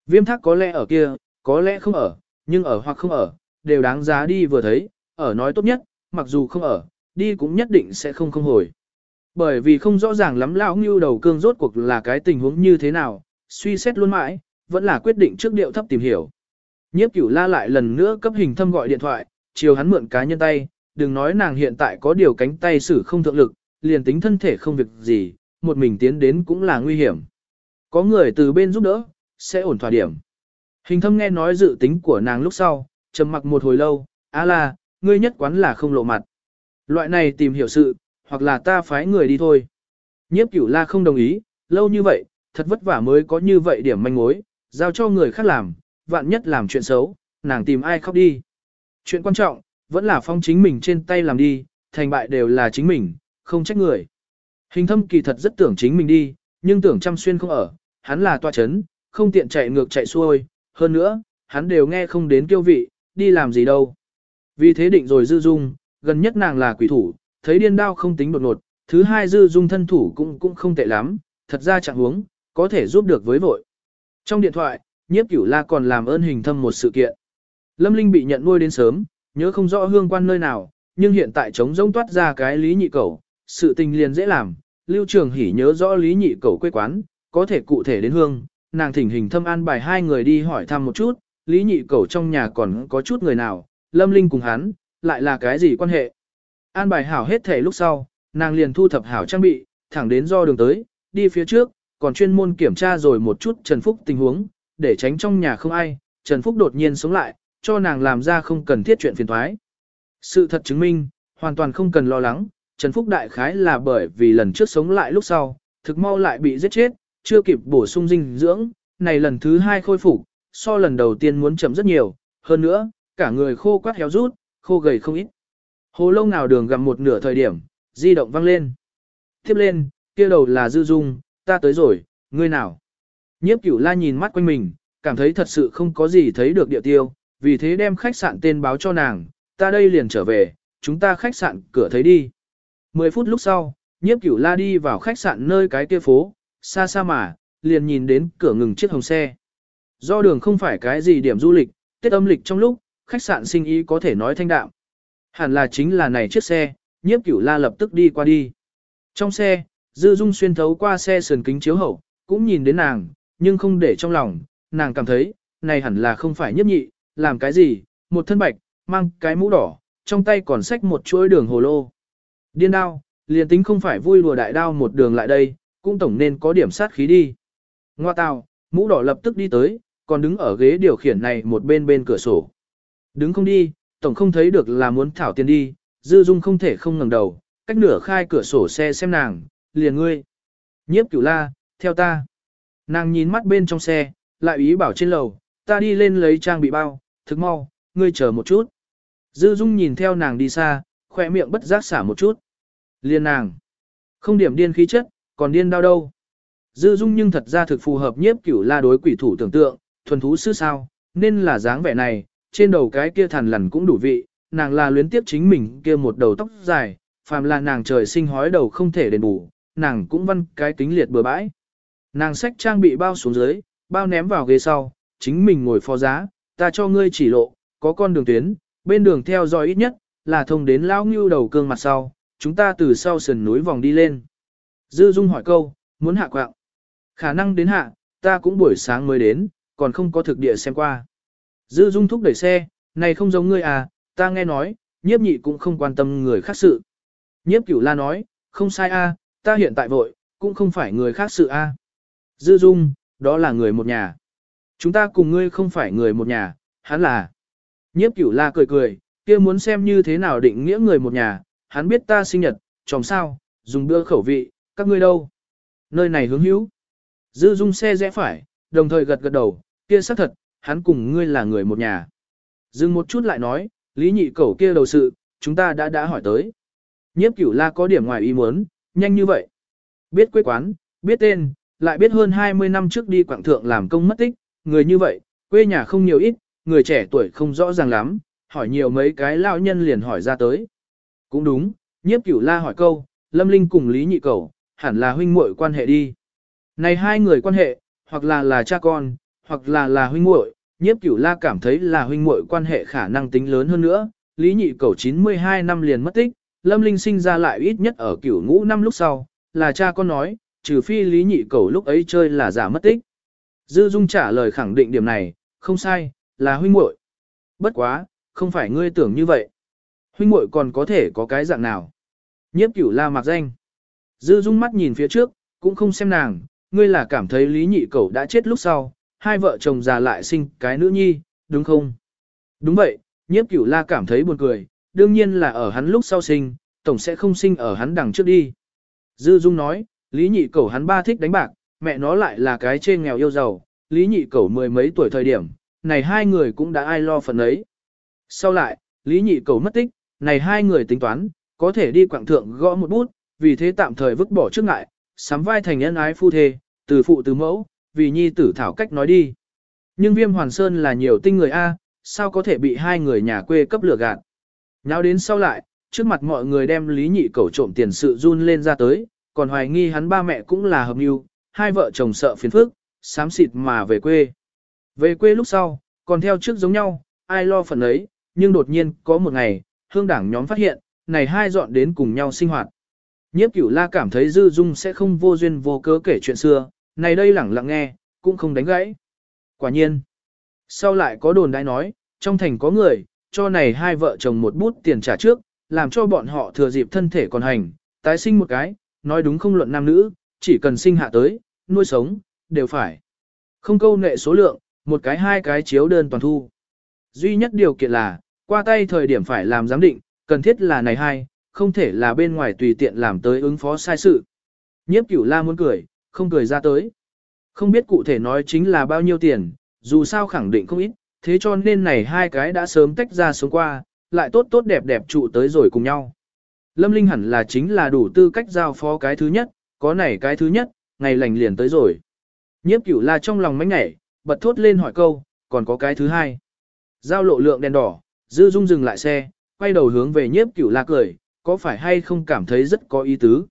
Viêm thác có lẽ ở kia, có lẽ không ở, nhưng ở hoặc không ở, đều đáng giá đi vừa thấy, ở nói tốt nhất, mặc dù không ở, đi cũng nhất định sẽ không không hồi. Bởi vì không rõ ràng lắm lão ngưu đầu cương rốt cuộc là cái tình huống như thế nào, suy xét luôn mãi, vẫn là quyết định trước điệu thấp tìm hiểu. Nhiếp cửu la lại lần nữa cấp hình thâm gọi điện thoại, chiều hắn mượn cá nhân tay, đừng nói nàng hiện tại có điều cánh tay xử không thượng lực, liền tính thân thể không việc gì, một mình tiến đến cũng là nguy hiểm. Có người từ bên giúp đỡ, sẽ ổn thỏa điểm. Hình thâm nghe nói dự tính của nàng lúc sau, trầm mặc một hồi lâu, a la, ngươi nhất quán là không lộ mặt. Loại này tìm hiểu sự, hoặc là ta phái người đi thôi. Nhiếp cửu la không đồng ý, lâu như vậy, thật vất vả mới có như vậy điểm manh mối, giao cho người khác làm, vạn nhất làm chuyện xấu, nàng tìm ai khóc đi. Chuyện quan trọng, vẫn là phong chính mình trên tay làm đi, thành bại đều là chính mình, không trách người. Hình thâm kỳ thật rất tưởng chính mình đi, nhưng tưởng chăm xuyên không ở, hắn là toa chấn, không tiện chạy ngược chạy xuôi, hơn nữa, hắn đều nghe không đến kiêu vị, đi làm gì đâu. Vì thế định rồi dư dung, gần nhất nàng là quỷ thủ, thấy điên đao không tính đột ngột, thứ hai dư dung thân thủ cũng cũng không tệ lắm, thật ra chẳng huống, có thể giúp được với vội. Trong điện thoại, nhiếp cửu la còn làm ơn hình thâm một sự kiện. Lâm Linh bị nhận nuôi đến sớm, nhớ không rõ hương quan nơi nào, nhưng hiện tại trống rỗng toát ra cái lý nhị cầu, sự tình liền dễ làm. Lưu Trường Hỉ nhớ rõ lý nhị cầu quê quán, có thể cụ thể đến hương, nàng thỉnh hình thâm an bài hai người đi hỏi thăm một chút, lý nhị cầu trong nhà còn có chút người nào, Lâm Linh cùng hắn, lại là cái gì quan hệ. An bài hảo hết thể lúc sau, nàng liền thu thập hảo trang bị, thẳng đến do đường tới, đi phía trước, còn chuyên môn kiểm tra rồi một chút Trần Phúc tình huống, để tránh trong nhà không ai, Trần Phúc đột nhiên sống lại, cho nàng làm ra không cần thiết chuyện phiền thoái. Sự thật chứng minh, hoàn toàn không cần lo lắng, Trần Phúc đại khái là bởi vì lần trước sống lại lúc sau, thực mau lại bị giết chết, chưa kịp bổ sung dinh dưỡng, này lần thứ hai khôi phục, so lần đầu tiên muốn chậm rất nhiều, hơn nữa, cả người khô quát héo rút, khô gầy không ít. Hồ lâu nào đường gặm một nửa thời điểm, di động vang lên. Tiếp lên, kia đầu là Dư Dung, ta tới rồi, ngươi nào? Nhiếp cửu la nhìn mắt quanh mình, cảm thấy thật sự không có gì thấy được địa tiêu, vì thế đem khách sạn tên báo cho nàng, ta đây liền trở về, chúng ta khách sạn cửa thấy đi. Mười phút lúc sau, nhiếp cửu la đi vào khách sạn nơi cái kia phố, xa xa mà, liền nhìn đến cửa ngừng chiếc hồng xe. Do đường không phải cái gì điểm du lịch, tiết âm lịch trong lúc, khách sạn sinh ý có thể nói thanh đạm. Hẳn là chính là này chiếc xe, nhiếp cửu la lập tức đi qua đi. Trong xe, Dư Dung xuyên thấu qua xe sườn kính chiếu hậu, cũng nhìn đến nàng, nhưng không để trong lòng, nàng cảm thấy, này hẳn là không phải nhiếp nhị, làm cái gì, một thân bạch, mang cái mũ đỏ, trong tay còn xách một chuỗi đường hồ lô. Điên đao, liền tính không phải vui lùa đại đao một đường lại đây, cũng tổng nên có điểm sát khí đi. Ngoa tào, mũ đỏ lập tức đi tới, còn đứng ở ghế điều khiển này một bên bên cửa sổ. Đứng không đi, tổng không thấy được là muốn thảo tiền đi, dư dung không thể không ngẩng đầu, cách nửa khai cửa sổ xe xem nàng, liền ngươi. Nhiếp cửu la, theo ta. Nàng nhìn mắt bên trong xe, lại ý bảo trên lầu, ta đi lên lấy trang bị bao, thức mau, ngươi chờ một chút. Dư Dung nhìn theo nàng đi xa, khỏe miệng bất giác xả một chút. Liên nàng. Không điểm điên khí chất, còn điên đau đâu. Dư Dung nhưng thật ra thực phù hợp nhiếp cửu la đối quỷ thủ tưởng tượng, thuần thú sư sao, nên là dáng vẻ này, trên đầu cái kia thằn lằn cũng đủ vị, nàng là luyến tiếp chính mình kia một đầu tóc dài, phàm là nàng trời sinh hói đầu không thể đền bù, nàng cũng văn cái kính liệt bừa bãi. Nàng xách trang bị bao xuống dưới, bao ném vào ghế sau, chính mình ngồi phó giá, ta cho ngươi chỉ lộ, có con đường tuyến, bên đường theo dõi ít nhất, là thông đến lão ngưu đầu cương mặt sau, chúng ta từ sau sườn núi vòng đi lên. Dư Dung hỏi câu, muốn hạ quạng. Khả năng đến hạ, ta cũng buổi sáng mới đến, còn không có thực địa xem qua. Dư Dung thúc đẩy xe, này không giống ngươi à, ta nghe nói, nhiếp nhị cũng không quan tâm người khác sự. Nhiếp cửu la nói, không sai a, à, ta hiện tại vội, cũng không phải người khác sự a. À. Dư Dung, đó là người một nhà. Chúng ta cùng ngươi không phải người một nhà, hắn là. Nhiếp cửu la cười cười, kia muốn xem như thế nào định nghĩa người một nhà, hắn biết ta sinh nhật, chồng sao, dùng bữa khẩu vị, các ngươi đâu. Nơi này hướng hữu. Dư dung xe rẽ phải, đồng thời gật gật đầu, kia xác thật, hắn cùng ngươi là người một nhà. Dừng một chút lại nói, lý nhị cẩu kia đầu sự, chúng ta đã đã hỏi tới. Nhiếp cửu la có điểm ngoài ý muốn, nhanh như vậy. Biết quê quán, biết tên, lại biết hơn 20 năm trước đi quảng thượng làm công mất tích, người như vậy, quê nhà không nhiều ít, người trẻ tuổi không rõ ràng lắm, hỏi nhiều mấy cái lão nhân liền hỏi ra tới. Cũng đúng, nhiếp cửu la hỏi câu, Lâm Linh cùng Lý Nhị cầu hẳn là huynh muội quan hệ đi. Này hai người quan hệ, hoặc là là cha con, hoặc là là huynh muội, nhiếp cửu la cảm thấy là huynh muội quan hệ khả năng tính lớn hơn nữa. Lý Nhị Cầu 92 năm liền mất tích, Lâm Linh sinh ra lại ít nhất ở cửu ngũ năm lúc sau, là cha con nói, trừ phi Lý Nhị Cẩu lúc ấy chơi là giả mất tích. Dư Dung trả lời khẳng định điểm này, không sai, là huynh muội. Bất quá, không phải ngươi tưởng như vậy. Huynh muội còn có thể có cái dạng nào? Nhiếp cửu la mặc danh. Dư dung mắt nhìn phía trước, cũng không xem nàng, ngươi là cảm thấy lý nhị cẩu đã chết lúc sau, hai vợ chồng già lại sinh cái nữ nhi, đúng không? Đúng vậy, nhiếp cửu la cảm thấy buồn cười, đương nhiên là ở hắn lúc sau sinh, tổng sẽ không sinh ở hắn đằng trước đi. Dư dung nói, lý nhị cẩu hắn ba thích đánh bạc, mẹ nó lại là cái trên nghèo yêu giàu, lý nhị cẩu mười mấy tuổi thời điểm, này hai người cũng đã ai lo phần ấy. Sau lại, Lý Nhị cẩu mất tích, này hai người tính toán, có thể đi quảng thượng gõ một bút, vì thế tạm thời vứt bỏ trước ngại, sắm vai thành nhân ái phu thê, từ phụ từ mẫu, vì nhi tử thảo cách nói đi. Nhưng viêm hoàn sơn là nhiều tinh người A, sao có thể bị hai người nhà quê cấp lửa gạt. Nháo đến sau lại, trước mặt mọi người đem Lý Nhị cẩu trộm tiền sự run lên ra tới, còn hoài nghi hắn ba mẹ cũng là hợp mưu, hai vợ chồng sợ phiền phức, sám xịt mà về quê. Về quê lúc sau, còn theo trước giống nhau, ai lo phần ấy, nhưng đột nhiên có một ngày, hương đảng nhóm phát hiện, này hai dọn đến cùng nhau sinh hoạt. Nhiếp cửu la cảm thấy dư dung sẽ không vô duyên vô cớ kể chuyện xưa, này đây lẳng lặng nghe, cũng không đánh gãy. Quả nhiên, sau lại có đồn đại nói, trong thành có người, cho này hai vợ chồng một bút tiền trả trước, làm cho bọn họ thừa dịp thân thể còn hành, tái sinh một cái, nói đúng không luận nam nữ, chỉ cần sinh hạ tới, nuôi sống, đều phải. Không câu nệ số lượng, một cái hai cái chiếu đơn toàn thu. Duy nhất điều kiện là, qua tay thời điểm phải làm giám định, cần thiết là này hai, không thể là bên ngoài tùy tiện làm tới ứng phó sai sự. Nhiếp cửu la muốn cười, không cười ra tới. Không biết cụ thể nói chính là bao nhiêu tiền, dù sao khẳng định không ít, thế cho nên này hai cái đã sớm tách ra sống qua, lại tốt tốt đẹp đẹp trụ tới rồi cùng nhau. Lâm Linh hẳn là chính là đủ tư cách giao phó cái thứ nhất, có này cái thứ nhất, ngày lành liền tới rồi. Nhiếp cửu la trong lòng mánh nhảy, bật thốt lên hỏi câu, còn có cái thứ hai. Giao lộ lượng đèn đỏ, dư dung dừng lại xe, quay đầu hướng về nhiếp cửu la cười, có phải hay không cảm thấy rất có ý tứ.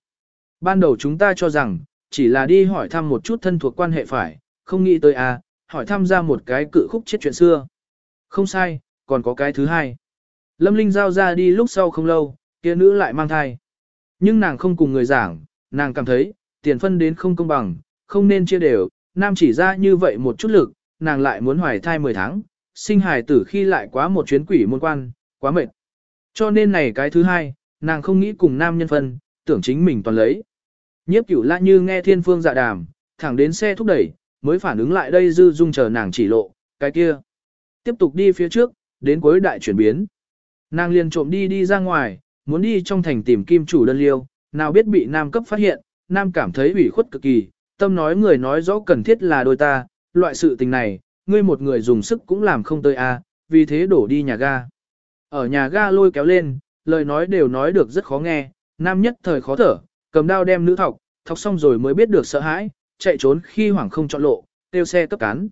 Ban đầu chúng ta cho rằng, chỉ là đi hỏi thăm một chút thân thuộc quan hệ phải, không nghĩ tới à, hỏi thăm ra một cái cự khúc chết chuyện xưa. Không sai, còn có cái thứ hai. Lâm Linh giao ra đi lúc sau không lâu, kia nữ lại mang thai. Nhưng nàng không cùng người giảng, nàng cảm thấy, tiền phân đến không công bằng, không nên chia đều, nam chỉ ra như vậy một chút lực, nàng lại muốn hoài thai 10 tháng, sinh hài tử khi lại quá một chuyến quỷ môn quan, quá mệt. Cho nên này cái thứ hai, nàng không nghĩ cùng nam nhân phân, tưởng chính mình toàn lấy. Nhiếp cửu lạ như nghe thiên phương dạ đàm, thẳng đến xe thúc đẩy, mới phản ứng lại đây dư dung chờ nàng chỉ lộ, cái kia. Tiếp tục đi phía trước, đến cuối đại chuyển biến. Nàng liền trộm đi đi ra ngoài, muốn đi trong thành tìm kim chủ đơn liêu, nào biết bị nam cấp phát hiện, nam cảm thấy ủy khuất cực kỳ, tâm nói người nói rõ cần thiết là đôi ta, loại sự tình này, ngươi một người dùng sức cũng làm không tới a, vì thế đổ đi nhà ga. Ở nhà ga lôi kéo lên, lời nói đều nói được rất khó nghe, nam nhất thời khó thở, cầm đao đem nữ thọc, thọc xong rồi mới biết được sợ hãi, chạy trốn khi hoảng không chọn lộ, tiêu xe cấp cán.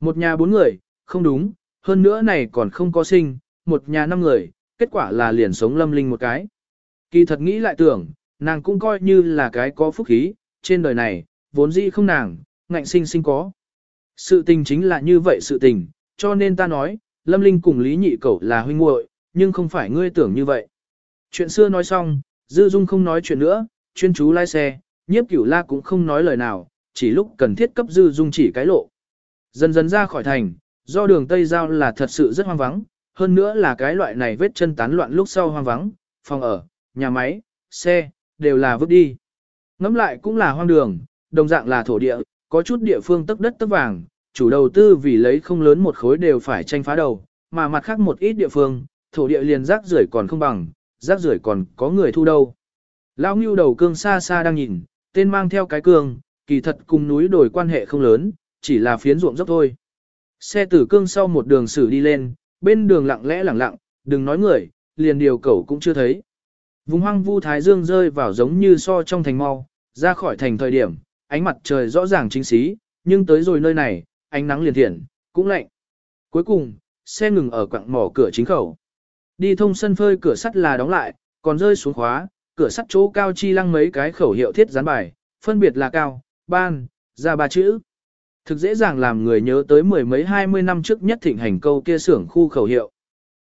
Một nhà bốn người, không đúng, hơn nữa này còn không có sinh, một nhà năm người, kết quả là liền sống lâm linh một cái. Kỳ thật nghĩ lại tưởng, nàng cũng coi như là cái có phúc khí, trên đời này, vốn dĩ không nàng, ngạnh sinh sinh có. Sự tình chính là như vậy sự tình, cho nên ta nói, Lâm Linh cùng Lý Nhị Cẩu là huynh muội, nhưng không phải ngươi tưởng như vậy. Chuyện xưa nói xong, Dư Dung không nói chuyện nữa, chuyên chú lái xe, nhiếp cửu la cũng không nói lời nào, chỉ lúc cần thiết cấp Dư Dung chỉ cái lộ. Dần dần ra khỏi thành, do đường Tây Giao là thật sự rất hoang vắng, hơn nữa là cái loại này vết chân tán loạn lúc sau hoang vắng, phòng ở, nhà máy, xe, đều là vứt đi. Ngắm lại cũng là hoang đường, đồng dạng là thổ địa, có chút địa phương tức đất tức vàng, chủ đầu tư vì lấy không lớn một khối đều phải tranh phá đầu, mà mặt khác một ít địa phương, thổ địa liền rác rưởi còn không bằng, rác rưởi còn có người thu đâu. Lão Ngưu đầu cương xa xa đang nhìn, tên mang theo cái cương, kỳ thật cùng núi đồi quan hệ không lớn, chỉ là phiến ruộng dốc thôi. Xe tử cương sau một đường xử đi lên, bên đường lặng lẽ lặng lặng, đừng nói người, liền điều cẩu cũng chưa thấy. Vùng hoang vu thái dương rơi vào giống như so trong thành mau, ra khỏi thành thời điểm, ánh mặt trời rõ ràng chính xí, nhưng tới rồi nơi này, ánh nắng liền thiện, cũng lạnh. Cuối cùng, xe ngừng ở quặng mỏ cửa chính khẩu. Đi thông sân phơi cửa sắt là đóng lại, còn rơi xuống khóa, cửa sắt chỗ cao chi lăng mấy cái khẩu hiệu thiết dán bài, phân biệt là cao, ban, ra ba chữ. Thực dễ dàng làm người nhớ tới mười mấy hai mươi năm trước nhất thịnh hành câu kia xưởng khu khẩu hiệu.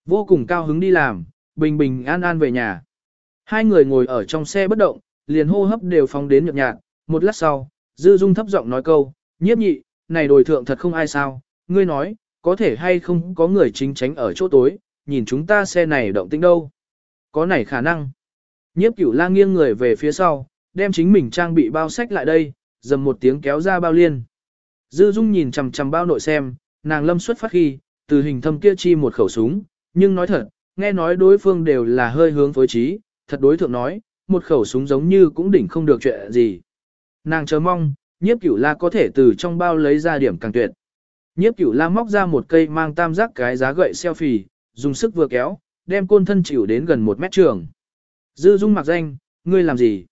Vô cùng cao hứng đi làm, bình bình an an về nhà. Hai người ngồi ở trong xe bất động, liền hô hấp đều phóng đến nhợt nhạt, một lát sau, Dư Dung thấp giọng nói câu, nhiếp nhị, này đồi thượng thật không ai sao, ngươi nói, có thể hay không có người chính tránh ở chỗ tối, nhìn chúng ta xe này động tĩnh đâu. Có này khả năng. Nhiếp cửu la nghiêng người về phía sau, đem chính mình trang bị bao sách lại đây, dầm một tiếng kéo ra bao liên. Dư Dung nhìn chằm chằm bao nội xem, nàng lâm xuất phát khi, từ hình thâm kia chi một khẩu súng, nhưng nói thật, nghe nói đối phương đều là hơi hướng phối trí, thật đối thượng nói, một khẩu súng giống như cũng đỉnh không được chuyện gì. Nàng chờ mong, nhiếp cửu la có thể từ trong bao lấy ra điểm càng tuyệt. Nhiếp cửu la móc ra một cây mang tam giác cái giá gậy selfie, dùng sức vừa kéo, đem côn thân chịu đến gần một mét trường. Dư dung mặc danh, ngươi làm gì?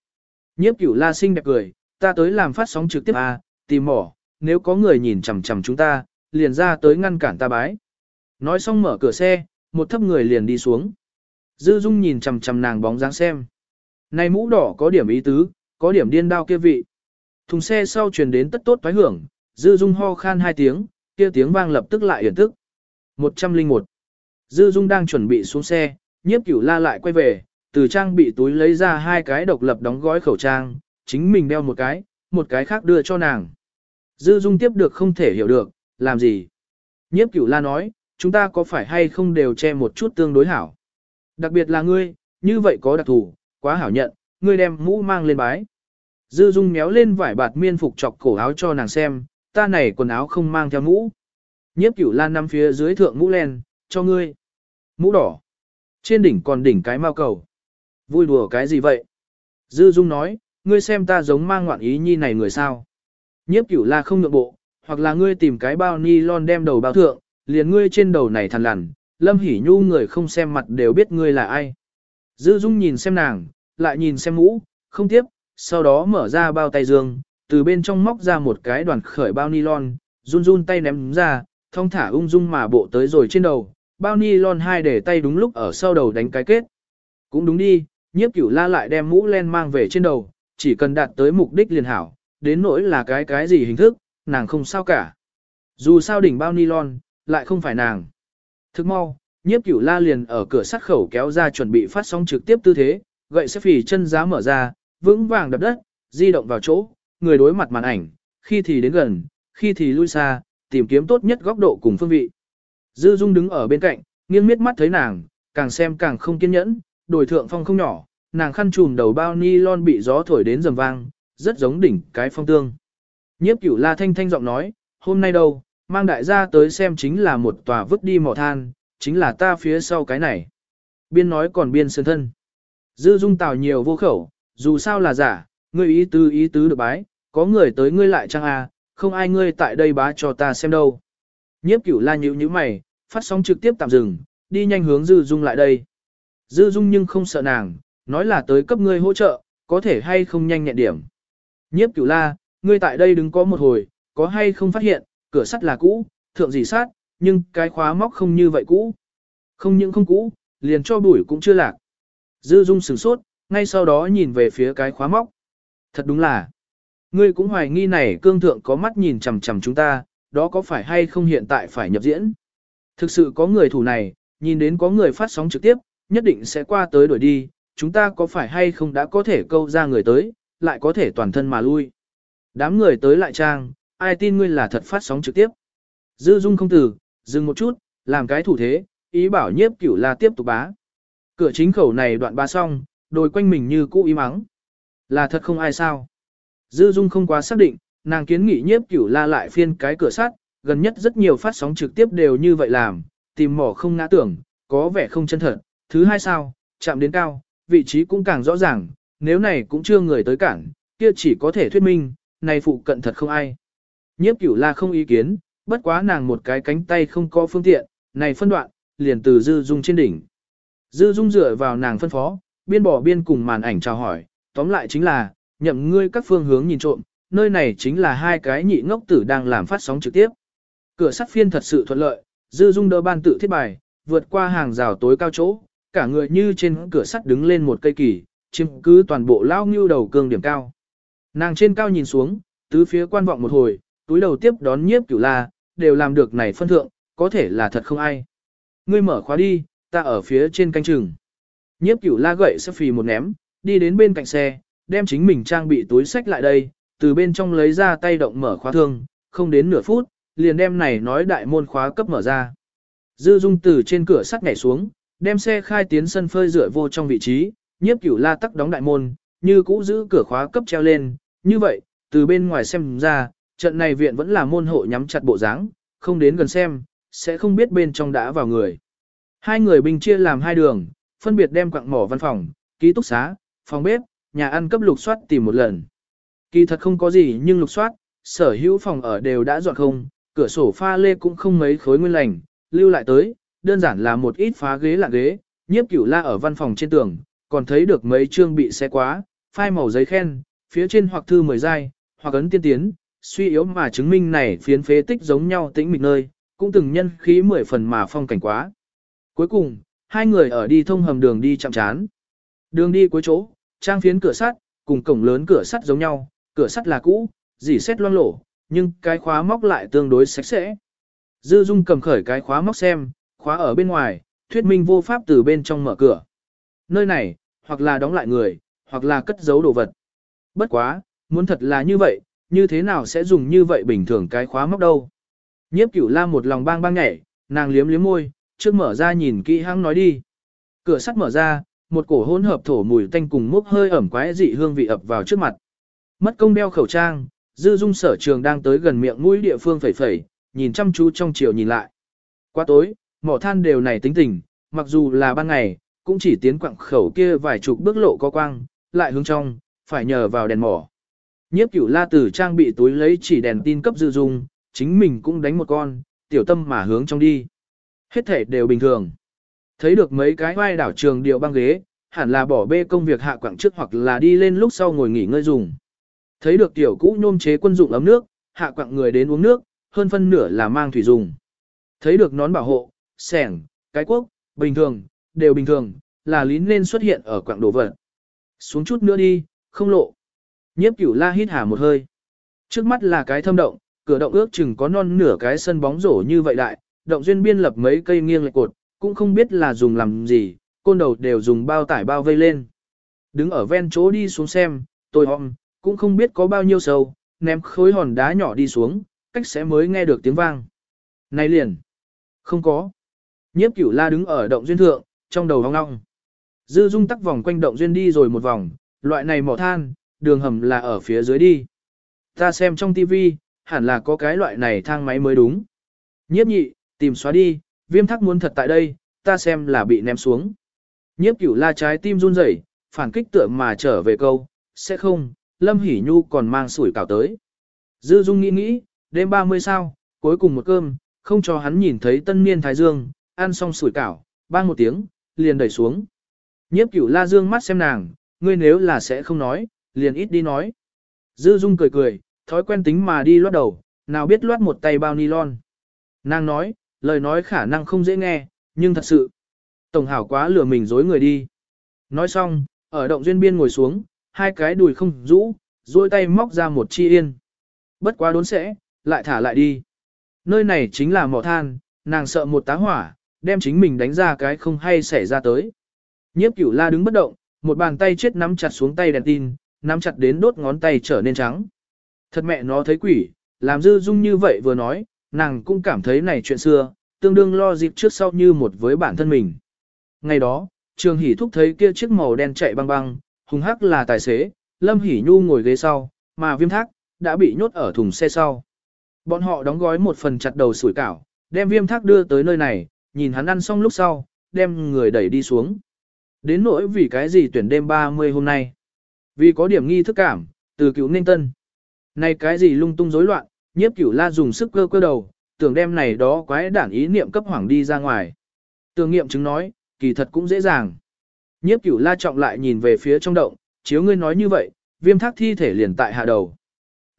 Nhiếp cửu la xinh đẹp cười, ta tới làm phát sóng trực tiếp à, tìm mỏ, nếu có người nhìn chằm chằm chúng ta, liền ra tới ngăn cản ta bái. Nói xong mở cửa xe, một thấp người liền đi xuống. Dư dung nhìn chằm chằm nàng bóng dáng xem. Này mũ đỏ có điểm ý tứ, có điểm điên đao kia vị. Thùng xe sau truyền đến tất tốt thoái hưởng, dư dung ho khan hai tiếng, kia tiếng vang lập tức lại hiển tức. 101. Dư dung đang chuẩn bị xuống xe, nhiếp cửu la lại quay về, từ trang bị túi lấy ra hai cái độc lập đóng gói khẩu trang, chính mình đeo một cái, một cái khác đưa cho nàng. Dư dung tiếp được không thể hiểu được, làm gì? Nhiếp cửu la nói, chúng ta có phải hay không đều che một chút tương đối hảo? Đặc biệt là ngươi, như vậy có đặc thù, quá hảo nhận, ngươi đem mũ mang lên bái. Dư Dung méo lên vải bạt miên phục chọc cổ áo cho nàng xem, ta này quần áo không mang theo mũ. Nhiếp cửu lan nằm phía dưới thượng mũ len, cho ngươi. Mũ đỏ. Trên đỉnh còn đỉnh cái mao cầu. Vui đùa cái gì vậy? Dư Dung nói, ngươi xem ta giống mang ngoạn ý nhi này người sao. Nhiếp cửu la không nhượng bộ, hoặc là ngươi tìm cái bao ni lon đem đầu bao thượng, liền ngươi trên đầu này thằn lằn, lâm hỉ nhu người không xem mặt đều biết ngươi là ai. Dư Dung nhìn xem nàng, lại nhìn xem mũ, không tiếp, sau đó mở ra bao tay dương, từ bên trong móc ra một cái đoàn khởi bao nylon, run run tay ném ra, thông thả ung dung mà bộ tới rồi trên đầu, bao nylon hai để tay đúng lúc ở sau đầu đánh cái kết. Cũng đúng đi, nhiếp cửu la lại đem mũ len mang về trên đầu, chỉ cần đạt tới mục đích liền hảo, đến nỗi là cái cái gì hình thức, nàng không sao cả. Dù sao đỉnh bao nylon, lại không phải nàng. Thức mau, nhiếp cửu la liền ở cửa sắt khẩu kéo ra chuẩn bị phát sóng trực tiếp tư thế, gậy sẽ phì chân giá mở ra, vững vàng đập đất, di động vào chỗ, người đối mặt màn ảnh, khi thì đến gần, khi thì lui xa, tìm kiếm tốt nhất góc độ cùng phương vị. Dư Dung đứng ở bên cạnh, nghiêng miết mắt thấy nàng, càng xem càng không kiên nhẫn, đổi thượng phong không nhỏ, nàng khăn trùm đầu bao ni lon bị gió thổi đến rầm vang, rất giống đỉnh cái phong tương. Nhiếp cửu la thanh thanh giọng nói, hôm nay đâu, mang đại gia tới xem chính là một tòa vứt đi mỏ than, chính là ta phía sau cái này. Biên nói còn biên sơn thân. Dư dung tào nhiều vô khẩu, dù sao là giả, ngươi ý tứ ý tứ được bái, có người tới ngươi lại chăng à, không ai ngươi tại đây bá cho ta xem đâu. Nhiếp cửu la nhíu nhíu mày, phát sóng trực tiếp tạm dừng, đi nhanh hướng Dư Dung lại đây. Dư Dung nhưng không sợ nàng, nói là tới cấp ngươi hỗ trợ, có thể hay không nhanh nhẹn điểm. Nhiếp cửu la, ngươi tại đây đứng có một hồi, có hay không phát hiện, cửa sắt là cũ, thượng gì sát, nhưng cái khóa móc không như vậy cũ. Không những không cũ, liền cho bụi cũng chưa lạc. Dư Dung sửng sốt, ngay sau đó nhìn về phía cái khóa móc. Thật đúng là, ngươi cũng hoài nghi này cương thượng có mắt nhìn chằm chằm chúng ta, đó có phải hay không hiện tại phải nhập diễn. Thực sự có người thủ này, nhìn đến có người phát sóng trực tiếp, nhất định sẽ qua tới đuổi đi, chúng ta có phải hay không đã có thể câu ra người tới, lại có thể toàn thân mà lui. Đám người tới lại trang, ai tin ngươi là thật phát sóng trực tiếp. Dư dung không từ dừng một chút, làm cái thủ thế, ý bảo nhiếp cửu là tiếp tục bá. Cửa chính khẩu này đoạn ba xong, đồi quanh mình như cũ ý mắng. Là thật không ai sao. Dư dung không quá xác định, nàng kiến nghị nhiếp cửu la lại phiên cái cửa sắt, gần nhất rất nhiều phát sóng trực tiếp đều như vậy làm, tìm mỏ không ngã tưởng, có vẻ không chân thật. Thứ hai sao, chạm đến cao, vị trí cũng càng rõ ràng, nếu này cũng chưa người tới cản, kia chỉ có thể thuyết minh, này phụ cận thật không ai. Nhiếp cửu la không ý kiến, bất quá nàng một cái cánh tay không có phương tiện, này phân đoạn, liền từ dư dung trên đỉnh. Dư dung dựa vào nàng phân phó, biên bỏ biên cùng màn ảnh chào hỏi, tóm lại chính là, nhậm ngươi các phương hướng nhìn trộm, nơi này chính là hai cái nhị ngốc tử đang làm phát sóng trực tiếp. Cửa sắt phiên thật sự thuận lợi, dư dung đỡ ban tự thiết bài, vượt qua hàng rào tối cao chỗ, cả người như trên cửa sắt đứng lên một cây kỳ, chiếm cứ toàn bộ lao ngưu đầu cương điểm cao. Nàng trên cao nhìn xuống, tứ phía quan vọng một hồi, túi đầu tiếp đón nhiếp cửu la, đều làm được này phân thượng, có thể là thật không ai. Ngươi mở khóa đi, ta ở phía trên canh chừng. Nhiếp cửu la gậy sẽ phì một ném, đi đến bên cạnh xe, đem chính mình trang bị túi sách lại đây, từ bên trong lấy ra tay động mở khóa thương, không đến nửa phút, liền đem này nói đại môn khóa cấp mở ra. Dư dung từ trên cửa sắt nhảy xuống, đem xe khai tiến sân phơi rửa vô trong vị trí, nhiếp cửu la tắc đóng đại môn, như cũ giữ cửa khóa cấp treo lên, như vậy, từ bên ngoài xem ra, trận này viện vẫn là môn hộ nhắm chặt bộ dáng, không đến gần xem, sẽ không biết bên trong đã vào người. Hai người binh chia làm hai đường, phân biệt đem quặng mỏ văn phòng, ký túc xá, phòng bếp, nhà ăn cấp lục soát tìm một lần. Kỳ thật không có gì nhưng lục soát, sở hữu phòng ở đều đã dọn không, cửa sổ pha lê cũng không mấy khối nguyên lành, lưu lại tới, đơn giản là một ít phá ghế là ghế, nhiếp cửu la ở văn phòng trên tường, còn thấy được mấy chương bị xé quá, phai màu giấy khen, phía trên hoặc thư mười giai, hoặc ấn tiên tiến, suy yếu mà chứng minh này phiến phế tích giống nhau tĩnh mịch nơi, cũng từng nhân khí mười phần mà phong cảnh quá. Cuối cùng, hai người ở đi thông hầm đường đi chạm chán. Đường đi cuối chỗ, trang phiến cửa sắt, cùng cổng lớn cửa sắt giống nhau, cửa sắt là cũ, dỉ xét loang lổ, nhưng cái khóa móc lại tương đối sạch sẽ. Dư Dung cầm khởi cái khóa móc xem, khóa ở bên ngoài, thuyết minh vô pháp từ bên trong mở cửa. Nơi này, hoặc là đóng lại người, hoặc là cất giấu đồ vật. Bất quá, muốn thật là như vậy, như thế nào sẽ dùng như vậy bình thường cái khóa móc đâu. Nhiếp cửu la một lòng bang bang nhảy, nàng liếm liếm môi, trước mở ra nhìn kỹ hăng nói đi. Cửa sắt mở ra, một cổ hỗn hợp thổ mùi tanh cùng mốc hơi ẩm quái dị hương vị ập vào trước mặt. Mất công đeo khẩu trang, dư dung sở trường đang tới gần miệng mũi địa phương phẩy phẩy, nhìn chăm chú trong chiều nhìn lại. Qua tối, mỏ than đều này tính tình, mặc dù là ban ngày, cũng chỉ tiến quặng khẩu kia vài chục bước lộ có quang, lại hướng trong, phải nhờ vào đèn mỏ. Nhiếp cửu la tử trang bị túi lấy chỉ đèn tin cấp dự dùng, chính mình cũng đánh một con, tiểu tâm mà hướng trong đi. Hết thể đều bình thường. Thấy được mấy cái vai đảo trường điệu băng ghế, hẳn là bỏ bê công việc hạ quảng trước hoặc là đi lên lúc sau ngồi nghỉ ngơi dùng. Thấy được tiểu cũ nhôm chế quân dụng ấm nước, hạ quặng người đến uống nước, hơn phân nửa là mang thủy dùng. Thấy được nón bảo hộ, sẻng, cái quốc, bình thường, đều bình thường, là lý nên xuất hiện ở quặng đồ vật. Xuống chút nữa đi, không lộ. Nhiếp cửu la hít hà một hơi. Trước mắt là cái thâm động, cửa động ước chừng có non nửa cái sân bóng rổ như vậy đại, động duyên biên lập mấy cây nghiêng lệch cột, cũng không biết là dùng làm gì, côn đầu đều dùng bao tải bao vây lên. Đứng ở ven chỗ đi xuống xem, tôi hòm, cũng không biết có bao nhiêu sâu, ném khối hòn đá nhỏ đi xuống, cách sẽ mới nghe được tiếng vang. Này liền, không có. Nhiếp cửu la đứng ở động duyên thượng, trong đầu hoang ngong. Dư dung tắc vòng quanh động duyên đi rồi một vòng, loại này mỏ than, đường hầm là ở phía dưới đi. Ta xem trong tivi, hẳn là có cái loại này thang máy mới đúng. Nhiếp nhị, tìm xóa đi, viêm thắc muốn thật tại đây, ta xem là bị ném xuống. Nhiếp cửu la trái tim run rẩy, phản kích tượng mà trở về câu, sẽ không, Lâm Hỷ Nhu còn mang sủi cảo tới. Dư Dung nghĩ nghĩ, đêm 30 sao, cuối cùng một cơm, không cho hắn nhìn thấy tân niên Thái Dương, ăn xong sủi cảo, bang một tiếng, liền đẩy xuống. Nhiếp cửu la dương mắt xem nàng, ngươi nếu là sẽ không nói, liền ít đi nói. Dư dung cười cười, thói quen tính mà đi loát đầu, nào biết loát một tay bao nylon. Nàng nói, lời nói khả năng không dễ nghe, nhưng thật sự. Tổng hảo quá lừa mình dối người đi. Nói xong, ở động duyên biên ngồi xuống, hai cái đùi không rũ, duỗi tay móc ra một chi yên. Bất quá đốn sẽ, lại thả lại đi. Nơi này chính là mỏ than, nàng sợ một tá hỏa, đem chính mình đánh ra cái không hay xảy ra tới. Nhiếp cửu la đứng bất động, một bàn tay chết nắm chặt xuống tay đèn tin, nắm chặt đến đốt ngón tay trở nên trắng. Thật mẹ nó thấy quỷ, làm dư dung như vậy vừa nói, nàng cũng cảm thấy này chuyện xưa, tương đương lo dịp trước sau như một với bản thân mình. Ngày đó, trường hỷ thúc thấy kia chiếc màu đen chạy băng băng, hùng hắc là tài xế, lâm hỷ nhu ngồi ghế sau, mà viêm thác, đã bị nhốt ở thùng xe sau. Bọn họ đóng gói một phần chặt đầu sủi cảo, đem viêm thác đưa tới nơi này, nhìn hắn ăn xong lúc sau, đem người đẩy đi xuống. Đến nỗi vì cái gì tuyển đêm 30 hôm nay. Vì có điểm nghi thức cảm, từ cựu ninh tân. Này cái gì lung tung rối loạn, nhiếp cửu la dùng sức cơ cơ đầu, tưởng đem này đó quái đản ý niệm cấp hoàng đi ra ngoài. Tường nghiệm chứng nói, kỳ thật cũng dễ dàng. Nhiếp cửu la trọng lại nhìn về phía trong động, chiếu ngươi nói như vậy, viêm thác thi thể liền tại hạ đầu.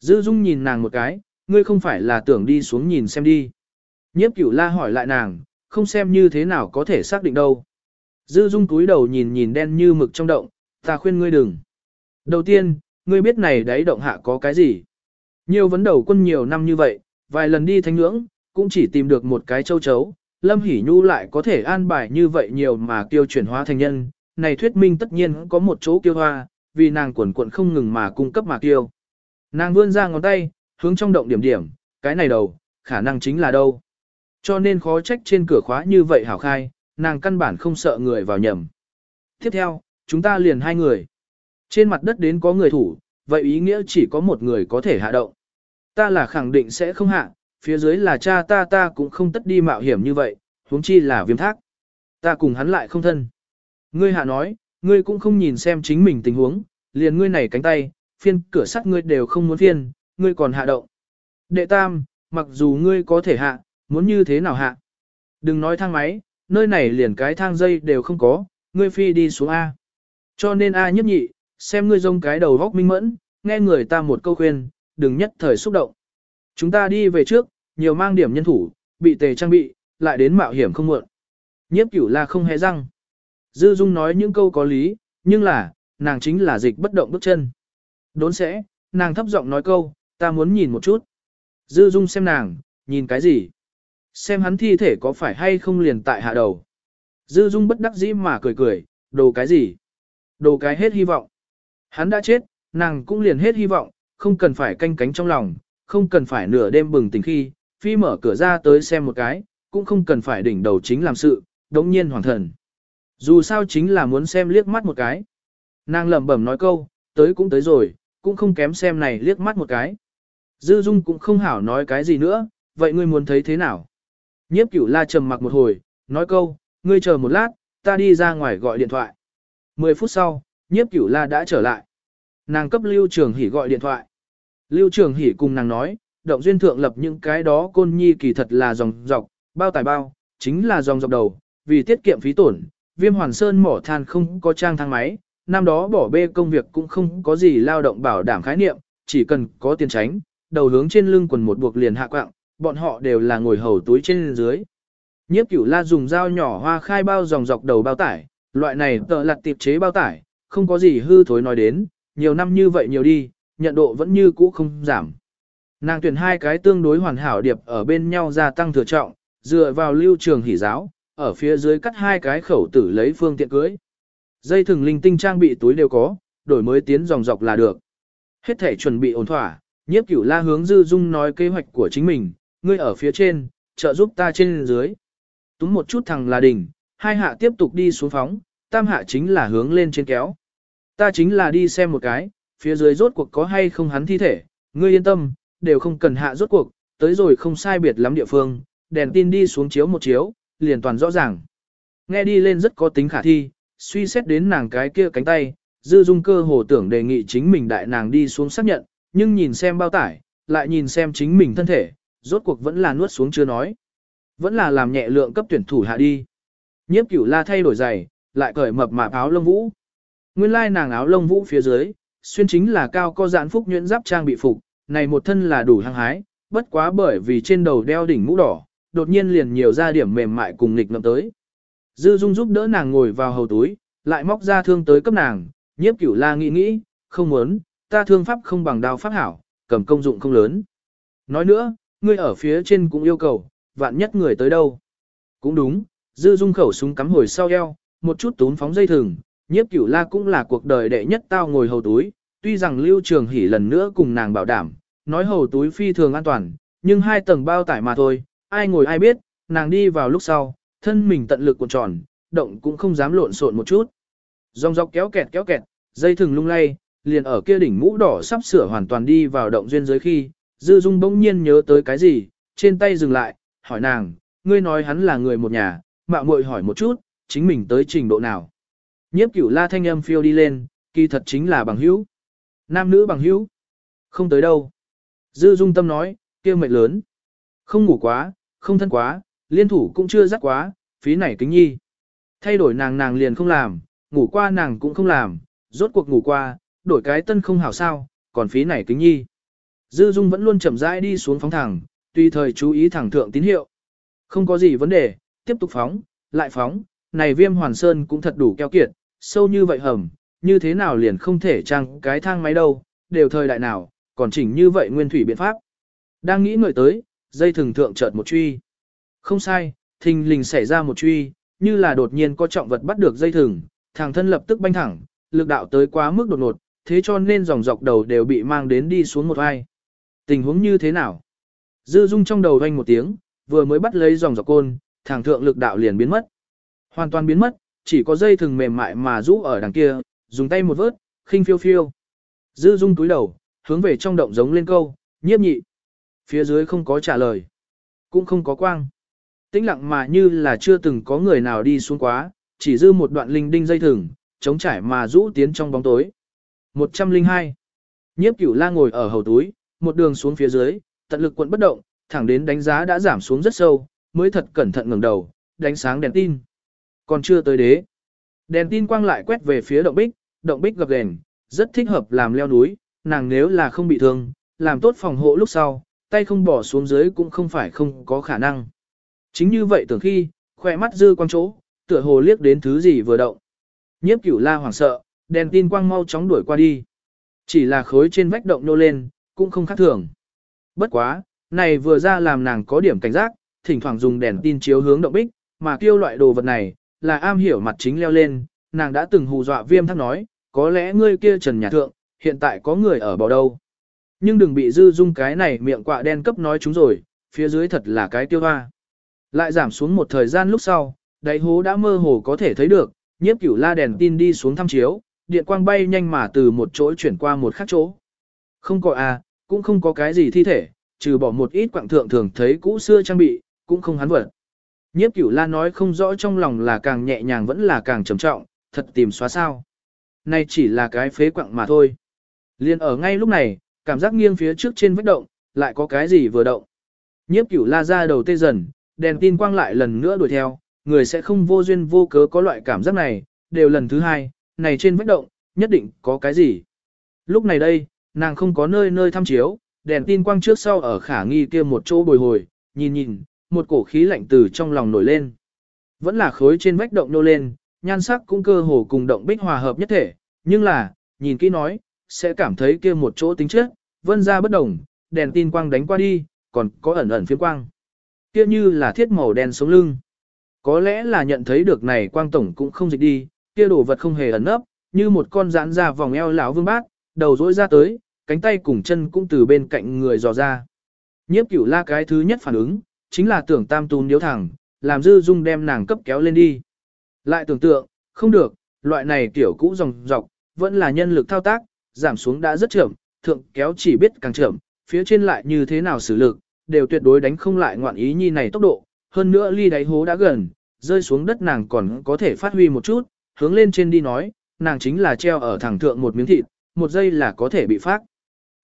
Dư dung nhìn nàng một cái, ngươi không phải là tưởng đi xuống nhìn xem đi. Nhiếp cửu la hỏi lại nàng, không xem như thế nào có thể xác định đâu. Dư dung túi đầu nhìn nhìn đen như mực trong động, ta khuyên ngươi đừng. Đầu tiên, ngươi biết này đáy động hạ có cái gì. Nhiều vấn đầu quân nhiều năm như vậy, vài lần đi thánh ngưỡng, cũng chỉ tìm được một cái châu chấu. Lâm Hỷ Nhu lại có thể an bài như vậy nhiều mà tiêu chuyển hóa thành nhân, này thuyết minh tất nhiên có một chỗ kiêu hoa, vì nàng quần quận không ngừng mà cung cấp mà kiêu. Nàng vươn ra ngón tay, hướng trong động điểm điểm, cái này đầu, khả năng chính là đâu. Cho nên khó trách trên cửa khóa như vậy hảo khai, nàng căn bản không sợ người vào nhầm. Tiếp theo, chúng ta liền hai người. Trên mặt đất đến có người thủ, vậy ý nghĩa chỉ có một người có thể hạ động. Ta là khẳng định sẽ không hạ, phía dưới là cha ta ta cũng không tất đi mạo hiểm như vậy, huống chi là viêm thác. Ta cùng hắn lại không thân. Ngươi hạ nói, ngươi cũng không nhìn xem chính mình tình huống, liền ngươi này cánh tay, phiên cửa sắt ngươi đều không muốn phiên, ngươi còn hạ động. Đệ tam, mặc dù ngươi có thể hạ, muốn như thế nào hạ. Đừng nói thang máy, nơi này liền cái thang dây đều không có, ngươi phi đi xuống A. Cho nên A nhất nhị, xem ngươi rông cái đầu góc minh mẫn, nghe người ta một câu khuyên, đừng nhất thời xúc động. Chúng ta đi về trước, nhiều mang điểm nhân thủ, bị tề trang bị, lại đến mạo hiểm không muộn. Nhiếp cửu là không hề răng. Dư Dung nói những câu có lý, nhưng là, nàng chính là dịch bất động bước chân. Đốn sẽ, nàng thấp giọng nói câu, ta muốn nhìn một chút. Dư Dung xem nàng, nhìn cái gì? Xem hắn thi thể có phải hay không liền tại hạ đầu. Dư Dung bất đắc dĩ mà cười cười, đồ cái gì? Đồ cái hết hy vọng. Hắn đã chết, nàng cũng liền hết hy vọng, không cần phải canh cánh trong lòng, không cần phải nửa đêm bừng tỉnh khi, phi mở cửa ra tới xem một cái, cũng không cần phải đỉnh đầu chính làm sự, đống nhiên hoàng thần. Dù sao chính là muốn xem liếc mắt một cái. Nàng lẩm bẩm nói câu, tới cũng tới rồi, cũng không kém xem này liếc mắt một cái. Dư Dung cũng không hảo nói cái gì nữa, vậy ngươi muốn thấy thế nào? Nhiếp cửu la trầm mặc một hồi, nói câu, ngươi chờ một lát, ta đi ra ngoài gọi điện thoại. Mười phút sau, nhiếp cửu la đã trở lại. Nàng cấp Lưu Trường Hỷ gọi điện thoại. Lưu Trường Hỷ cùng nàng nói, động duyên thượng lập những cái đó côn nhi kỳ thật là dòng dọc, bao tải bao, chính là dòng dọc đầu, vì tiết kiệm phí tổn, viêm hoàn sơn mỏ than không có trang thang máy, năm đó bỏ bê công việc cũng không có gì lao động bảo đảm khái niệm, chỉ cần có tiền tránh, đầu hướng trên lưng quần một buộc liền hạ quạng, bọn họ đều là ngồi hầu túi trên dưới. Nhiếp cửu la dùng dao nhỏ hoa khai bao dòng dọc đầu bao tải, loại này tợ lặt tiệp chế bao tải, không có gì hư thối nói đến, nhiều năm như vậy nhiều đi, nhận độ vẫn như cũ không giảm. Nàng tuyển hai cái tương đối hoàn hảo điệp ở bên nhau gia tăng thừa trọng, dựa vào lưu trường hỉ giáo, ở phía dưới cắt hai cái khẩu tử lấy phương tiện cưới. Dây thừng linh tinh trang bị túi đều có, đổi mới tiến dòng dọc là được. Hết thể chuẩn bị ổn thỏa, nhiếp cửu la hướng dư dung nói kế hoạch của chính mình, ngươi ở phía trên, trợ giúp ta trên dưới. Túm một chút thằng là đỉnh, hai hạ tiếp tục đi xuống phóng, tam hạ chính là hướng lên trên kéo. Ta chính là đi xem một cái, phía dưới rốt cuộc có hay không hắn thi thể, ngươi yên tâm, đều không cần hạ rốt cuộc, tới rồi không sai biệt lắm địa phương, đèn tin đi xuống chiếu một chiếu, liền toàn rõ ràng. Nghe đi lên rất có tính khả thi, suy xét đến nàng cái kia cánh tay, dư dung cơ hồ tưởng đề nghị chính mình đại nàng đi xuống xác nhận, nhưng nhìn xem bao tải, lại nhìn xem chính mình thân thể, rốt cuộc vẫn là nuốt xuống chưa nói. Vẫn là làm nhẹ lượng cấp tuyển thủ hạ đi. Nhiếp cửu la thay đổi giày, lại cởi mập mạp áo lông vũ. Nguyên lai nàng áo lông vũ phía dưới, xuyên chính là cao co giãn phúc nhuyễn giáp trang bị phục, này một thân là đủ hăng hái, bất quá bởi vì trên đầu đeo đỉnh mũ đỏ, đột nhiên liền nhiều ra điểm mềm mại cùng nghịch ngợm tới. Dư Dung giúp đỡ nàng ngồi vào hầu túi, lại móc ra thương tới cấp nàng, nhiếp cửu la nghĩ nghĩ, không muốn, ta thương pháp không bằng đao pháp hảo, cầm công dụng không lớn. Nói nữa, ngươi ở phía trên cũng yêu cầu, vạn nhất người tới đâu. Cũng đúng, Dư Dung khẩu súng cắm hồi sau eo, một chút tún phóng dây thừng, nhiếp cửu la cũng là cuộc đời đệ nhất tao ngồi hầu túi, tuy rằng lưu trường hỉ lần nữa cùng nàng bảo đảm, nói hầu túi phi thường an toàn, nhưng hai tầng bao tải mà thôi, ai ngồi ai biết, nàng đi vào lúc sau, thân mình tận lực cuộn tròn, động cũng không dám lộn xộn một chút. Dòng dọc kéo kẹt kéo kẹt, dây thừng lung lay, liền ở kia đỉnh mũ đỏ sắp sửa hoàn toàn đi vào động duyên giới khi, Dư Dung bỗng nhiên nhớ tới cái gì, trên tay dừng lại, hỏi nàng, ngươi nói hắn là người một nhà, mạo muội hỏi một chút, chính mình tới trình độ nào. Nhiếp cửu la thanh âm phiêu đi lên, kỳ thật chính là bằng hữu. Nam nữ bằng hữu. Không tới đâu. Dư Dung tâm nói, kia mệnh lớn. Không ngủ quá, không thân quá, liên thủ cũng chưa dắt quá, phí này kính nhi. Thay đổi nàng nàng liền không làm, ngủ qua nàng cũng không làm, rốt cuộc ngủ qua, đổi cái tân không hảo sao, còn phí này kính nhi. Dư Dung vẫn luôn chậm rãi đi xuống phóng thẳng, tùy thời chú ý thẳng thượng tín hiệu. Không có gì vấn đề, tiếp tục phóng, lại phóng, này viêm hoàn sơn cũng thật đủ keo kiệt, sâu như vậy hầm, như thế nào liền không thể trang cái thang máy đâu, đều thời đại nào, còn chỉnh như vậy nguyên thủy biện pháp. Đang nghĩ ngợi tới, dây thừng thượng chợt một truy. Không sai, thình lình xảy ra một truy, như là đột nhiên có trọng vật bắt được dây thừng, thằng thân lập tức banh thẳng, lực đạo tới quá mức đột ngột, thế cho nên dòng dọc đầu đều bị mang đến đi xuống một ai. Tình huống như thế nào? Dư dung trong đầu vang một tiếng, vừa mới bắt lấy dòng dọc côn, thằng thượng lực đạo liền biến mất. Hoàn toàn biến mất, chỉ có dây thừng mềm mại mà rũ ở đằng kia, dùng tay một vớt, khinh phiêu phiêu. Dư dung túi đầu, hướng về trong động giống lên câu, nhiếp nhị. Phía dưới không có trả lời, cũng không có quang. Tĩnh lặng mà như là chưa từng có người nào đi xuống quá, chỉ dư một đoạn linh đinh dây thừng, chống trải mà rũ tiến trong bóng tối. 102. Nhiếp cửu la ngồi ở hầu túi, một đường xuống phía dưới, tận lực quận bất động, thẳng đến đánh giá đã giảm xuống rất sâu, mới thật cẩn thận ngẩng đầu, đánh sáng đèn tin. Còn chưa tới đế. Đèn tin quang lại quét về phía động bích, động bích gập đèn, rất thích hợp làm leo núi, nàng nếu là không bị thương, làm tốt phòng hộ lúc sau, tay không bỏ xuống dưới cũng không phải không có khả năng. Chính như vậy tưởng khi, khỏe mắt dư quang chỗ, tựa hồ liếc đến thứ gì vừa động. Nhiếp cửu la hoảng sợ, đèn tin quang mau chóng đuổi qua đi. Chỉ là khối trên vách động nô lên, cũng không khác thường. Bất quá, này vừa ra làm nàng có điểm cảnh giác, thỉnh thoảng dùng đèn tin chiếu hướng động bích, mà kêu loại đồ vật này, là am hiểu mặt chính leo lên, nàng đã từng hù dọa viêm thắc nói, có lẽ ngươi kia trần nhà thượng, hiện tại có người ở bảo đâu. Nhưng đừng bị dư dung cái này miệng quạ đen cấp nói chúng rồi, phía dưới thật là cái tiêu hoa. Lại giảm xuống một thời gian lúc sau, đáy hố đã mơ hồ có thể thấy được, nhiếp cửu la đèn tin đi xuống thăm chiếu, điện quang bay nhanh mà từ một chỗ chuyển qua một khác chỗ. Không có à, cũng không có cái gì thi thể, trừ bỏ một ít quạng thượng thường thấy cũ xưa trang bị, cũng không hắn vật. Nhiếp cửu la nói không rõ trong lòng là càng nhẹ nhàng vẫn là càng trầm trọng, thật tìm xóa sao. Này chỉ là cái phế quạng mà thôi. Liên ở ngay lúc này, cảm giác nghiêng phía trước trên vách động, lại có cái gì vừa động. Nhiếp cửu la ra đầu tê dần, đèn tin quang lại lần nữa đuổi theo, người sẽ không vô duyên vô cớ có loại cảm giác này, đều lần thứ hai, này trên vách động, nhất định có cái gì. Lúc này đây, nàng không có nơi nơi thăm chiếu, đèn tin quang trước sau ở khả nghi kia một chỗ bồi hồi, nhìn nhìn, một cổ khí lạnh từ trong lòng nổi lên. Vẫn là khối trên vách động nô lên, nhan sắc cũng cơ hồ cùng động bích hòa hợp nhất thể, nhưng là, nhìn kỹ nói, sẽ cảm thấy kia một chỗ tính chất, vân ra bất đồng, đèn tin quang đánh qua đi, còn có ẩn ẩn phía quang. Kia như là thiết màu đen sống lưng. Có lẽ là nhận thấy được này quang tổng cũng không dịch đi, kia đồ vật không hề ẩn nấp như một con giãn ra vòng eo lão vương bác đầu rỗi ra tới, cánh tay cùng chân cũng từ bên cạnh người dò ra. Nhiếp cửu la cái thứ nhất phản ứng, chính là tưởng tam tún điếu thẳng, làm dư dung đem nàng cấp kéo lên đi. Lại tưởng tượng, không được, loại này tiểu cũ dòng dọc, vẫn là nhân lực thao tác, giảm xuống đã rất chậm, thượng kéo chỉ biết càng chậm, phía trên lại như thế nào xử lực, đều tuyệt đối đánh không lại ngoạn ý nhi này tốc độ, hơn nữa ly đáy hố đã gần, rơi xuống đất nàng còn có thể phát huy một chút, hướng lên trên đi nói, nàng chính là treo ở thẳng thượng một miếng thịt, một giây là có thể bị phát.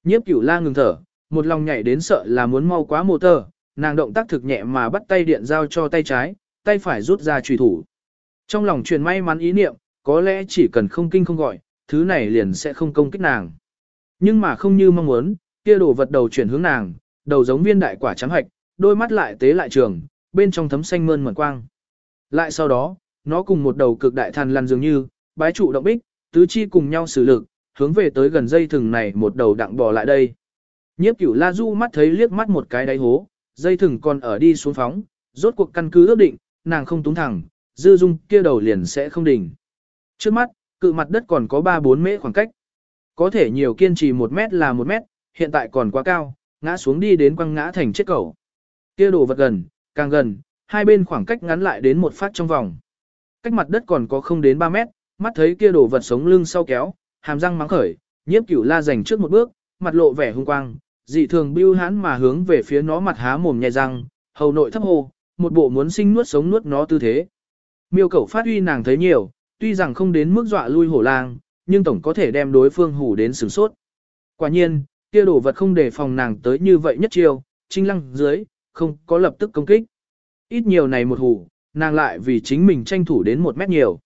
Nhiếp cửu la ngừng thở, một lòng nhảy đến sợ là muốn mau quá mô tơ. nàng động tác thực nhẹ mà bắt tay điện giao cho tay trái, tay phải rút ra trùy thủ. Trong lòng truyền may mắn ý niệm, có lẽ chỉ cần không kinh không gọi, thứ này liền sẽ không công kích nàng. Nhưng mà không như mong muốn, kia đồ vật đầu chuyển hướng nàng, đầu giống viên đại quả trắng hạch, đôi mắt lại tế lại trường, bên trong thấm xanh mơn mởn quang. Lại sau đó, nó cùng một đầu cực đại thần lăn dường như, bái trụ động bích, tứ chi cùng nhau xử lực, hướng về tới gần dây thừng này một đầu đặng bò lại đây. Nhiếp cửu la du mắt thấy liếc mắt một cái đáy hố, dây thừng còn ở đi xuống phóng, rốt cuộc căn cứ ước định, nàng không túng thẳng, dư dung kia đầu liền sẽ không đỉnh. Trước mắt, cự mặt đất còn có 3-4 mễ khoảng cách. Có thể nhiều kiên trì 1 mét là 1 mét, hiện tại còn quá cao, ngã xuống đi đến quăng ngã thành chết cẩu. Kia đồ vật gần, càng gần, hai bên khoảng cách ngắn lại đến một phát trong vòng. Cách mặt đất còn có không đến 3 mét, mắt thấy kia đồ vật sống lưng sau kéo, hàm răng mắng khởi, nhiếp cửu la dành trước một bước, mặt lộ vẻ hung quang, dị thường bưu hãn mà hướng về phía nó mặt há mồm nhẹ răng, hầu nội thấp hồ, một bộ muốn sinh nuốt sống nuốt nó tư thế. Miêu cẩu phát uy nàng thấy nhiều, tuy rằng không đến mức dọa lui hổ lang, nhưng tổng có thể đem đối phương hủ đến sửng sốt. Quả nhiên, kia đồ vật không để phòng nàng tới như vậy nhất chiêu, trinh lăng dưới, không có lập tức công kích. Ít nhiều này một hủ, nàng lại vì chính mình tranh thủ đến một mét nhiều.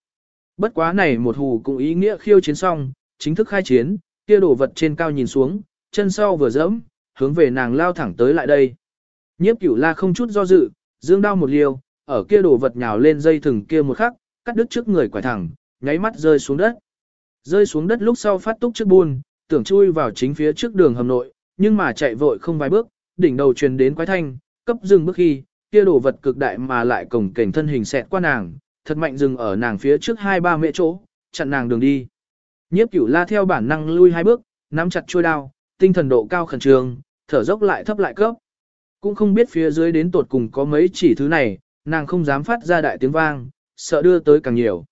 Bất quá này một hủ cũng ý nghĩa khiêu chiến xong, chính thức khai chiến, kia đồ vật trên cao nhìn xuống, chân sau vừa dẫm, hướng về nàng lao thẳng tới lại đây. Nhiếp cửu la không chút do dự, dương đao một liều, ở kia đồ vật nhào lên dây thừng kia một khắc, cắt đứt trước người quải thẳng, nháy mắt rơi xuống đất. Rơi xuống đất lúc sau phát túc trước buôn, tưởng chui vào chính phía trước đường hầm nội, nhưng mà chạy vội không vài bước, đỉnh đầu truyền đến quái thanh, cấp dừng bước khi, kia đồ vật cực đại mà lại cổng cảnh thân hình xẹt qua nàng, thật mạnh dừng ở nàng phía trước hai ba mẹ chỗ, chặn nàng đường đi. Nhiếp cửu la theo bản năng lui hai bước, nắm chặt chuôi đao, tinh thần độ cao khẩn trương, thở dốc lại thấp lại cấp. Cũng không biết phía dưới đến tột cùng có mấy chỉ thứ này, nàng không dám phát ra đại tiếng vang, sợ đưa tới càng nhiều.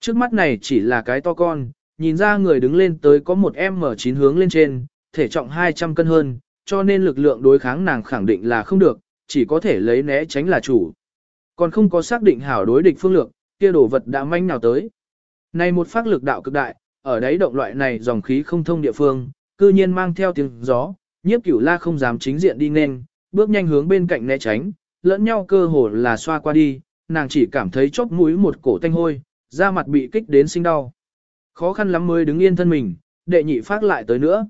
Trước mắt này chỉ là cái to con, nhìn ra người đứng lên tới có một M9 hướng lên trên, thể trọng 200 cân hơn, cho nên lực lượng đối kháng nàng khẳng định là không được, chỉ có thể lấy né tránh là chủ. Còn không có xác định hảo đối địch phương lược, kia đồ vật đã manh nào tới. Này một phát lực đạo cực đại, ở đấy động loại này dòng khí không thông địa phương, cư nhiên mang theo tiếng gió, nhiếp cửu la không dám chính diện đi nên, bước nhanh hướng bên cạnh né tránh, lẫn nhau cơ hồ là xoa qua đi, nàng chỉ cảm thấy chóp mũi một cổ tanh hôi, da mặt bị kích đến sinh đau. Khó khăn lắm mới đứng yên thân mình, đệ nhị phát lại tới nữa.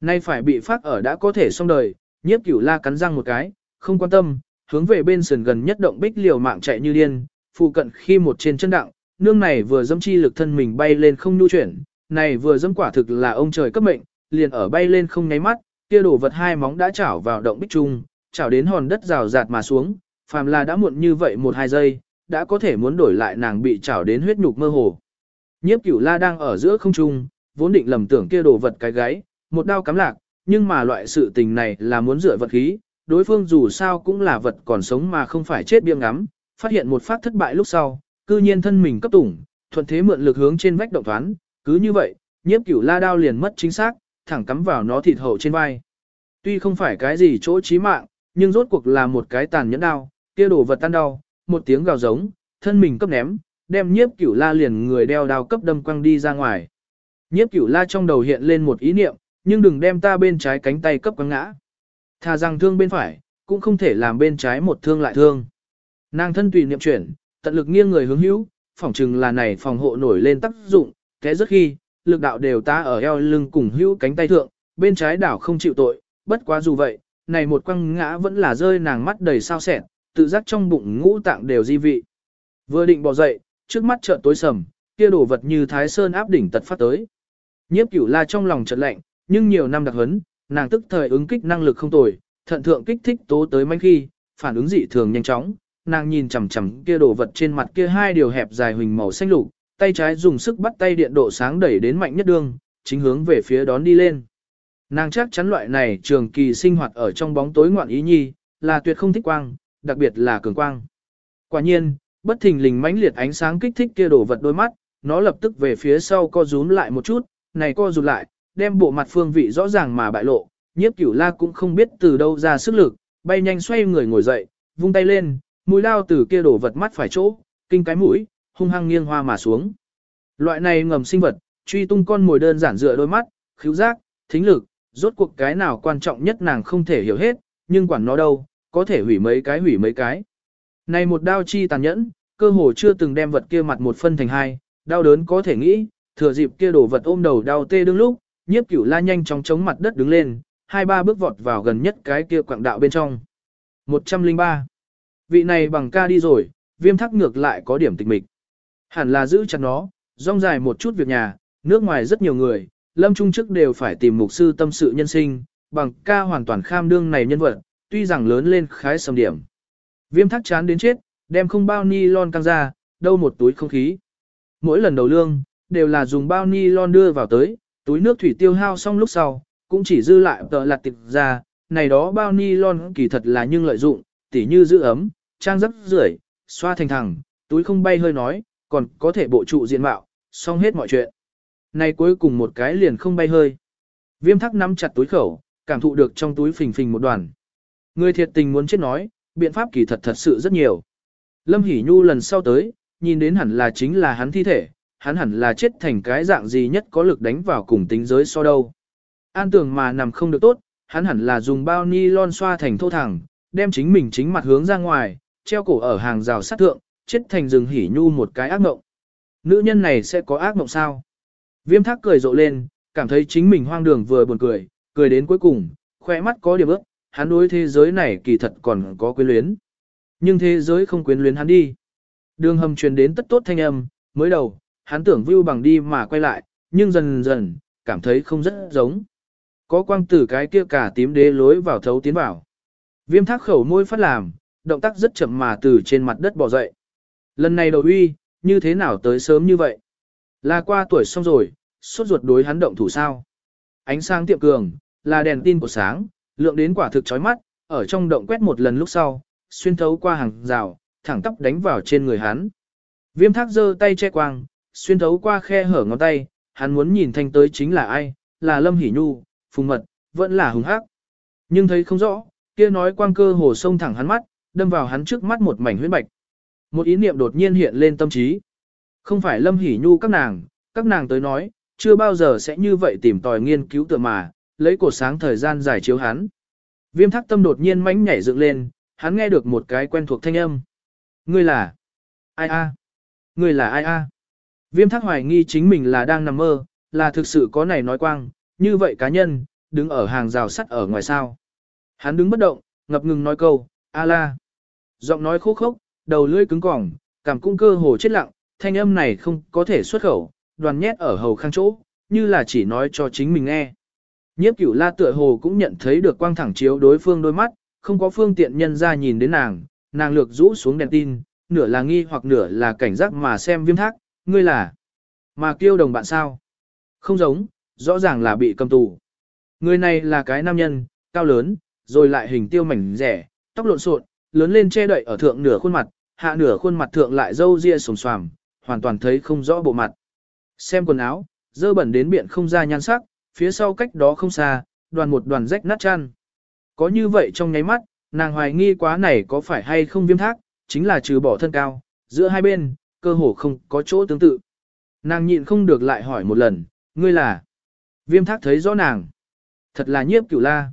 Nay phải bị phát ở đã có thể xong đời, nhiếp cửu la cắn răng một cái, không quan tâm, hướng về bên sườn gần nhất động bích liều mạng chạy như điên, phụ cận khi một trên chân đặng, nương này vừa dâm chi lực thân mình bay lên không nhu chuyển, này vừa dâm quả thực là ông trời cấp mệnh, liền ở bay lên không nháy mắt, kia đổ vật hai móng đã chảo vào động bích trung, chảo đến hòn đất rào rạt mà xuống, phàm là đã muộn như vậy một hai giây, đã có thể muốn đổi lại nàng bị chảo đến huyết nhục mơ hồ. Nhiếp cửu la đang ở giữa không trung, vốn định lầm tưởng kia đồ vật cái gáy, một đao cắm lạc, nhưng mà loại sự tình này là muốn dựa vật khí, đối phương dù sao cũng là vật còn sống mà không phải chết biếng ngắm, phát hiện một phát thất bại lúc sau, cư nhiên thân mình cấp tủng, thuận thế mượn lực hướng trên vách động thoán, cứ như vậy, nhiếp cửu la đao liền mất chính xác, thẳng cắm vào nó thịt hậu trên vai. Tuy không phải cái gì chỗ chí mạng, nhưng rốt cuộc là một cái tàn nhẫn đao, kia đồ vật tan đau, một tiếng gào giống, thân mình cấp ném, đem nhiếp cửu la liền người đeo đao cấp đâm quăng đi ra ngoài. Nhiếp cửu la trong đầu hiện lên một ý niệm, nhưng đừng đem ta bên trái cánh tay cấp quăng ngã. Thà rằng thương bên phải, cũng không thể làm bên trái một thương lại thương. Nàng thân tùy niệm chuyển, tận lực nghiêng người hướng hữu, phỏng chừng là này phòng hộ nổi lên tác dụng, thế rất khi, lực đạo đều ta ở eo lưng cùng hữu cánh tay thượng, bên trái đảo không chịu tội, bất quá dù vậy, này một quăng ngã vẫn là rơi nàng mắt đầy sao sẹn, tự giác trong bụng ngũ tạng đều di vị. Vừa định bỏ dậy, trước mắt chợt tối sầm, kia đổ vật như thái sơn áp đỉnh tật phát tới. Nhiếp cửu la trong lòng chợt lạnh, nhưng nhiều năm đặc huấn, nàng tức thời ứng kích năng lực không tồi, thận thượng kích thích tố tới manh khi, phản ứng dị thường nhanh chóng, nàng nhìn chằm chằm kia đồ vật trên mặt kia hai điều hẹp dài huỳnh màu xanh lục, tay trái dùng sức bắt tay điện độ sáng đẩy đến mạnh nhất đương, chính hướng về phía đón đi lên. Nàng chắc chắn loại này trường kỳ sinh hoạt ở trong bóng tối ngoạn ý nhi, là tuyệt không thích quang, đặc biệt là cường quang. Quả nhiên, bất thình lình mãnh liệt ánh sáng kích thích kia đổ vật đôi mắt, nó lập tức về phía sau co rúm lại một chút, này co rụt lại, đem bộ mặt phương vị rõ ràng mà bại lộ, nhiếp cửu la cũng không biết từ đâu ra sức lực, bay nhanh xoay người ngồi dậy, vung tay lên, mũi lao từ kia đổ vật mắt phải chỗ, kinh cái mũi, hung hăng nghiêng hoa mà xuống. Loại này ngầm sinh vật, truy tung con mồi đơn giản dựa đôi mắt, khứu giác, thính lực, rốt cuộc cái nào quan trọng nhất nàng không thể hiểu hết, nhưng quản nó đâu, có thể hủy mấy cái hủy mấy cái. Này một đao chi tàn nhẫn, cơ hồ chưa từng đem vật kia mặt một phân thành hai, đau đớn có thể nghĩ, thừa dịp kia đổ vật ôm đầu đau tê đứng lúc, nhiếp cửu la nhanh chóng chống mặt đất đứng lên, hai ba bước vọt vào gần nhất cái kia quạng đạo bên trong. 103. Vị này bằng ca đi rồi, viêm thắc ngược lại có điểm tịch mịch. Hẳn là giữ chặt nó, rong dài một chút việc nhà, nước ngoài rất nhiều người, lâm trung chức đều phải tìm mục sư tâm sự nhân sinh, bằng ca hoàn toàn kham đương này nhân vật, tuy rằng lớn lên khái sầm điểm. Viêm thắc chán đến chết, đem không bao ni lon căng ra, đâu một túi không khí. Mỗi lần đầu lương, đều là dùng bao ni lon đưa vào tới, túi nước thủy tiêu hao xong lúc sau, cũng chỉ dư lại tờ lặt tịch ra, này đó bao ni lon kỳ thật là nhưng lợi dụng, tỉ như giữ ấm, trang rất rưởi, xoa thành thẳng, túi không bay hơi nói, còn có thể bộ trụ diện mạo, xong hết mọi chuyện. nay cuối cùng một cái liền không bay hơi. Viêm thắc nắm chặt túi khẩu, cảm thụ được trong túi phình phình một đoàn. Người thiệt tình muốn chết nói, biện pháp kỳ thật thật sự rất nhiều. Lâm Hỷ Nhu lần sau tới, nhìn đến hẳn là chính là hắn thi thể, hắn hẳn là chết thành cái dạng gì nhất có lực đánh vào cùng tính giới so đâu. An tưởng mà nằm không được tốt, hắn hẳn là dùng bao ni lon xoa thành thô thẳng, đem chính mình chính mặt hướng ra ngoài, treo cổ ở hàng rào sát thượng, chết thành rừng hỉ nhu một cái ác mộng. Nữ nhân này sẽ có ác mộng sao? Viêm thác cười rộ lên, cảm thấy chính mình hoang đường vừa buồn cười, cười đến cuối cùng, khoe mắt có điểm ước, hắn đối thế giới này kỳ thật còn có quyến luyến. Nhưng thế giới không quyến luyến hắn đi. Đường hầm truyền đến tất tốt thanh âm, mới đầu, hắn tưởng view bằng đi mà quay lại, nhưng dần dần, cảm thấy không rất giống. Có quang tử cái kia cả tím đế lối vào thấu tiến vào. Viêm thác khẩu môi phát làm, động tác rất chậm mà từ trên mặt đất bò dậy. Lần này đầu uy, như thế nào tới sớm như vậy? Là qua tuổi xong rồi, sốt ruột đối hắn động thủ sao? Ánh sáng tiệm cường, là đèn tin của sáng, lượng đến quả thực chói mắt, ở trong động quét một lần lúc sau, xuyên thấu qua hàng rào, thẳng tắp đánh vào trên người hắn. Viêm thác giơ tay che quang, xuyên thấu qua khe hở ngón tay, hắn muốn nhìn thanh tới chính là ai, là Lâm Hỷ Nhu, Phùng Mật, vẫn là hùng hắc. Nhưng thấy không rõ, kia nói quang cơ hồ sông thẳng hắn mắt, đâm vào hắn trước mắt một mảnh huyết bạch. Một ý niệm đột nhiên hiện lên tâm trí. Không phải Lâm Hỷ Nhu các nàng, các nàng tới nói, chưa bao giờ sẽ như vậy tìm tòi nghiên cứu tựa mà, lấy cổ sáng thời gian giải chiếu hắn. Viêm thác tâm đột nhiên mãnh nhảy dựng lên, hắn nghe được một cái quen thuộc thanh âm. Ngươi là... Ai a? Ngươi là ai a? Viêm thác hoài nghi chính mình là đang nằm mơ, là thực sự có này nói quang, như vậy cá nhân, đứng ở hàng rào sắt ở ngoài sao. Hắn đứng bất động, ngập ngừng nói câu, a la. Giọng nói khô khốc, đầu lưỡi cứng cỏng, cảm cung cơ hồ chết lặng, thanh âm này không có thể xuất khẩu, đoàn nhét ở hầu khang chỗ, như là chỉ nói cho chính mình nghe. Nhiếp cửu la tựa hồ cũng nhận thấy được quang thẳng chiếu đối phương đôi mắt, không có phương tiện nhân ra nhìn đến nàng, nàng lược rũ xuống đèn tin, nửa là nghi hoặc nửa là cảnh giác mà xem viêm thác, ngươi là mà kêu đồng bạn sao? Không giống, rõ ràng là bị cầm tù. Người này là cái nam nhân, cao lớn, rồi lại hình tiêu mảnh rẻ, tóc lộn xộn, lớn lên che đậy ở thượng nửa khuôn mặt, hạ nửa khuôn mặt thượng lại râu ria sồm xoàm, hoàn toàn thấy không rõ bộ mặt. Xem quần áo, dơ bẩn đến biện không ra nhan sắc, phía sau cách đó không xa, đoàn một đoàn rách nát chăn. Có như vậy trong nháy mắt, nàng hoài nghi quá này có phải hay không viêm thác, chính là trừ bỏ thân cao, giữa hai bên, cơ hồ không có chỗ tương tự. Nàng nhịn không được lại hỏi một lần, ngươi là? Viêm thác thấy rõ nàng. Thật là nhiếp cửu la.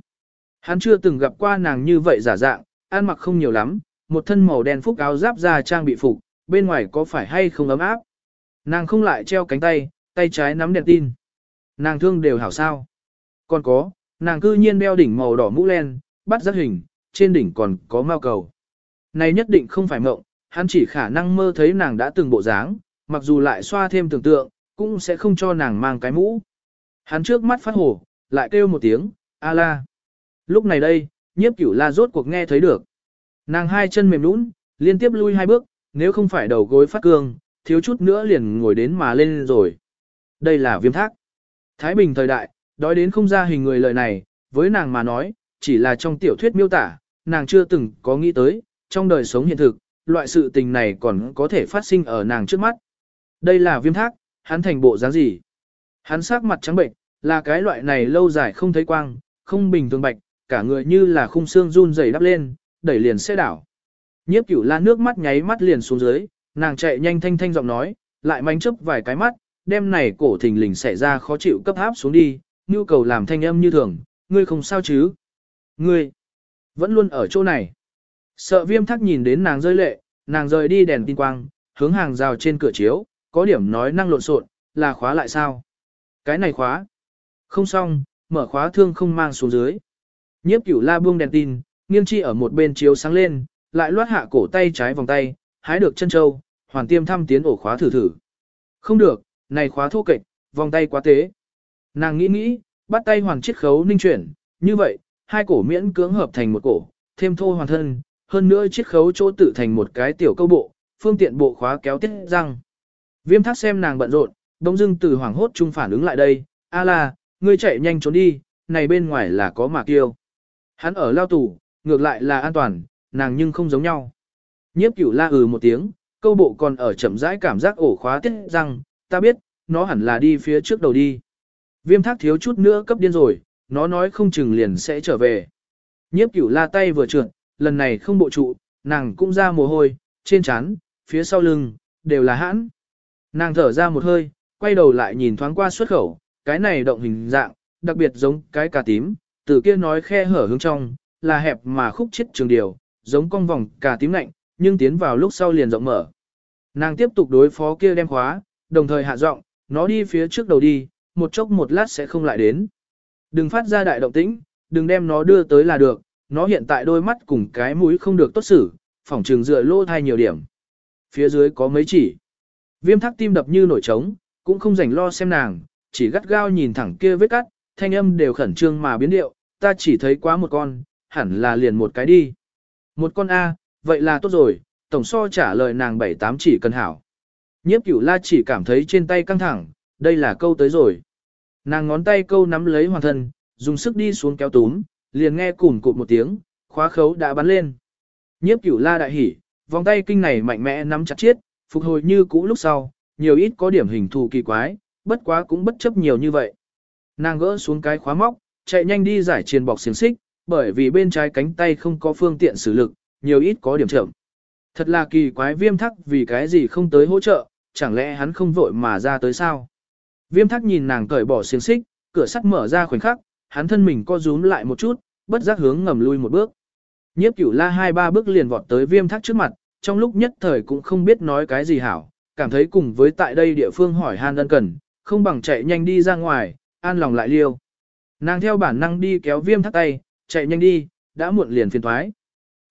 Hắn chưa từng gặp qua nàng như vậy giả dạng, ăn mặc không nhiều lắm, một thân màu đen phúc áo giáp da trang bị phục, bên ngoài có phải hay không ấm áp. Nàng không lại treo cánh tay, tay trái nắm đèn tin. Nàng thương đều hảo sao. Còn có, nàng cư nhiên đeo đỉnh màu đỏ mũ len, bắt giác hình, trên đỉnh còn có mao cầu. Này nhất định không phải mộng, hắn chỉ khả năng mơ thấy nàng đã từng bộ dáng, mặc dù lại xoa thêm tưởng tượng, cũng sẽ không cho nàng mang cái mũ. Hắn trước mắt phát hổ, lại kêu một tiếng, a la. Lúc này đây, nhiếp cửu la rốt cuộc nghe thấy được. Nàng hai chân mềm nũng, liên tiếp lui hai bước, nếu không phải đầu gối phát cương, thiếu chút nữa liền ngồi đến mà lên rồi. Đây là viêm thác. Thái Bình thời đại, đói đến không ra hình người lời này, với nàng mà nói, chỉ là trong tiểu thuyết miêu tả, nàng chưa từng có nghĩ tới, trong đời sống hiện thực, loại sự tình này còn có thể phát sinh ở nàng trước mắt. Đây là viêm thác, hắn thành bộ dáng gì? Hắn sắc mặt trắng bệnh, là cái loại này lâu dài không thấy quang, không bình thường bạch, cả người như là khung xương run rẩy đắp lên, đẩy liền sẽ đảo. Nhiếp cửu la nước mắt nháy mắt liền xuống dưới, nàng chạy nhanh thanh thanh giọng nói, lại manh chấp vài cái mắt, đêm này cổ thình lình xảy ra khó chịu cấp áp xuống đi, nhu cầu làm thanh âm như thường, ngươi không sao chứ? Ngươi, vẫn luôn ở chỗ này. Sợ viêm thắc nhìn đến nàng rơi lệ, nàng rời đi đèn tin quang, hướng hàng rào trên cửa chiếu, có điểm nói năng lộn xộn, là khóa lại sao? Cái này khóa. Không xong, mở khóa thương không mang xuống dưới. Nhiếp cửu la buông đèn tin, nghiêng chi ở một bên chiếu sáng lên, lại loát hạ cổ tay trái vòng tay, hái được chân châu, hoàn tiêm thăm tiến ổ khóa thử thử. Không được, này khóa thô kệch, vòng tay quá tế. Nàng nghĩ nghĩ, bắt tay hoàn chiết khấu ninh chuyển, như vậy, hai cổ miễn cưỡng hợp thành một cổ, thêm thô hoàn thân, hơn nữa chiết khấu chỗ tự thành một cái tiểu câu bộ, phương tiện bộ khóa kéo tiết răng. Viêm thác xem nàng bận rộn, đông dưng từ hoảng hốt chung phản ứng lại đây, a la, ngươi chạy nhanh trốn đi, này bên ngoài là có mạc tiêu. Hắn ở lao tù, ngược lại là an toàn, nàng nhưng không giống nhau. Nhiếp cửu la ừ một tiếng, câu bộ còn ở chậm rãi cảm giác ổ khóa tiết rằng, ta biết, nó hẳn là đi phía trước đầu đi. Viêm thác thiếu chút nữa cấp điên rồi, nó nói không chừng liền sẽ trở về. Nhiếp cửu la tay vừa trượt, lần này không bộ trụ, nàng cũng ra mồ hôi, trên trán, phía sau lưng, đều là hãn. Nàng thở ra một hơi, quay đầu lại nhìn thoáng qua xuất khẩu, cái này động hình dạng, đặc biệt giống cái cà tím, từ kia nói khe hở hướng trong, là hẹp mà khúc chết trường điều, giống cong vòng cà tím lạnh, nhưng tiến vào lúc sau liền rộng mở. Nàng tiếp tục đối phó kia đem khóa, đồng thời hạ giọng, nó đi phía trước đầu đi, một chốc một lát sẽ không lại đến. Đừng phát ra đại động tĩnh, đừng đem nó đưa tới là được, nó hiện tại đôi mắt cùng cái mũi không được tốt xử, phỏng trường dựa lô thai nhiều điểm. Phía dưới có mấy chỉ. Viêm thắc tim đập như nổi trống, cũng không rảnh lo xem nàng, chỉ gắt gao nhìn thẳng kia vết cắt, thanh âm đều khẩn trương mà biến điệu, ta chỉ thấy quá một con, hẳn là liền một cái đi. Một con A, vậy là tốt rồi, tổng so trả lời nàng bảy tám chỉ cần hảo. Nhiếp cửu la chỉ cảm thấy trên tay căng thẳng, đây là câu tới rồi. Nàng ngón tay câu nắm lấy hoàn thân, dùng sức đi xuống kéo túm, liền nghe cùn cụt một tiếng, khóa khấu đã bắn lên. Nhiếp cửu la đại hỉ, vòng tay kinh này mạnh mẽ nắm chặt chiết, phục hồi như cũ lúc sau, nhiều ít có điểm hình thù kỳ quái, bất quá cũng bất chấp nhiều như vậy. Nàng gỡ xuống cái khóa móc, chạy nhanh đi giải triền bọc xiềng xích, bởi vì bên trái cánh tay không có phương tiện xử lực, nhiều ít có điểm chậm. Thật là kỳ quái viêm thắc vì cái gì không tới hỗ trợ, chẳng lẽ hắn không vội mà ra tới sao? Viêm thắc nhìn nàng cởi bỏ xiềng xích, cửa sắt mở ra khoảnh khắc, hắn thân mình co rúm lại một chút, bất giác hướng ngầm lui một bước. Nhiếp cửu la hai ba bước liền vọt tới viêm thắc trước mặt, trong lúc nhất thời cũng không biết nói cái gì hảo, cảm thấy cùng với tại đây địa phương hỏi han ân cần, không bằng chạy nhanh đi ra ngoài, an lòng lại liêu. Nàng theo bản năng đi kéo viêm thắt tay, chạy nhanh đi, đã muộn liền phiền thoái.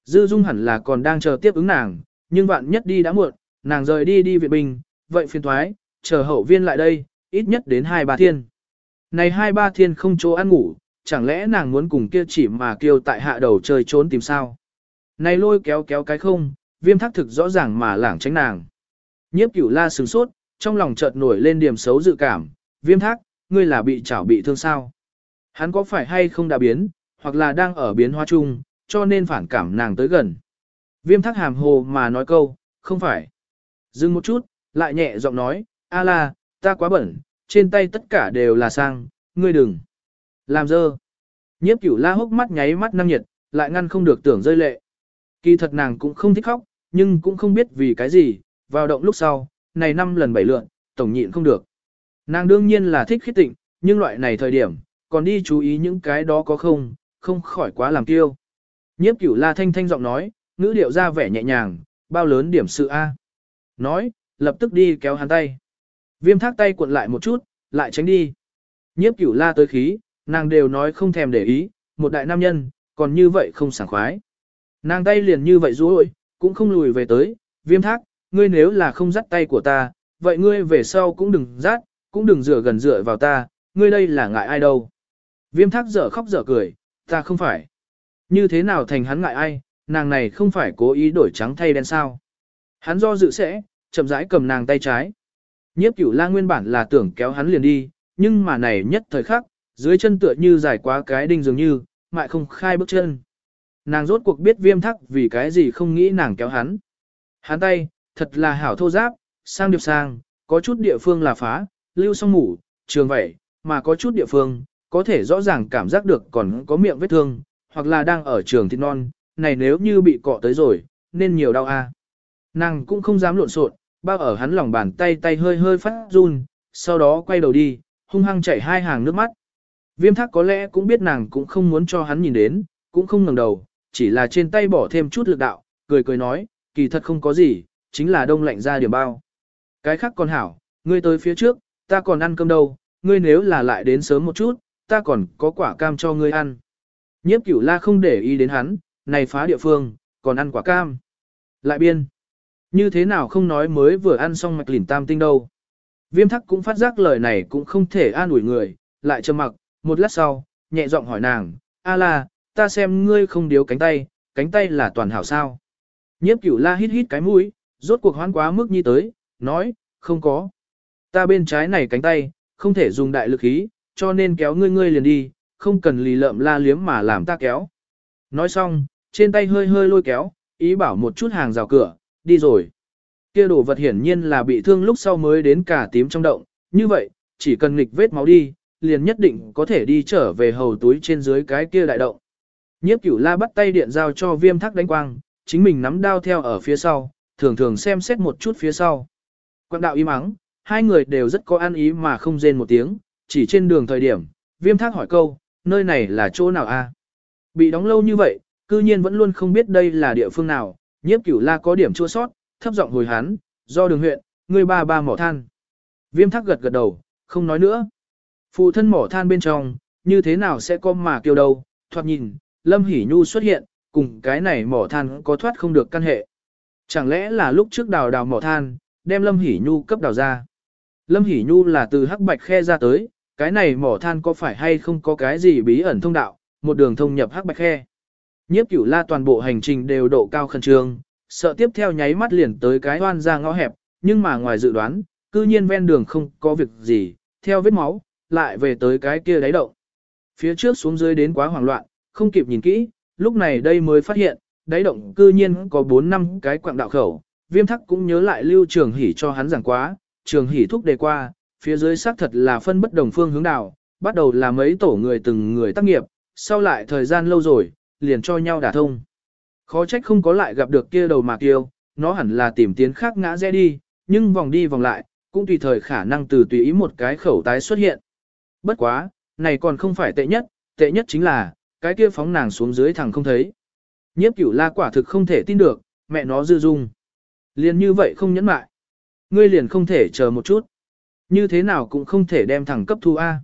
Dư Dung hẳn là còn đang chờ tiếp ứng nàng, nhưng vạn nhất đi đã muộn, nàng rời đi đi viện Bình, vậy phiền thoái, chờ hậu viên lại đây, ít nhất đến hai ba thiên. Này hai ba thiên không chỗ ăn ngủ, chẳng lẽ nàng muốn cùng kia chỉ mà kêu tại hạ đầu chơi trốn tìm sao? Này lôi kéo kéo cái không, viêm thác thực rõ ràng mà lảng tránh nàng. Nhiếp cửu la sừng sốt, trong lòng chợt nổi lên điểm xấu dự cảm, viêm thác, ngươi là bị chảo bị thương sao? Hắn có phải hay không đã biến, hoặc là đang ở biến hóa chung, cho nên phản cảm nàng tới gần. Viêm thắc hàm hồ mà nói câu, không phải. Dừng một chút, lại nhẹ giọng nói, a la, ta quá bẩn, trên tay tất cả đều là sang, ngươi đừng. Làm dơ. Nhiếp cửu la hốc mắt nháy mắt năng nhiệt, lại ngăn không được tưởng rơi lệ. Kỳ thật nàng cũng không thích khóc, nhưng cũng không biết vì cái gì, vào động lúc sau, này năm lần bảy lượn, tổng nhịn không được. Nàng đương nhiên là thích khít tịnh, nhưng loại này thời điểm, còn đi chú ý những cái đó có không, không khỏi quá làm kiêu. Nhiếp cửu la thanh thanh giọng nói, ngữ điệu ra vẻ nhẹ nhàng, bao lớn điểm sự A. Nói, lập tức đi kéo hắn tay. Viêm thác tay cuộn lại một chút, lại tránh đi. Nhiếp cửu la tới khí, nàng đều nói không thèm để ý, một đại nam nhân, còn như vậy không sảng khoái. Nàng tay liền như vậy rối, cũng không lùi về tới, viêm thác, ngươi nếu là không dắt tay của ta, vậy ngươi về sau cũng đừng dắt, cũng đừng dựa gần dựa vào ta, ngươi đây là ngại ai đâu. Viêm thác dở khóc dở cười, ta không phải. Như thế nào thành hắn ngại ai, nàng này không phải cố ý đổi trắng thay đen sao. Hắn do dự sẽ, chậm rãi cầm nàng tay trái. Nhiếp cửu la nguyên bản là tưởng kéo hắn liền đi, nhưng mà này nhất thời khắc, dưới chân tựa như dài quá cái đinh dường như, mại không khai bước chân. Nàng rốt cuộc biết viêm thắc vì cái gì không nghĩ nàng kéo hắn. Hắn tay, thật là hảo thô giáp, sang điệp sang, có chút địa phương là phá, lưu song ngủ, trường vậy, mà có chút địa phương, có thể rõ ràng cảm giác được còn có miệng vết thương, hoặc là đang ở trường thịt non, này nếu như bị cọ tới rồi, nên nhiều đau a. Nàng cũng không dám lộn xộn, bao ở hắn lòng bàn tay tay hơi hơi phát run, sau đó quay đầu đi, hung hăng chảy hai hàng nước mắt. Viêm thác có lẽ cũng biết nàng cũng không muốn cho hắn nhìn đến, cũng không ngẩng đầu, chỉ là trên tay bỏ thêm chút lực đạo, cười cười nói, kỳ thật không có gì, chính là đông lạnh ra điểm bao. Cái khác còn hảo, ngươi tới phía trước, ta còn ăn cơm đâu, ngươi nếu là lại đến sớm một chút, ta còn có quả cam cho ngươi ăn. Nhiếp cửu la không để ý đến hắn, này phá địa phương, còn ăn quả cam. Lại biên. Như thế nào không nói mới vừa ăn xong mạch lỉn tam tinh đâu. Viêm thắc cũng phát giác lời này cũng không thể an ủi người, lại trầm mặc, một lát sau, nhẹ giọng hỏi nàng, a la, ta xem ngươi không điếu cánh tay, cánh tay là toàn hảo sao. Nhiếp cửu la hít hít cái mũi, rốt cuộc hoán quá mức như tới, nói, không có. Ta bên trái này cánh tay, không thể dùng đại lực khí, cho nên kéo ngươi ngươi liền đi, không cần lì lợm la liếm mà làm ta kéo. Nói xong, trên tay hơi hơi lôi kéo, ý bảo một chút hàng rào cửa, đi rồi. Kia đồ vật hiển nhiên là bị thương lúc sau mới đến cả tím trong động, như vậy, chỉ cần nghịch vết máu đi, liền nhất định có thể đi trở về hầu túi trên dưới cái kia đại động. Nhiếp cửu la bắt tay điện giao cho viêm thắc đánh quang, chính mình nắm đao theo ở phía sau, thường thường xem xét một chút phía sau. Quang đạo im mắng, hai người đều rất có ăn ý mà không rên một tiếng, chỉ trên đường thời điểm, viêm thác hỏi câu, nơi này là chỗ nào a? Bị đóng lâu như vậy, cư nhiên vẫn luôn không biết đây là địa phương nào, nhiếp cửu la có điểm chua sót, thấp giọng hồi hán, do đường huyện, người ba ba mỏ than. Viêm thác gật gật đầu, không nói nữa. Phụ thân mỏ than bên trong, như thế nào sẽ có mà kêu đâu, thoạt nhìn, Lâm Hỷ Nhu xuất hiện, cùng cái này mỏ than có thoát không được căn hệ. Chẳng lẽ là lúc trước đào đào mỏ than, đem Lâm Hỷ Nhu cấp đào ra. Lâm Hỷ Nhu là từ hắc bạch khe ra tới, cái này mỏ than có phải hay không có cái gì bí ẩn thông đạo, một đường thông nhập hắc bạch khe. Nhiếp cửu la toàn bộ hành trình đều độ cao khẩn trương, sợ tiếp theo nháy mắt liền tới cái hoan ra ngõ hẹp, nhưng mà ngoài dự đoán, cư nhiên ven đường không có việc gì, theo vết máu, lại về tới cái kia đáy động. Phía trước xuống dưới đến quá hoảng loạn, không kịp nhìn kỹ, lúc này đây mới phát hiện, đáy động cư nhiên có 4 năm cái quạng đạo khẩu, viêm thắc cũng nhớ lại lưu trường hỉ cho hắn giảng quá, trường hỉ thúc đề qua, phía dưới xác thật là phân bất đồng phương hướng đảo, bắt đầu là mấy tổ người từng người tác nghiệp, sau lại thời gian lâu rồi, liền cho nhau đả thông. Khó trách không có lại gặp được kia đầu mạc tiêu, nó hẳn là tìm tiến khác ngã rẽ đi, nhưng vòng đi vòng lại, cũng tùy thời khả năng từ tùy ý một cái khẩu tái xuất hiện. Bất quá, này còn không phải tệ nhất, tệ nhất chính là, cái kia phóng nàng xuống dưới thằng không thấy. Nhiếp cửu la quả thực không thể tin được, mẹ nó dư dung. Liền như vậy không nhẫn mại. Ngươi liền không thể chờ một chút. Như thế nào cũng không thể đem thẳng cấp thu A.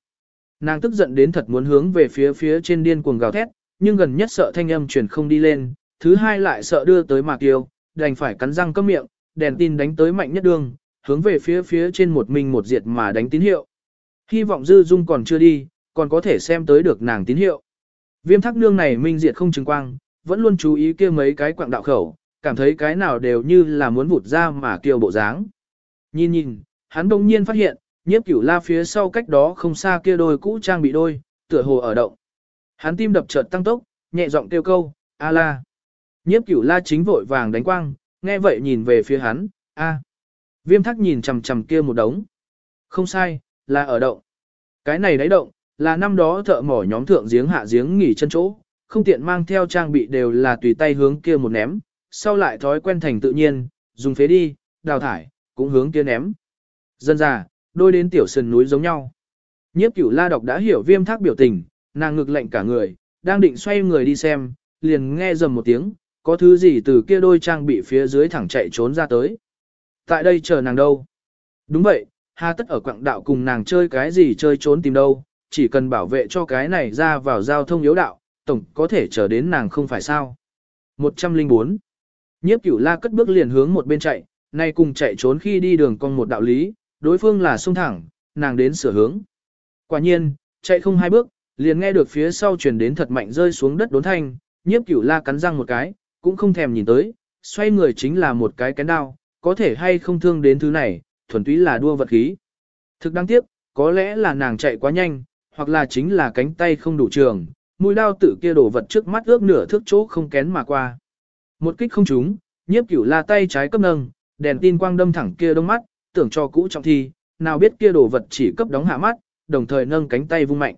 Nàng tức giận đến thật muốn hướng về phía phía trên điên cuồng gào thét, nhưng gần nhất sợ thanh âm truyền không đi lên, thứ hai lại sợ đưa tới mạc tiêu, đành phải cắn răng cấm miệng, đèn tin đánh tới mạnh nhất đường, hướng về phía phía trên một mình một diệt mà đánh tín hiệu. Hy vọng dư dung còn chưa đi, còn có thể xem tới được nàng tín hiệu. Viêm thác nương này minh diệt không chứng quang, vẫn luôn chú ý kia mấy cái quạng đạo khẩu, cảm thấy cái nào đều như là muốn vụt ra mà kiều bộ dáng. Nhìn nhìn, hắn đông nhiên phát hiện, nhiếp cửu la phía sau cách đó không xa kia đôi cũ trang bị đôi, tựa hồ ở động. Hắn tim đập chợt tăng tốc, nhẹ giọng kêu câu, a la. Nhiếp cửu la chính vội vàng đánh quang, nghe vậy nhìn về phía hắn, a. Viêm thắc nhìn chằm chằm kia một đống. Không sai, là ở động. Cái này đáy động, là năm đó thợ mỏ nhóm thượng giếng hạ giếng nghỉ chân chỗ, không tiện mang theo trang bị đều là tùy tay hướng kia một ném, sau lại thói quen thành tự nhiên, dùng phế đi, đào thải, cũng hướng kia ném. Dân già, đôi đến tiểu sườn núi giống nhau. Nhiếp cửu la đọc đã hiểu viêm thác biểu tình, nàng ngực lạnh cả người, đang định xoay người đi xem, liền nghe dầm một tiếng, có thứ gì từ kia đôi trang bị phía dưới thẳng chạy trốn ra tới. Tại đây chờ nàng đâu? Đúng vậy, hà tất ở quạng đạo cùng nàng chơi cái gì chơi trốn tìm đâu, chỉ cần bảo vệ cho cái này ra vào giao thông yếu đạo, tổng có thể chờ đến nàng không phải sao. 104. Nhiếp cửu la cất bước liền hướng một bên chạy, nay cùng chạy trốn khi đi đường con một đạo lý, đối phương là sông thẳng, nàng đến sửa hướng. Quả nhiên, chạy không hai bước, liền nghe được phía sau truyền đến thật mạnh rơi xuống đất đốn thanh, nhiếp cửu la cắn răng một cái, cũng không thèm nhìn tới, xoay người chính là một cái kén đao, có thể hay không thương đến thứ này, thuần túy là đua vật khí. Thực đáng tiếc, có lẽ là nàng chạy quá nhanh, hoặc là chính là cánh tay không đủ trường, mũi đao tự kia đổ vật trước mắt ước nửa thước chỗ không kén mà qua. Một kích không trúng, nhiếp cửu la tay trái cấp nâng, đèn tin quang đâm thẳng kia đông mắt, tưởng cho cũ trọng thi, nào biết kia đồ vật chỉ cấp đóng hạ mắt, đồng thời nâng cánh tay vung mạnh.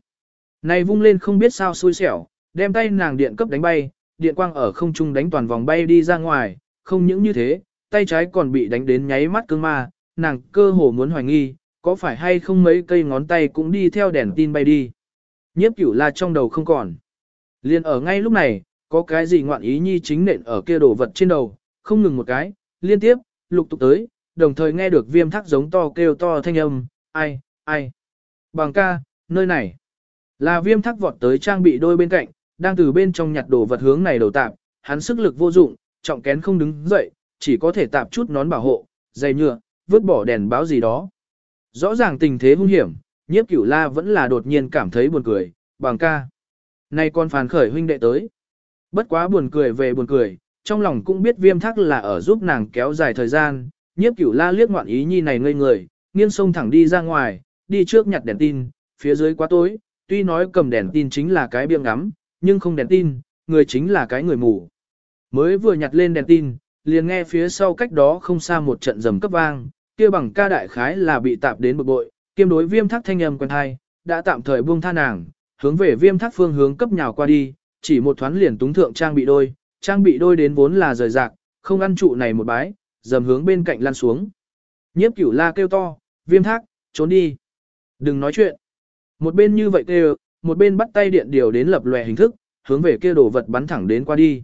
Này vung lên không biết sao xui xẻo, đem tay nàng điện cấp đánh bay, điện quang ở không trung đánh toàn vòng bay đi ra ngoài, không những như thế, tay trái còn bị đánh đến nháy mắt cương ma, nàng cơ hồ muốn hoài nghi, có phải hay không mấy cây ngón tay cũng đi theo đèn tin bay đi. Nhiếp cửu la trong đầu không còn. Liên ở ngay lúc này, có cái gì ngoạn ý nhi chính nện ở kia đồ vật trên đầu, không ngừng một cái, liên tiếp, lục tục tới, đồng thời nghe được viêm thác giống to kêu to thanh âm, ai, ai. Bằng ca, nơi này. Là viêm thác vọt tới trang bị đôi bên cạnh, đang từ bên trong nhặt đồ vật hướng này đầu tạp, hắn sức lực vô dụng, trọng kén không đứng dậy, chỉ có thể tạp chút nón bảo hộ, dây nhựa, vứt bỏ đèn báo gì đó. Rõ ràng tình thế hung hiểm, nhiếp cửu la vẫn là đột nhiên cảm thấy buồn cười, bằng ca. Nay con phàn khởi huynh đệ tới. Bất quá buồn cười về buồn cười, trong lòng cũng biết viêm thác là ở giúp nàng kéo dài thời gian, nhiếp cửu la liếc ngoạn ý nhi này ngây người, nghiêng sông thẳng đi ra ngoài, đi trước nhặt đèn tin, phía dưới quá tối, tuy nói cầm đèn tin chính là cái biêng ngắm, nhưng không đèn tin, người chính là cái người mù. Mới vừa nhặt lên đèn tin, liền nghe phía sau cách đó không xa một trận rầm cấp vang, kia bằng ca đại khái là bị tạp đến bực bội, kiêm đối viêm thác thanh âm quen hai, đã tạm thời buông tha nàng, hướng về viêm thác phương hướng cấp nhào qua đi, chỉ một thoáng liền túng thượng trang bị đôi, trang bị đôi đến vốn là rời rạc, không ăn trụ này một bái, dầm hướng bên cạnh lăn xuống. Nhiếp cửu la kêu to, viêm thác, trốn đi. Đừng nói chuyện. Một bên như vậy kêu, một bên bắt tay điện điều đến lập lòe hình thức, hướng về kia đồ vật bắn thẳng đến qua đi.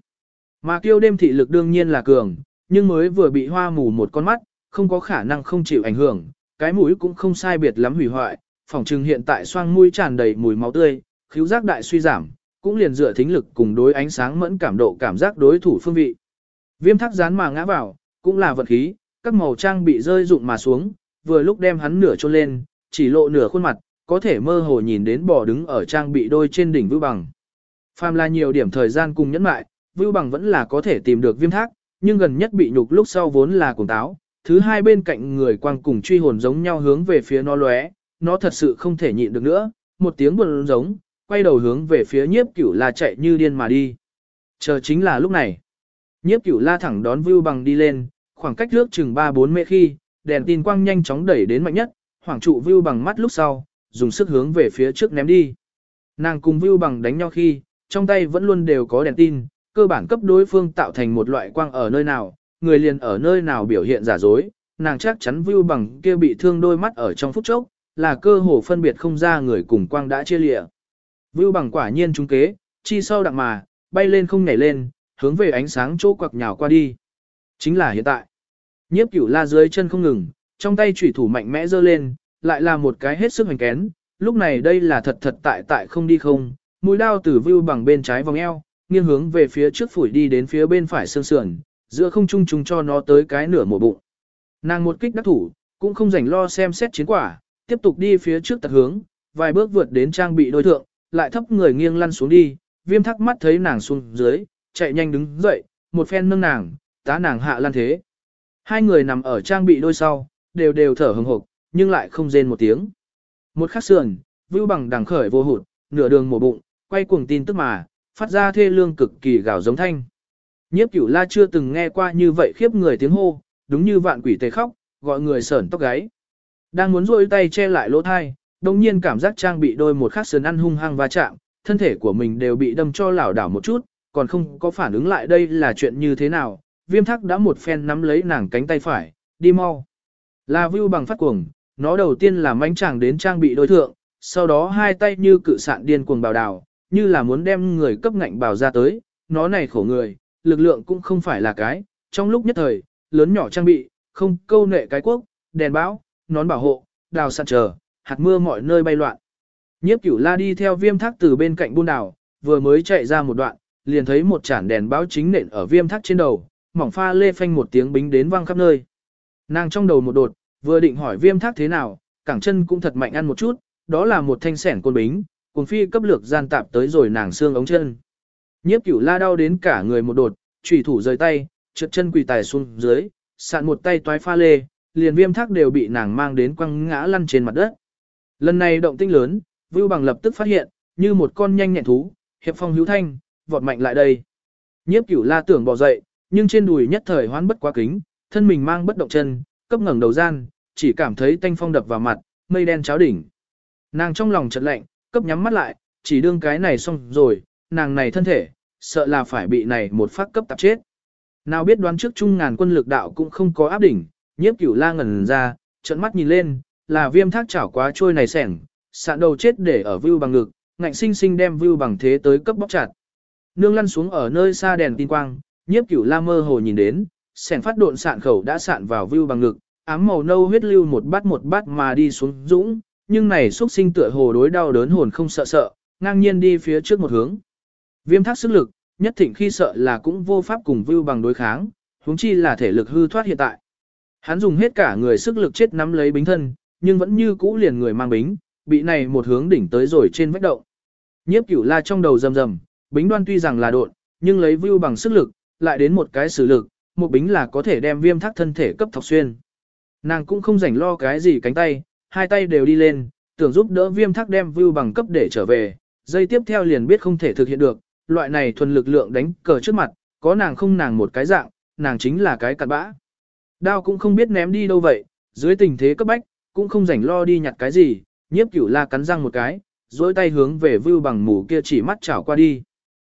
Mà kêu đêm thị lực đương nhiên là cường, nhưng mới vừa bị hoa mù một con mắt, không có khả năng không chịu ảnh hưởng, cái mũi cũng không sai biệt lắm hủy hoại, phòng trừng hiện tại xoang mũi tràn đầy mùi máu tươi, khiếu giác đại suy giảm, cũng liền dựa thính lực cùng đối ánh sáng mẫn cảm độ cảm giác đối thủ phương vị. Viêm thác dán mà ngã vào, cũng là vật khí, các màu trang bị rơi rụng mà xuống, vừa lúc đem hắn nửa trôn lên, chỉ lộ nửa khuôn mặt, có thể mơ hồ nhìn đến bò đứng ở trang bị đôi trên đỉnh vưu bằng. Phàm là nhiều điểm thời gian cùng nhẫn mại, vưu bằng vẫn là có thể tìm được viêm thác, nhưng gần nhất bị nhục lúc sau vốn là cuồng táo, thứ hai bên cạnh người quang cùng truy hồn giống nhau hướng về phía nó lóe, nó thật sự không thể nhịn được nữa, một tiếng buồn giống, quay đầu hướng về phía nhiếp cửu la chạy như điên mà đi. Chờ chính là lúc này. Nhiếp cửu la thẳng đón vưu bằng đi lên, khoảng cách nước chừng 3-4 mét khi, đèn tin quang nhanh chóng đẩy đến mạnh nhất, hoảng trụ Vưu bằng mắt lúc sau, dùng sức hướng về phía trước ném đi. Nàng cùng Vưu bằng đánh nhau khi, trong tay vẫn luôn đều có đèn tin, cơ bản cấp đối phương tạo thành một loại quang ở nơi nào, người liền ở nơi nào biểu hiện giả dối, nàng chắc chắn Vưu bằng kia bị thương đôi mắt ở trong phút chốc, là cơ hồ phân biệt không ra người cùng quang đã chia lìa. Vưu bằng quả nhiên trúng kế, chi sâu đặng mà, bay lên không nhảy lên, hướng về ánh sáng chỗ quặc nhào qua đi. Chính là hiện tại. Nhiếp cửu la dưới chân không ngừng, trong tay chủy thủ mạnh mẽ giơ lên, lại là một cái hết sức hành kén. Lúc này đây là thật thật tại tại không đi không, mũi đao tử Vưu bằng bên trái vòng eo, nghiêng hướng về phía trước phủi đi đến phía bên phải xương sườn, giữa không trung trùng cho nó tới cái nửa mổ bụng. Nàng một kích đắc thủ, cũng không rảnh lo xem xét chiến quả, tiếp tục đi phía trước tật hướng, vài bước vượt đến trang bị đối thượng, lại thấp người nghiêng lăn xuống đi, viêm thắc mắt thấy nàng xuống dưới, chạy nhanh đứng dậy, một phen nâng nàng, tá nàng hạ lan thế. Hai người nằm ở trang bị đôi sau, đều đều thở hừng hực, nhưng lại không rên một tiếng. Một khắc sườn, vưu bằng đằng khởi vô hụt, nửa đường mổ bụng, quay cuồng tin tức mà, phát ra thê lương cực kỳ gào giống thanh. Nhiếp cửu la chưa từng nghe qua như vậy khiếp người tiếng hô, đúng như vạn quỷ tề khóc, gọi người sởn tóc gáy. Đang muốn rôi tay che lại lỗ thai, đồng nhiên cảm giác trang bị đôi một khắc sườn ăn hung hăng va chạm, thân thể của mình đều bị đâm cho lảo đảo một chút, còn không có phản ứng lại đây là chuyện như thế nào, viêm thắc đã một phen nắm lấy nàng cánh tay phải, đi mau. Là view bằng phát cuồng, nó đầu tiên là mánh chàng đến trang bị đối thượng, sau đó hai tay như cự sạn điên cuồng bào đảo, như là muốn đem người cấp ngạnh bào ra tới, nó này khổ người, lực lượng cũng không phải là cái, trong lúc nhất thời, lớn nhỏ trang bị, không câu nệ cái quốc, đèn bão, nón bảo hộ, đào sạn chờ, hạt mưa mọi nơi bay loạn. Nhiếp cửu la đi theo viêm thác từ bên cạnh buôn đảo, vừa mới chạy ra một đoạn, liền thấy một chản đèn báo chính nện ở viêm thác trên đầu, mỏng pha lê phanh một tiếng bính đến vang khắp nơi. Nàng trong đầu một đột, vừa định hỏi viêm thác thế nào, cẳng chân cũng thật mạnh ăn một chút, đó là một thanh sẻn côn bính, cuồng phi cấp lược gian tạp tới rồi nàng xương ống chân. Nhiếp cửu la đau đến cả người một đột, chủy thủ rời tay, trượt chân quỳ tài xuống dưới, sạn một tay toái pha lê, liền viêm thác đều bị nàng mang đến quăng ngã lăn trên mặt đất. Lần này động tinh lớn, Vưu Bằng lập tức phát hiện, như một con nhanh nhẹn thú, hiệp phong hữu thanh, vọt mạnh lại đây. Nhiếp cửu la tưởng bỏ dậy, nhưng trên đùi nhất thời hoán bất quá kính, thân mình mang bất động chân, cấp ngẩng đầu gian, chỉ cảm thấy tanh phong đập vào mặt, mây đen cháo đỉnh. Nàng trong lòng chợt lạnh, cấp nhắm mắt lại, chỉ đương cái này xong rồi, nàng này thân thể, sợ là phải bị này một phát cấp tạp chết. Nào biết đoán trước trung ngàn quân lực đạo cũng không có áp đỉnh, nhiếp cửu la ngẩn ra, trận mắt nhìn lên, là viêm thác chảo quá trôi này sẻng, sạn đầu chết để ở view bằng ngực, ngạnh sinh sinh đem view bằng thế tới cấp bóc chặt. Nương lăn xuống ở nơi xa đèn tin quang, nhiếp cửu la mơ hồ nhìn đến, sẻng phát độn sạn khẩu đã sạn vào view bằng ngực, ám màu nâu huyết lưu một bát một bát mà đi xuống dũng, nhưng này xuất sinh tựa hồ đối đau đớn hồn không sợ sợ, ngang nhiên đi phía trước một hướng. Viêm thác sức lực, nhất thịnh khi sợ là cũng vô pháp cùng view bằng đối kháng, huống chi là thể lực hư thoát hiện tại. Hắn dùng hết cả người sức lực chết nắm lấy bính thân, nhưng vẫn như cũ liền người mang bính, bị này một hướng đỉnh tới rồi trên vách động. Nhiếp cửu la trong đầu rầm rầm, bính đoan tuy rằng là độn, nhưng lấy view bằng sức lực, lại đến một cái sử lực, một bính là có thể đem viêm thác thân thể cấp thọc xuyên. Nàng cũng không rảnh lo cái gì cánh tay, hai tay đều đi lên, tưởng giúp đỡ viêm thác đem view bằng cấp để trở về, dây tiếp theo liền biết không thể thực hiện được, loại này thuần lực lượng đánh cờ trước mặt, có nàng không nàng một cái dạng, nàng chính là cái cặn bã. Đao cũng không biết ném đi đâu vậy, dưới tình thế cấp bách, cũng không rảnh lo đi nhặt cái gì, nhiếp cửu la cắn răng một cái, dối tay hướng về vưu bằng mù kia chỉ mắt chảo qua đi.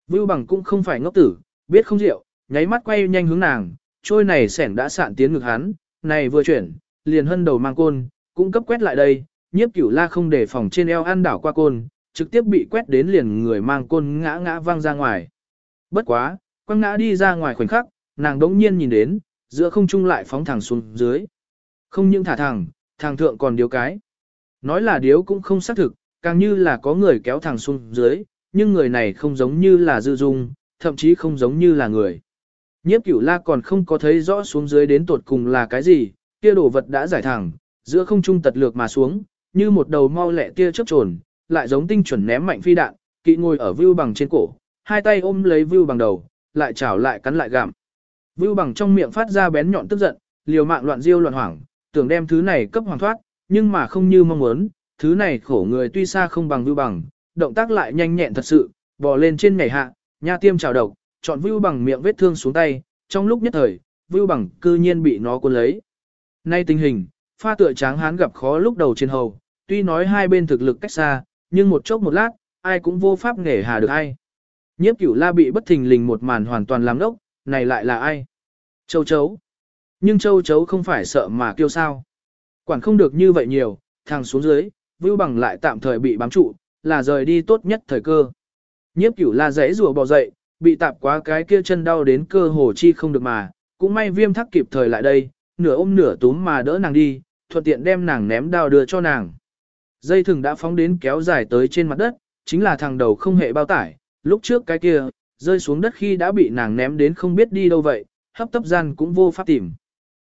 Vưu bằng cũng không phải ngốc tử, biết không rượu, nháy mắt quay nhanh hướng nàng, trôi này sẻn đã sạn tiến ngực hắn, này vừa chuyển, liền hân đầu mang côn, cũng cấp quét lại đây, nhiếp cửu la không để phòng trên eo ăn đảo qua côn, trực tiếp bị quét đến liền người mang côn ngã ngã văng ra ngoài. Bất quá, quăng ngã đi ra ngoài khoảnh khắc, nàng đống nhiên nhìn đến, giữa không trung lại phóng thẳng xuống dưới. Không những thả thẳng, thằng thượng còn điếu cái. Nói là điếu cũng không xác thực, càng như là có người kéo thằng xuống dưới, nhưng người này không giống như là dư dung, thậm chí không giống như là người. Nhiếp cửu la còn không có thấy rõ xuống dưới đến tột cùng là cái gì, kia đồ vật đã giải thẳng, giữa không trung tật lược mà xuống, như một đầu mau lẹ tia chớp trồn, lại giống tinh chuẩn ném mạnh phi đạn, kỵ ngồi ở view bằng trên cổ, hai tay ôm lấy view bằng đầu, lại chảo lại cắn lại gặm. Vưu bằng trong miệng phát ra bén nhọn tức giận, liều mạng loạn diêu loạn hoảng, tưởng đem thứ này cấp hoàng thoát, nhưng mà không như mong muốn, thứ này khổ người tuy xa không bằng vưu bằng, động tác lại nhanh nhẹn thật sự, bò lên trên nhảy hạ, nha tiêm chào độc, chọn vưu bằng miệng vết thương xuống tay, trong lúc nhất thời, vưu bằng cư nhiên bị nó cuốn lấy. Nay tình hình, pha tựa tráng hán gặp khó lúc đầu trên hầu, tuy nói hai bên thực lực cách xa, nhưng một chốc một lát, ai cũng vô pháp nghề hà được ai. Nhiếp cửu la bị bất thình lình một màn hoàn toàn làm đốc, này lại là ai? Châu chấu. Nhưng châu chấu không phải sợ mà kêu sao. Quản không được như vậy nhiều, thằng xuống dưới, vưu bằng lại tạm thời bị bám trụ, là rời đi tốt nhất thời cơ. Nhiếp cửu la rẽ rùa bò dậy, bị tạp quá cái kia chân đau đến cơ hồ chi không được mà, cũng may viêm thắc kịp thời lại đây, nửa ôm nửa túm mà đỡ nàng đi, thuận tiện đem nàng ném đao đưa cho nàng. Dây thừng đã phóng đến kéo dài tới trên mặt đất, chính là thằng đầu không hề bao tải, lúc trước cái kia, rơi xuống đất khi đã bị nàng ném đến không biết đi đâu vậy, hấp tấp gian cũng vô pháp tìm.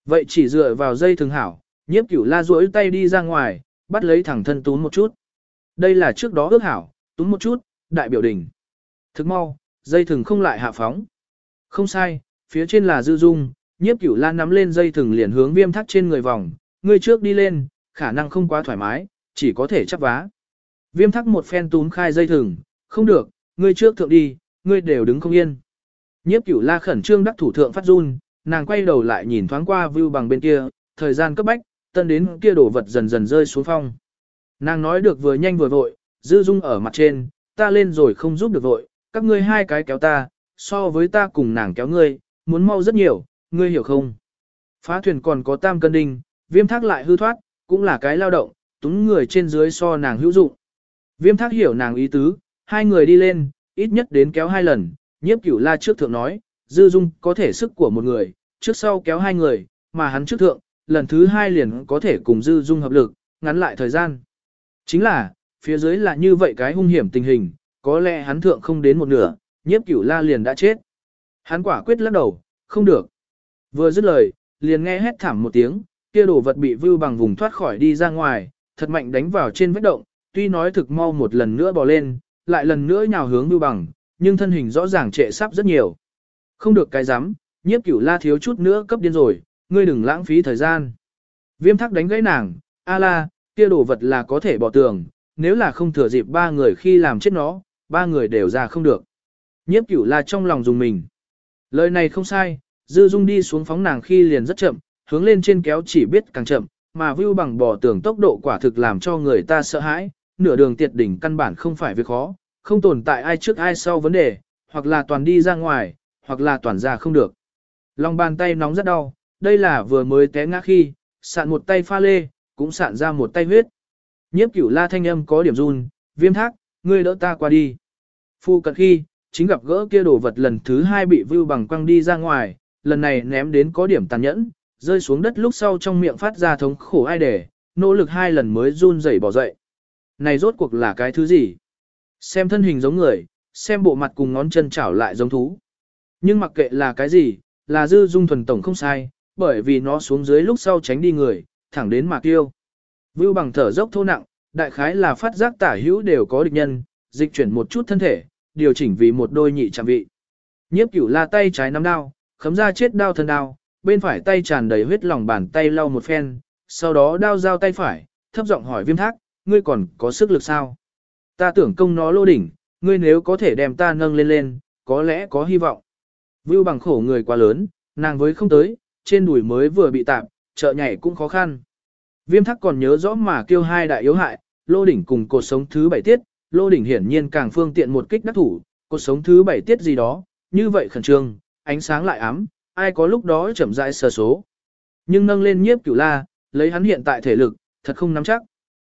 Vậy chỉ dựa vào dây thường hảo, nhiếp cửu la duỗi tay đi ra ngoài, bắt lấy thẳng thân tún một chút. Đây là trước đó ước hảo, tún một chút, đại biểu đỉnh Thức mau, dây thừng không lại hạ phóng. Không sai, phía trên là dư dung, nhiếp cửu lan nắm lên dây thừng liền hướng viêm thắt trên người vòng, người trước đi lên, khả năng không quá thoải mái, chỉ có thể chắp vá. Viêm thắc một phen túm khai dây thừng, không được, ngươi trước thượng đi, ngươi đều đứng không yên. Nhiếp cửu la khẩn trương đắc thủ thượng phát run, nàng quay đầu lại nhìn thoáng qua view bằng bên kia, thời gian cấp bách, tân đến kia đổ vật dần dần rơi xuống phong. Nàng nói được vừa nhanh vừa vội, dư dung ở mặt trên, ta lên rồi không giúp được vội, các ngươi hai cái kéo ta, so với ta cùng nàng kéo ngươi, muốn mau rất nhiều, ngươi hiểu không? Phá thuyền còn có tam cân đinh, viêm thác lại hư thoát, cũng là cái lao động, túng người trên dưới so nàng hữu dụng. Viêm thác hiểu nàng ý tứ, hai người đi lên, ít nhất đến kéo hai lần, nhiếp cửu la trước thượng nói, dư dung có thể sức của một người, trước sau kéo hai người, mà hắn trước thượng, lần thứ hai liền có thể cùng dư dung hợp lực, ngắn lại thời gian. Chính là, phía dưới là như vậy cái hung hiểm tình hình, có lẽ hắn thượng không đến một nửa, nhiếp cửu la liền đã chết. Hắn quả quyết lắc đầu, không được. Vừa dứt lời, liền nghe hét thảm một tiếng, kia đồ vật bị vưu bằng vùng thoát khỏi đi ra ngoài, thật mạnh đánh vào trên vết động, tuy nói thực mau một lần nữa bò lên, lại lần nữa nhào hướng vưu bằng, nhưng thân hình rõ ràng trệ sắp rất nhiều. Không được cái dám, nhiếp cửu la thiếu chút nữa cấp điên rồi, ngươi đừng lãng phí thời gian. Viêm thắc đánh gãy nàng, a la, kia đồ vật là có thể bỏ tường, nếu là không thừa dịp ba người khi làm chết nó, ba người đều ra không được. Nhiếp cửu là trong lòng dùng mình. Lời này không sai, dư dung đi xuống phóng nàng khi liền rất chậm, hướng lên trên kéo chỉ biết càng chậm, mà view bằng bỏ tường tốc độ quả thực làm cho người ta sợ hãi, nửa đường tiệt đỉnh căn bản không phải việc khó, không tồn tại ai trước ai sau vấn đề, hoặc là toàn đi ra ngoài, hoặc là toàn ra không được. Lòng bàn tay nóng rất đau, đây là vừa mới té ngã khi, sạn một tay pha lê, cũng sạn ra một tay huyết. Nhiếp cửu la thanh âm có điểm run, viêm thác, ngươi đỡ ta qua đi. Phu cận khi, chính gặp gỡ kia đồ vật lần thứ hai bị vưu bằng quăng đi ra ngoài, lần này ném đến có điểm tàn nhẫn, rơi xuống đất lúc sau trong miệng phát ra thống khổ ai để, nỗ lực hai lần mới run rẩy bỏ dậy. Này rốt cuộc là cái thứ gì? Xem thân hình giống người, xem bộ mặt cùng ngón chân chảo lại giống thú. Nhưng mặc kệ là cái gì, là dư dung thuần tổng không sai, bởi vì nó xuống dưới lúc sau tránh đi người, thẳng đến mà tiêu Vưu bằng thở dốc thô nặng, đại khái là phát giác tả hữu đều có địch nhân, dịch chuyển một chút thân thể, điều chỉnh vì một đôi nhị chạm vị. Nhiếp cửu la tay trái nắm đao, khấm ra chết đao thân đao, bên phải tay tràn đầy huyết lòng bàn tay lau một phen, sau đó đao giao tay phải, thấp giọng hỏi viêm thác, ngươi còn có sức lực sao? Ta tưởng công nó lô đỉnh, ngươi nếu có thể đem ta nâng lên lên, có lẽ có hy vọng. Vưu bằng khổ người quá lớn, nàng với không tới, trên đùi mới vừa bị tạm, chợ nhảy cũng khó khăn. Viêm thắc còn nhớ rõ mà kêu hai đại yếu hại, lô đỉnh cùng cột sống thứ bảy tiết, lô đỉnh hiển nhiên càng phương tiện một kích đắc thủ, cột sống thứ bảy tiết gì đó, như vậy khẩn trương, ánh sáng lại ám, ai có lúc đó chậm rãi sờ số. Nhưng nâng lên nhiếp cửu la, lấy hắn hiện tại thể lực, thật không nắm chắc.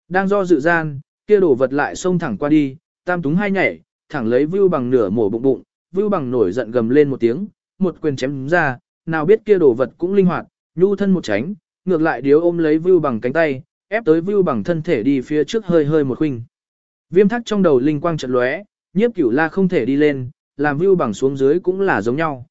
Đang do dự gian, kia đổ vật lại xông thẳng qua đi, tam túng hai nhảy, thẳng lấy view bằng nửa mổ bụng bụng, Vưu bằng nổi giận gầm lên một tiếng, một quyền chém ra, nào biết kia đồ vật cũng linh hoạt, nhu thân một tránh, ngược lại điếu ôm lấy Vưu bằng cánh tay, ép tới Vưu bằng thân thể đi phía trước hơi hơi một khuynh. Viêm thác trong đầu linh quang chợt lóe, nhiếp cửu la không thể đi lên, làm Vưu bằng xuống dưới cũng là giống nhau.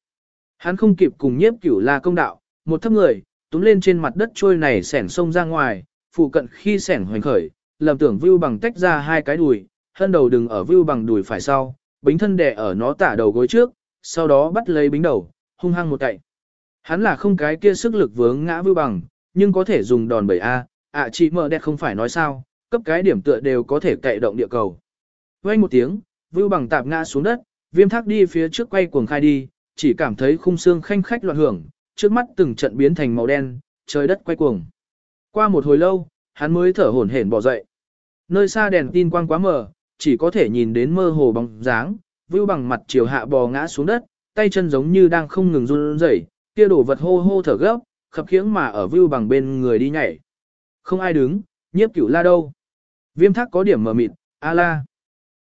Hắn không kịp cùng nhiếp cửu la công đạo, một thấp người, túm lên trên mặt đất trôi này xẻn sông ra ngoài, phụ cận khi xẻn hoành khởi, lầm tưởng Vưu bằng tách ra hai cái đùi, hân đầu đừng ở Vưu bằng đùi phải sau, bính thân đè ở nó tả đầu gối trước, sau đó bắt lấy bính đầu, hung hăng một cậy. Hắn là không cái kia sức lực vướng ngã vưu bằng, nhưng có thể dùng đòn bẩy A, ạ à, chị mờ đẹp không phải nói sao, cấp cái điểm tựa đều có thể cậy động địa cầu. Quay một tiếng, vưu bằng tạp ngã xuống đất, viêm thác đi phía trước quay cuồng khai đi, chỉ cảm thấy khung xương khanh khách loạn hưởng, trước mắt từng trận biến thành màu đen, trời đất quay cuồng. Qua một hồi lâu, hắn mới thở hổn hển bỏ dậy. Nơi xa đèn tin quang quá mờ, chỉ có thể nhìn đến mơ hồ bóng dáng, vưu bằng mặt chiều hạ bò ngã xuống đất, tay chân giống như đang không ngừng run rẩy, kia đổ vật hô hô thở gấp, khập khiễng mà ở vưu bằng bên người đi nhảy. Không ai đứng, nhiếp cửu la đâu. Viêm thác có điểm mờ mịt, a la.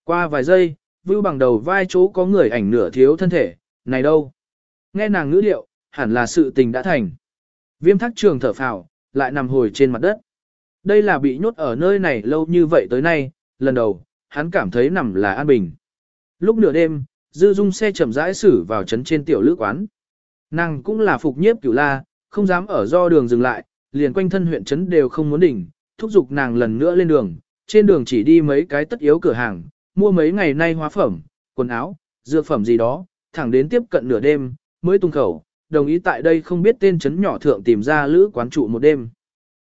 Qua vài giây, vưu bằng đầu vai chỗ có người ảnh nửa thiếu thân thể, này đâu. Nghe nàng ngữ điệu, hẳn là sự tình đã thành. Viêm thác trường thở phào, lại nằm hồi trên mặt đất. Đây là bị nhốt ở nơi này lâu như vậy tới nay, lần đầu, hắn cảm thấy nằm là an bình. Lúc nửa đêm, dư dung xe chậm rãi xử vào trấn trên tiểu lữ quán. Nàng cũng là phục nhiếp cửu la, không dám ở do đường dừng lại, liền quanh thân huyện trấn đều không muốn đỉnh, thúc giục nàng lần nữa lên đường, trên đường chỉ đi mấy cái tất yếu cửa hàng, mua mấy ngày nay hóa phẩm, quần áo, dược phẩm gì đó, thẳng đến tiếp cận nửa đêm, mới tung khẩu, đồng ý tại đây không biết tên trấn nhỏ thượng tìm ra lữ quán trụ một đêm.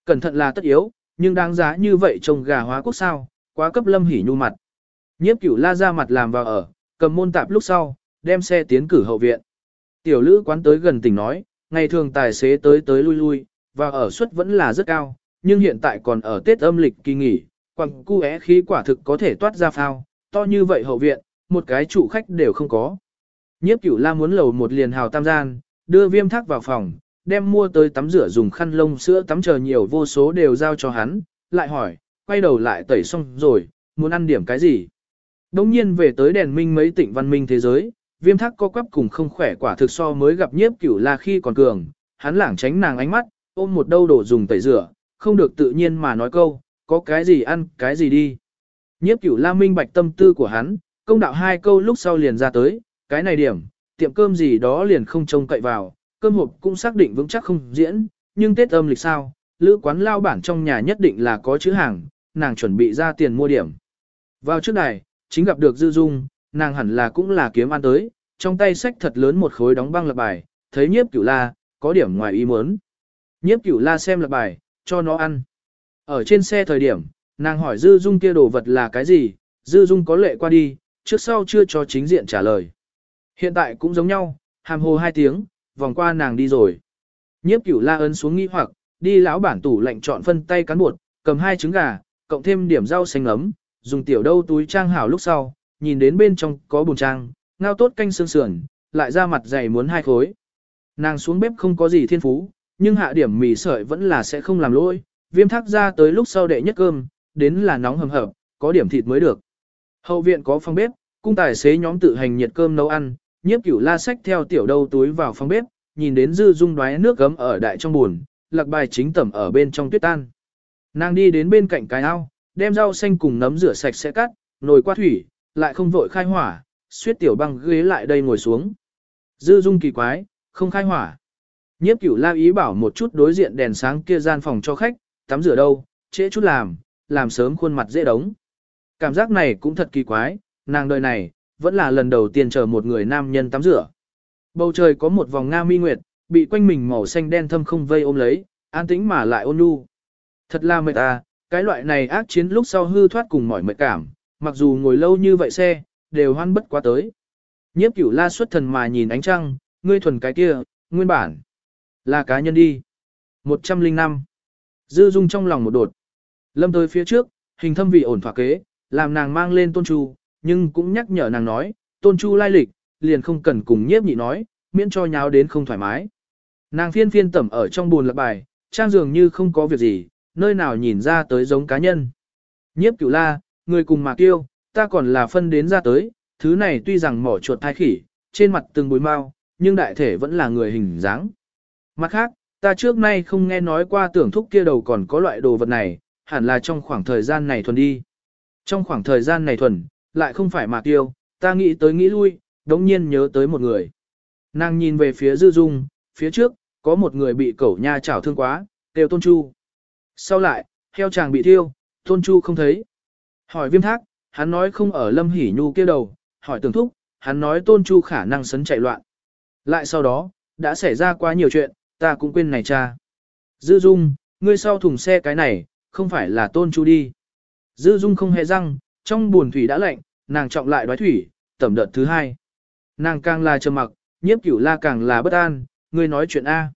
Cẩn thận là tất yếu, nhưng đáng giá như vậy trông gà hóa quốc sao, quá cấp lâm hỉ nhu mặt. Nhiếp cửu la ra mặt làm vào ở, cầm môn tạp lúc sau, đem xe tiến cử hậu viện. Tiểu lữ quán tới gần tỉnh nói, ngày thường tài xế tới tới lui lui, và ở suất vẫn là rất cao, nhưng hiện tại còn ở Tết âm lịch kỳ nghỉ, quặng cu é khí quả thực có thể toát ra phao, to như vậy hậu viện, một cái chủ khách đều không có. Nhiếp cửu la muốn lầu một liền hào tam gian, đưa viêm thác vào phòng, đem mua tới tắm rửa dùng khăn lông sữa tắm chờ nhiều vô số đều giao cho hắn, lại hỏi, quay đầu lại tẩy xong rồi, muốn ăn điểm cái gì. Đông nhiên về tới đèn minh mấy tỉnh văn minh thế giới, viêm thác co quắp cùng không khỏe quả thực so mới gặp nhiếp cửu là khi còn cường, hắn lảng tránh nàng ánh mắt, ôm một đâu đổ dùng tẩy rửa, không được tự nhiên mà nói câu, có cái gì ăn, cái gì đi. Nhiếp cửu la minh bạch tâm tư của hắn, công đạo hai câu lúc sau liền ra tới, cái này điểm, tiệm cơm gì đó liền không trông cậy vào, cơm hộp cũng xác định vững chắc không diễn, nhưng Tết âm lịch sao, lữ quán lao bản trong nhà nhất định là có chữ hàng, nàng chuẩn bị ra tiền mua điểm. Vào trước này, chính gặp được Dư Dung, nàng hẳn là cũng là kiếm ăn tới, trong tay sách thật lớn một khối đóng băng lập bài, thấy nhiếp cửu la, có điểm ngoài ý muốn. Nhiếp cửu la xem lập bài, cho nó ăn. Ở trên xe thời điểm, nàng hỏi Dư Dung kia đồ vật là cái gì, Dư Dung có lệ qua đi, trước sau chưa cho chính diện trả lời. Hiện tại cũng giống nhau, hàm hồ hai tiếng, vòng qua nàng đi rồi. Nhiếp cửu la ấn xuống nghi hoặc, đi lão bản tủ lạnh chọn phân tay cán bột, cầm hai trứng gà, cộng thêm điểm rau xanh ấm, dùng tiểu đâu túi trang hảo lúc sau, nhìn đến bên trong có bùn trang, ngao tốt canh xương sườn, lại ra mặt dày muốn hai khối. Nàng xuống bếp không có gì thiên phú, nhưng hạ điểm mì sợi vẫn là sẽ không làm lỗi, viêm thác ra tới lúc sau đệ nhất cơm, đến là nóng hầm hập, có điểm thịt mới được. Hậu viện có phòng bếp, cung tài xế nhóm tự hành nhiệt cơm nấu ăn, nhiếp cửu la sách theo tiểu đâu túi vào phòng bếp, nhìn đến dư dung đoái nước gấm ở đại trong buồn, lạc bài chính tẩm ở bên trong tuyết tan. Nàng đi đến bên cạnh cái ao, đem rau xanh cùng nấm rửa sạch sẽ cắt, nồi qua thủy, lại không vội khai hỏa, suyết tiểu băng ghế lại đây ngồi xuống. Dư dung kỳ quái, không khai hỏa. Nhiếp cửu la ý bảo một chút đối diện đèn sáng kia gian phòng cho khách, tắm rửa đâu, trễ chút làm, làm sớm khuôn mặt dễ đống. Cảm giác này cũng thật kỳ quái, nàng đời này, vẫn là lần đầu tiên chờ một người nam nhân tắm rửa. Bầu trời có một vòng nga mi nguyệt, bị quanh mình màu xanh đen thâm không vây ôm lấy, an tĩnh mà lại ôn nhu. Thật là mệt à, cái loại này ác chiến lúc sau hư thoát cùng mỏi mệt cảm, mặc dù ngồi lâu như vậy xe, đều hoan bất quá tới. Nhiếp cửu la xuất thần mà nhìn ánh trăng, ngươi thuần cái kia, nguyên bản. Là cá nhân đi. 105. Dư dung trong lòng một đột. Lâm tới phía trước, hình thâm vị ổn thỏa kế, làm nàng mang lên tôn chu, nhưng cũng nhắc nhở nàng nói, tôn chu lai lịch, liền không cần cùng nhiếp nhị nói, miễn cho nháo đến không thoải mái. Nàng phiên phiên tẩm ở trong buồn lập bài, trang dường như không có việc gì, nơi nào nhìn ra tới giống cá nhân. Nhiếp cửu la, người cùng mạc tiêu, ta còn là phân đến ra tới, thứ này tuy rằng mỏ chuột thai khỉ, trên mặt từng bùi mau, nhưng đại thể vẫn là người hình dáng. Mặt khác, ta trước nay không nghe nói qua tưởng thúc kia đầu còn có loại đồ vật này, hẳn là trong khoảng thời gian này thuần đi. Trong khoảng thời gian này thuần, lại không phải mạc tiêu, ta nghĩ tới nghĩ lui, đống nhiên nhớ tới một người. Nàng nhìn về phía dư dung, phía trước, có một người bị cẩu nha chảo thương quá, kêu tôn chu. Sau lại, heo chàng bị thiêu, tôn chu không thấy. Hỏi viêm thác, hắn nói không ở lâm hỉ nhu kia đầu, hỏi tưởng thúc, hắn nói tôn chu khả năng sấn chạy loạn. Lại sau đó, đã xảy ra quá nhiều chuyện, ta cũng quên này cha. Dư dung, ngươi sau thùng xe cái này, không phải là tôn chu đi. Dư dung không hề răng, trong buồn thủy đã lạnh, nàng trọng lại đoái thủy, tẩm đợt thứ hai. Nàng càng là trầm mặc, nhiếp cửu la càng là bất an, ngươi nói chuyện A.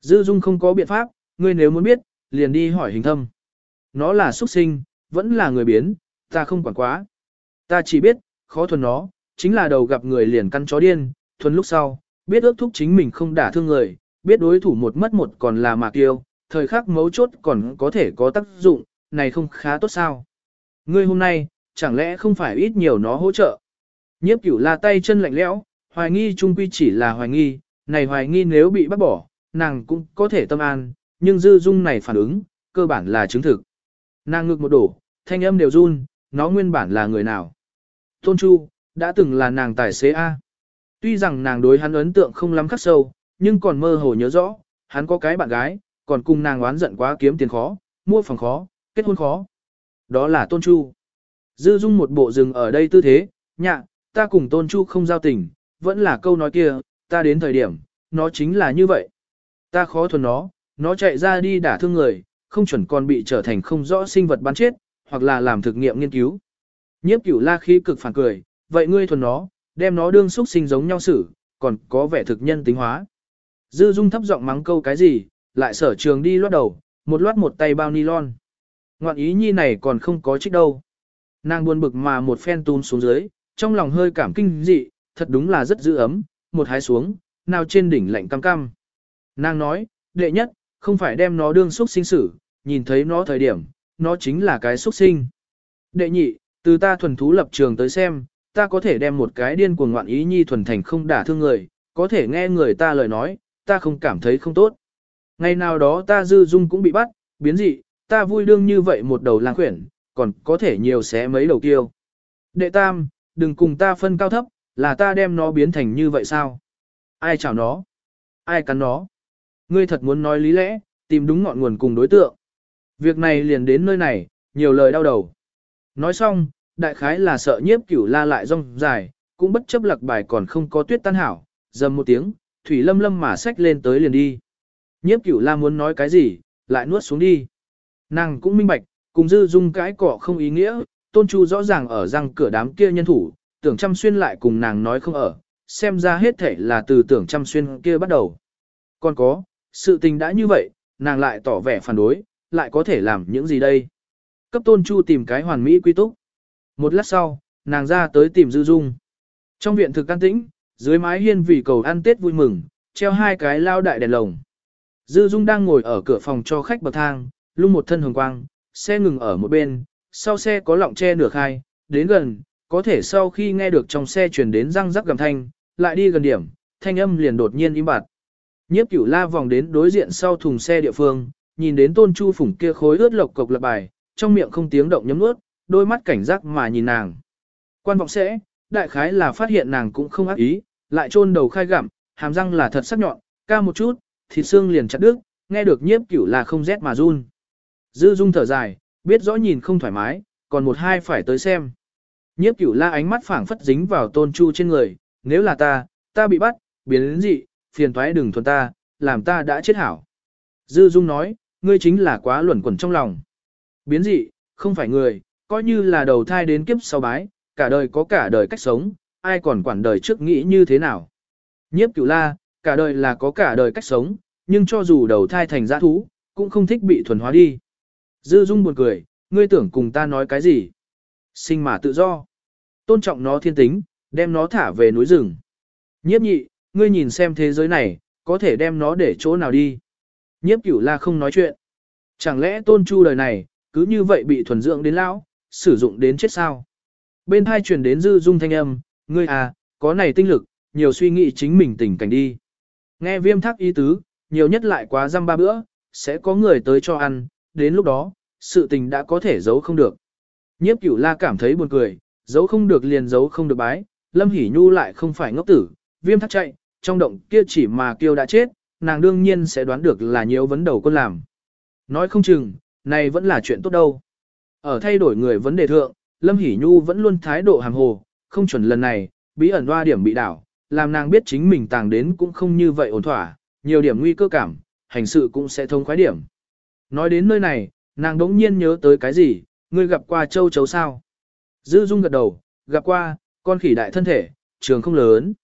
Dư dung không có biện pháp, ngươi nếu muốn biết, liền đi hỏi hình thâm. Nó là xuất sinh, vẫn là người biến, ta không quản quá. Ta chỉ biết, khó thuần nó, chính là đầu gặp người liền căn chó điên, thuần lúc sau, biết ước thúc chính mình không đả thương người, biết đối thủ một mất một còn là mạc tiêu, thời khắc mấu chốt còn có thể có tác dụng, này không khá tốt sao. Ngươi hôm nay, chẳng lẽ không phải ít nhiều nó hỗ trợ. Nhiếp cửu la tay chân lạnh lẽo, hoài nghi trung quy chỉ là hoài nghi, này hoài nghi nếu bị bắt bỏ, nàng cũng có thể tâm an, nhưng dư dung này phản ứng, cơ bản là chứng thực. Nàng ngực một đổ, thanh âm đều run, nó nguyên bản là người nào. Tôn Chu, đã từng là nàng tài xế A. Tuy rằng nàng đối hắn ấn tượng không lắm khắc sâu, nhưng còn mơ hồ nhớ rõ, hắn có cái bạn gái, còn cùng nàng oán giận quá kiếm tiền khó, mua phòng khó, kết hôn khó. Đó là Tôn Chu. Dư dung một bộ rừng ở đây tư thế, nhạ, ta cùng Tôn Chu không giao tình, vẫn là câu nói kia, ta đến thời điểm, nó chính là như vậy. Ta khó thuần nó, nó chạy ra đi đả thương người, không chuẩn còn bị trở thành không rõ sinh vật bắn chết, hoặc là làm thực nghiệm nghiên cứu. Nhiếp cửu la khí cực phản cười, vậy ngươi thuần nó, đem nó đương xúc sinh giống nhau xử, còn có vẻ thực nhân tính hóa. Dư dung thấp giọng mắng câu cái gì, lại sở trường đi loát đầu, một loát một tay bao nylon. Ngoạn ý nhi này còn không có trích đâu. Nàng buồn bực mà một phen tún xuống dưới, trong lòng hơi cảm kinh dị, thật đúng là rất giữ ấm, một hái xuống, nào trên đỉnh lạnh cam cam. Nàng nói, đệ nhất, không phải đem nó đương xúc sinh sử, nhìn thấy nó thời điểm, nó chính là cái xúc sinh. Đệ nhị, từ ta thuần thú lập trường tới xem, ta có thể đem một cái điên cuồng ngoạn ý nhi thuần thành không đả thương người, có thể nghe người ta lời nói, ta không cảm thấy không tốt. Ngày nào đó ta dư dung cũng bị bắt, biến dị, ta vui đương như vậy một đầu lang khuyển, còn có thể nhiều xé mấy đầu tiêu. Đệ tam, đừng cùng ta phân cao thấp, là ta đem nó biến thành như vậy sao? Ai chào nó? Ai cắn nó? Ngươi thật muốn nói lý lẽ, tìm đúng ngọn nguồn cùng đối tượng. Việc này liền đến nơi này, nhiều lời đau đầu. Nói xong, đại khái là sợ nhiếp cửu la lại rong dài, cũng bất chấp lạc bài còn không có tuyết tan hảo, dầm một tiếng, thủy lâm lâm mà sách lên tới liền đi. Nhiếp cửu la muốn nói cái gì, lại nuốt xuống đi. Nàng cũng minh bạch, cùng dư dung cái cỏ không ý nghĩa, tôn chu rõ ràng ở răng cửa đám kia nhân thủ, tưởng chăm xuyên lại cùng nàng nói không ở, xem ra hết thể là từ tưởng chăm xuyên kia bắt đầu. Còn có, sự tình đã như vậy, nàng lại tỏ vẻ phản đối, lại có thể làm những gì đây? Cấp tôn chu tìm cái hoàn mỹ quy túc. Một lát sau, nàng ra tới tìm dư dung. Trong viện thực an tĩnh, dưới mái hiên vì cầu ăn tết vui mừng, treo hai cái lao đại đèn lồng. Dư dung đang ngồi ở cửa phòng cho khách bậc thang, lung một thân hồng quang, xe ngừng ở một bên, sau xe có lọng che nửa khai, đến gần, có thể sau khi nghe được trong xe truyền đến răng rắc gầm thanh, lại đi gần điểm, thanh âm liền đột nhiên im bặt. Nhiếp cửu la vòng đến đối diện sau thùng xe địa phương, nhìn đến tôn chu phủng kia khối ướt lộc cục lập bài, trong miệng không tiếng động nhấm nuốt, đôi mắt cảnh giác mà nhìn nàng. Quan vọng sẽ, đại khái là phát hiện nàng cũng không ác ý, lại chôn đầu khai gặm, hàm răng là thật sắc nhọn, ca một chút, thịt xương liền chặt đứt, nghe được nhiếp cửu là không rét mà run. Dư dung thở dài, biết rõ nhìn không thoải mái, còn một hai phải tới xem. Nhiếp cửu la ánh mắt phảng phất dính vào tôn chu trên người, nếu là ta, ta bị bắt, biến đến dị, phiền thoái đừng thuần ta, làm ta đã chết hảo. Dư dung nói, ngươi chính là quá luẩn quẩn trong lòng. Biến dị, không phải người, coi như là đầu thai đến kiếp sau bái, cả đời có cả đời cách sống, ai còn quản đời trước nghĩ như thế nào. Nhiếp cửu la, cả đời là có cả đời cách sống, nhưng cho dù đầu thai thành giã thú, cũng không thích bị thuần hóa đi. Dư Dung buồn cười, ngươi tưởng cùng ta nói cái gì? Sinh mà tự do. Tôn trọng nó thiên tính, đem nó thả về núi rừng. Nhiếp nhị, ngươi nhìn xem thế giới này, có thể đem nó để chỗ nào đi. Nhiếp cửu la không nói chuyện. Chẳng lẽ tôn chu đời này, cứ như vậy bị thuần dưỡng đến lão, sử dụng đến chết sao? Bên hai truyền đến dư dung thanh âm, ngươi à, có này tinh lực, nhiều suy nghĩ chính mình tình cảnh đi. Nghe viêm thác ý tứ, nhiều nhất lại quá răm ba bữa, sẽ có người tới cho ăn, đến lúc đó, sự tình đã có thể giấu không được. Nhiếp cửu la cảm thấy buồn cười, giấu không được liền giấu không được bái, lâm hỉ nhu lại không phải ngốc tử, viêm thác chạy, trong động kia chỉ mà kêu đã chết, nàng đương nhiên sẽ đoán được là nhiều vấn đầu quân làm. Nói không chừng, này vẫn là chuyện tốt đâu. Ở thay đổi người vấn đề thượng, Lâm Hỷ Nhu vẫn luôn thái độ hàng hồ, không chuẩn lần này, bí ẩn hoa điểm bị đảo, làm nàng biết chính mình tàng đến cũng không như vậy ổn thỏa, nhiều điểm nguy cơ cảm, hành sự cũng sẽ thông khoái điểm. Nói đến nơi này, nàng đống nhiên nhớ tới cái gì, ngươi gặp qua châu chấu sao. Dư Dung gật đầu, gặp qua, con khỉ đại thân thể, trường không lớn.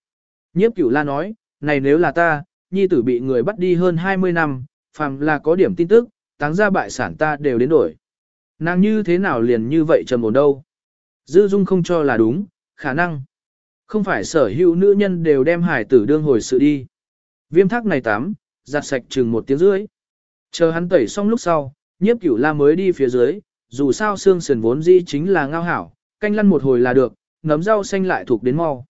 Nhiếp cửu la nói, này nếu là ta, nhi tử bị người bắt đi hơn 20 năm, phàm là có điểm tin tức, táng ra bại sản ta đều đến đổi. Nàng như thế nào liền như vậy trầm ổn đâu. Dư Dung không cho là đúng, khả năng. Không phải sở hữu nữ nhân đều đem hải tử đương hồi sự đi. Viêm thác này tắm, giặt sạch chừng một tiếng rưỡi. Chờ hắn tẩy xong lúc sau, nhiếp cửu la mới đi phía dưới, dù sao xương sườn vốn dĩ chính là ngao hảo, canh lăn một hồi là được, nấm rau xanh lại thuộc đến mau.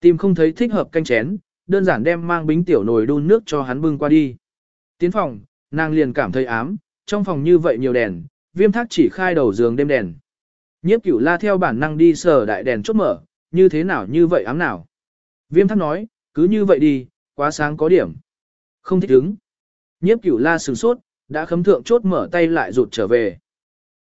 Tìm không thấy thích hợp canh chén, đơn giản đem mang bính tiểu nồi đun nước cho hắn bưng qua đi. Tiến phòng, nàng liền cảm thấy ám, trong phòng như vậy nhiều đèn, viêm thác chỉ khai đầu giường đêm đèn. Nhiếp cửu la theo bản năng đi sờ đại đèn chốt mở, như thế nào như vậy ám nào. Viêm thác nói, cứ như vậy đi, quá sáng có điểm. Không thích ứng. Nhiếp cửu la sửng sốt, đã khấm thượng chốt mở tay lại rụt trở về.